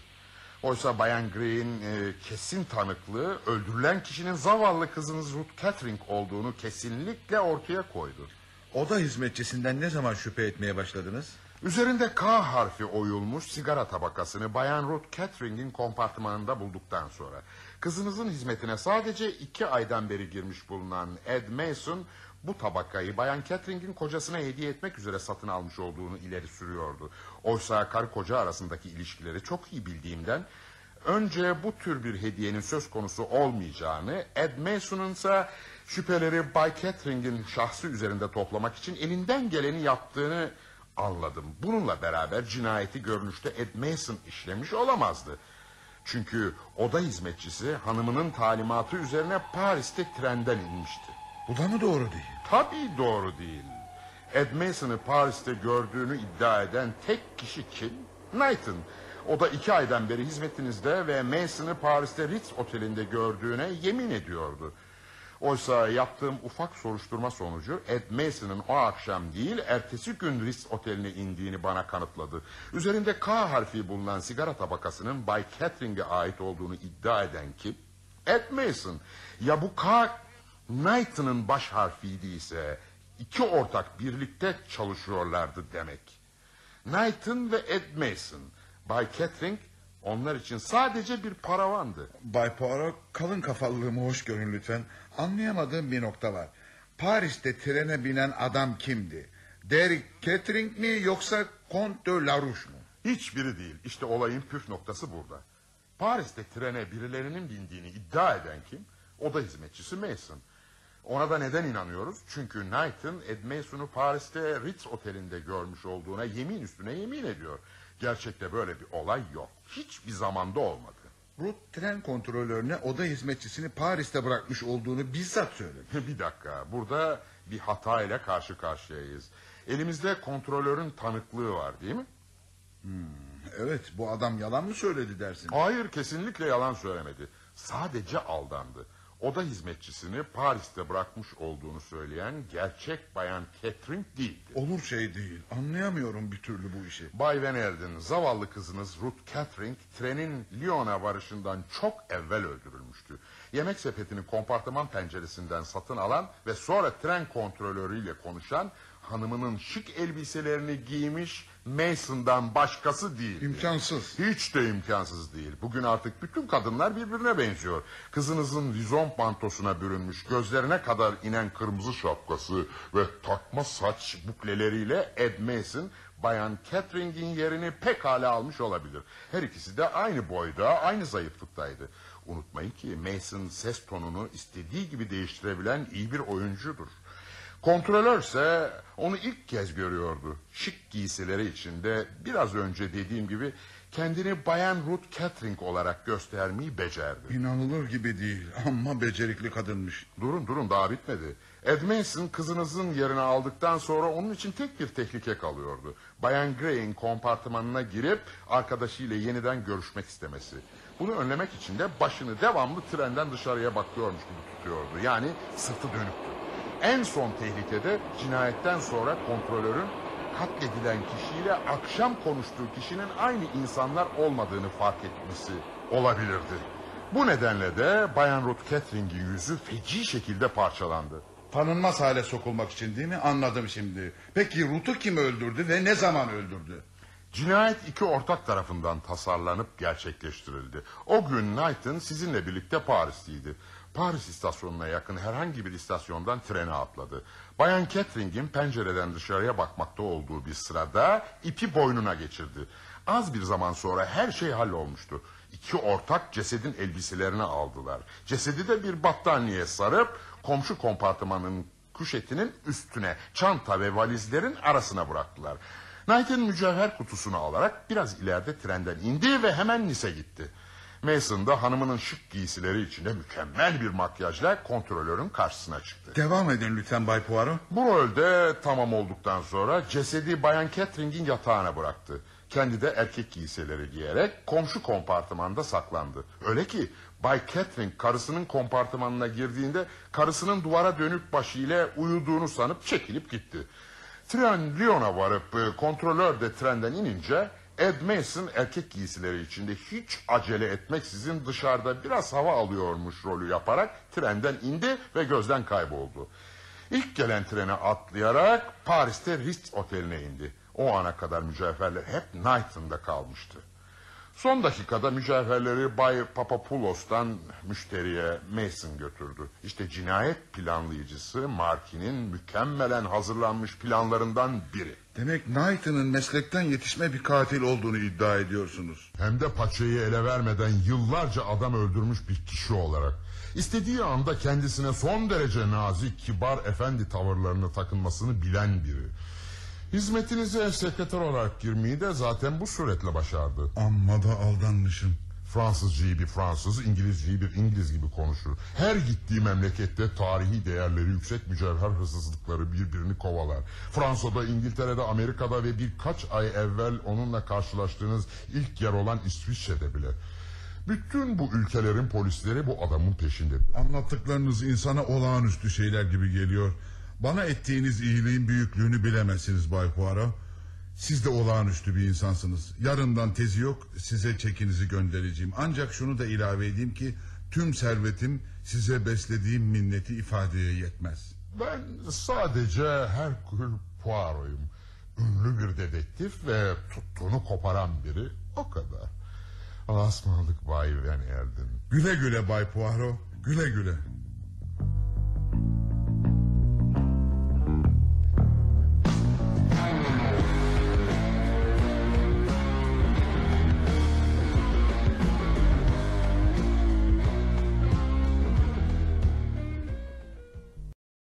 Oysa Bayan Grey'in e, kesin tanıklığı öldürülen kişinin zavallı kızınız Ruth Catherine olduğunu kesinlikle ortaya koydu. Oda hizmetçisinden ne zaman şüphe etmeye başladınız? Üzerinde K harfi oyulmuş sigara tabakasını Bayan Ruth Catherine'in kompartımanında bulduktan sonra... ...kızınızın hizmetine sadece iki aydan beri girmiş bulunan Ed Mason... ...bu tabakayı Bayan Catherine'in kocasına hediye etmek üzere satın almış olduğunu ileri sürüyordu. Oysa karı koca arasındaki ilişkileri çok iyi bildiğimden... ...önce bu tür bir hediyenin söz konusu olmayacağını... ...Ed Mason'un ise şüpheleri Bay Catherine'in şahsı üzerinde toplamak için... ...elinden geleni yaptığını anladım. Bununla beraber cinayeti görünüşte Ed Mason işlemiş olamazdı. Çünkü oda hizmetçisi hanımının talimatı üzerine Paris'te trenden inmişti. Bu da mı doğru değil? Tabii doğru değil. Ed Mason'ı Paris'te gördüğünü iddia eden tek kişi kim? Knighton. O da iki aydan beri hizmetinizde ve Mason'ı Paris'te Ritz Oteli'nde gördüğüne yemin ediyordu. Oysa yaptığım ufak soruşturma sonucu Ed Mason'ın o akşam değil ertesi gün Ritz Oteli'ne indiğini bana kanıtladı. Üzerinde K harfi bulunan sigara tabakasının Bay Catherine'e ait olduğunu iddia eden kim? Ed Mason. Ya bu K Knighton'ın baş harfiydi ise iki ortak birlikte çalışıyorlardı demek. Knighton ve Ed Mason. Bay Catering onlar için sadece bir paravandı. Bay Poirot kalın kafalılığımı hoş görün lütfen. Anlayamadığım bir nokta var. Paris'te trene binen adam kimdi? Derek Catering mi yoksa Comte de Larouche mu? Hiçbiri değil. İşte olayın püf noktası burada. Paris'te trene birilerinin bindiğini iddia eden kim? O da hizmetçisi Mason. Ona da neden inanıyoruz? Çünkü Knighton Ed Mason'u Paris'te Ritz Oteli'nde görmüş olduğuna yemin üstüne yemin ediyor. Gerçekte böyle bir olay yok. Hiçbir zamanda olmadı. Ruth tren kontrolörüne oda hizmetçisini Paris'te bırakmış olduğunu bizzat söyledi. bir dakika burada bir hata ile karşı karşıyayız. Elimizde kontrolörün tanıklığı var değil mi? Hmm, evet bu adam yalan mı söyledi dersin? Hayır kesinlikle yalan söylemedi. Sadece aldandı. Oda hizmetçisini Paris'te bırakmış olduğunu söyleyen gerçek bayan Catherine değildi. Olur şey değil. Anlayamıyorum bir türlü bu işi. Bay Van Elden, zavallı kızınız Ruth Catherine trenin Lyon'a varışından çok evvel öldürülmüştü. Yemek sepetini kompartıman penceresinden satın alan ve sonra tren kontrolörüyle konuşan hanımının şık elbiselerini giymiş Mason'dan başkası değil. İmkansız. Hiç de imkansız değil. Bugün artık bütün kadınlar birbirine benziyor. Kızınızın vizon pantosuna bürünmüş, gözlerine kadar inen kırmızı şapkası ve takma saç bukleleriyle Ed Mason Bayan Catherine'in yerini pekala almış olabilir. Her ikisi de aynı boyda, aynı zayıflıktaydı. Unutmayın ki Mason ses tonunu istediği gibi değiştirebilen iyi bir oyuncudur. Kontrolör ise onu ilk kez görüyordu. Şık giysileri içinde biraz önce dediğim gibi kendini Bayan Ruth Catering olarak göstermeyi becerdi. İnanılır gibi değil ama becerikli kadınmış. Durun durun daha bitmedi. Ed Mason kızınızın yerini aldıktan sonra onun için tek bir tehlike kalıyordu. Bayan Gray'in kompartımanına girip arkadaşıyla yeniden görüşmek istemesi. Bunu önlemek için de başını devamlı trenden dışarıya bakıyormuş gibi tutuyordu. Yani sırtı dönüktü. En son tehlikede cinayetten sonra kontrolörün katledilen kişiyle akşam konuştuğu kişinin aynı insanlar olmadığını fark etmesi olabilirdi. Bu nedenle de Bayan Ruth Catherine'in yüzü feci şekilde parçalandı. Tanınmaz hale sokulmak için değil mi? Anladım şimdi. Peki Ruth'u kim öldürdü ve ne zaman öldürdü? Cinayet iki ortak tarafından tasarlanıp gerçekleştirildi. O gün Knighton sizinle birlikte Paris'teydi. Paris istasyonuna yakın herhangi bir istasyondan trene atladı. Bayan Catherine'in pencereden dışarıya bakmakta olduğu bir sırada ipi boynuna geçirdi. Az bir zaman sonra her şey hallolmuştu. İki ortak cesedin elbiselerini aldılar. Cesedi de bir battaniye sarıp komşu kompartımanın kuşetinin üstüne çanta ve valizlerin arasına bıraktılar. Knight'in mücevher kutusunu alarak biraz ileride trenden indi ve hemen Nice gitti. Mason da hanımının şık giysileri içinde mükemmel bir makyajla kontrolörün karşısına çıktı. Devam edin lütfen Bay Poirot. Bu rolde tamam olduktan sonra cesedi Bayan Catherine'in yatağına bıraktı. Kendi de erkek giysileri giyerek komşu kompartımanda saklandı. Öyle ki Bay Catherine karısının kompartımanına girdiğinde karısının duvara dönük başıyla uyuduğunu sanıp çekilip gitti. Tren Lyon'a varıp kontrolör de trenden inince Ed Mason erkek giysileri içinde hiç acele etmeksizin dışarıda biraz hava alıyormuş rolü yaparak trenden indi ve gözden kayboldu. İlk gelen trene atlayarak Paris'te Ritz Oteli'ne indi. O ana kadar mücevherler hep Knighton'da kalmıştı. Son dakikada mücevherleri Bay Papapoulos'tan müşteriye Mason götürdü. İşte cinayet planlayıcısı Markin'in mükemmelen hazırlanmış planlarından biri. Demek Knighton'ın meslekten yetişme bir katil olduğunu iddia ediyorsunuz. Hem de paçayı ele vermeden yıllarca adam öldürmüş bir kişi olarak. İstediği anda kendisine son derece nazik, kibar, efendi tavırlarını takınmasını bilen biri. Hizmetinize sekreter olarak girmeyi de zaten bu suretle başardı. Amma da aldanmışım. Fransızcayı bir Fransız, İngilizceyi bir İngiliz gibi konuşur. Her gittiği memlekette tarihi değerleri yüksek mücevher hırsızlıkları birbirini kovalar. Fransa'da, İngiltere'de, Amerika'da ve birkaç ay evvel onunla karşılaştığınız ilk yer olan İsviçre'de bile. Bütün bu ülkelerin polisleri bu adamın peşinde. Anlattıklarınız insana olağanüstü şeyler gibi geliyor. Bana ettiğiniz iyiliğin büyüklüğünü bilemezsiniz Bay Poirot. Siz de olağanüstü bir insansınız. Yarından tezi yok size çekinizi göndereceğim. Ancak şunu da ilave edeyim ki tüm servetim size beslediğim minneti ifadeye yetmez. Ben sadece Herkül Poirot'uyum. Ünlü bir dedektif ve tuttuğunu koparan biri. O kadar. Asmalık Bay Van Erden. Güle güle Bay Poirot. Güle güle.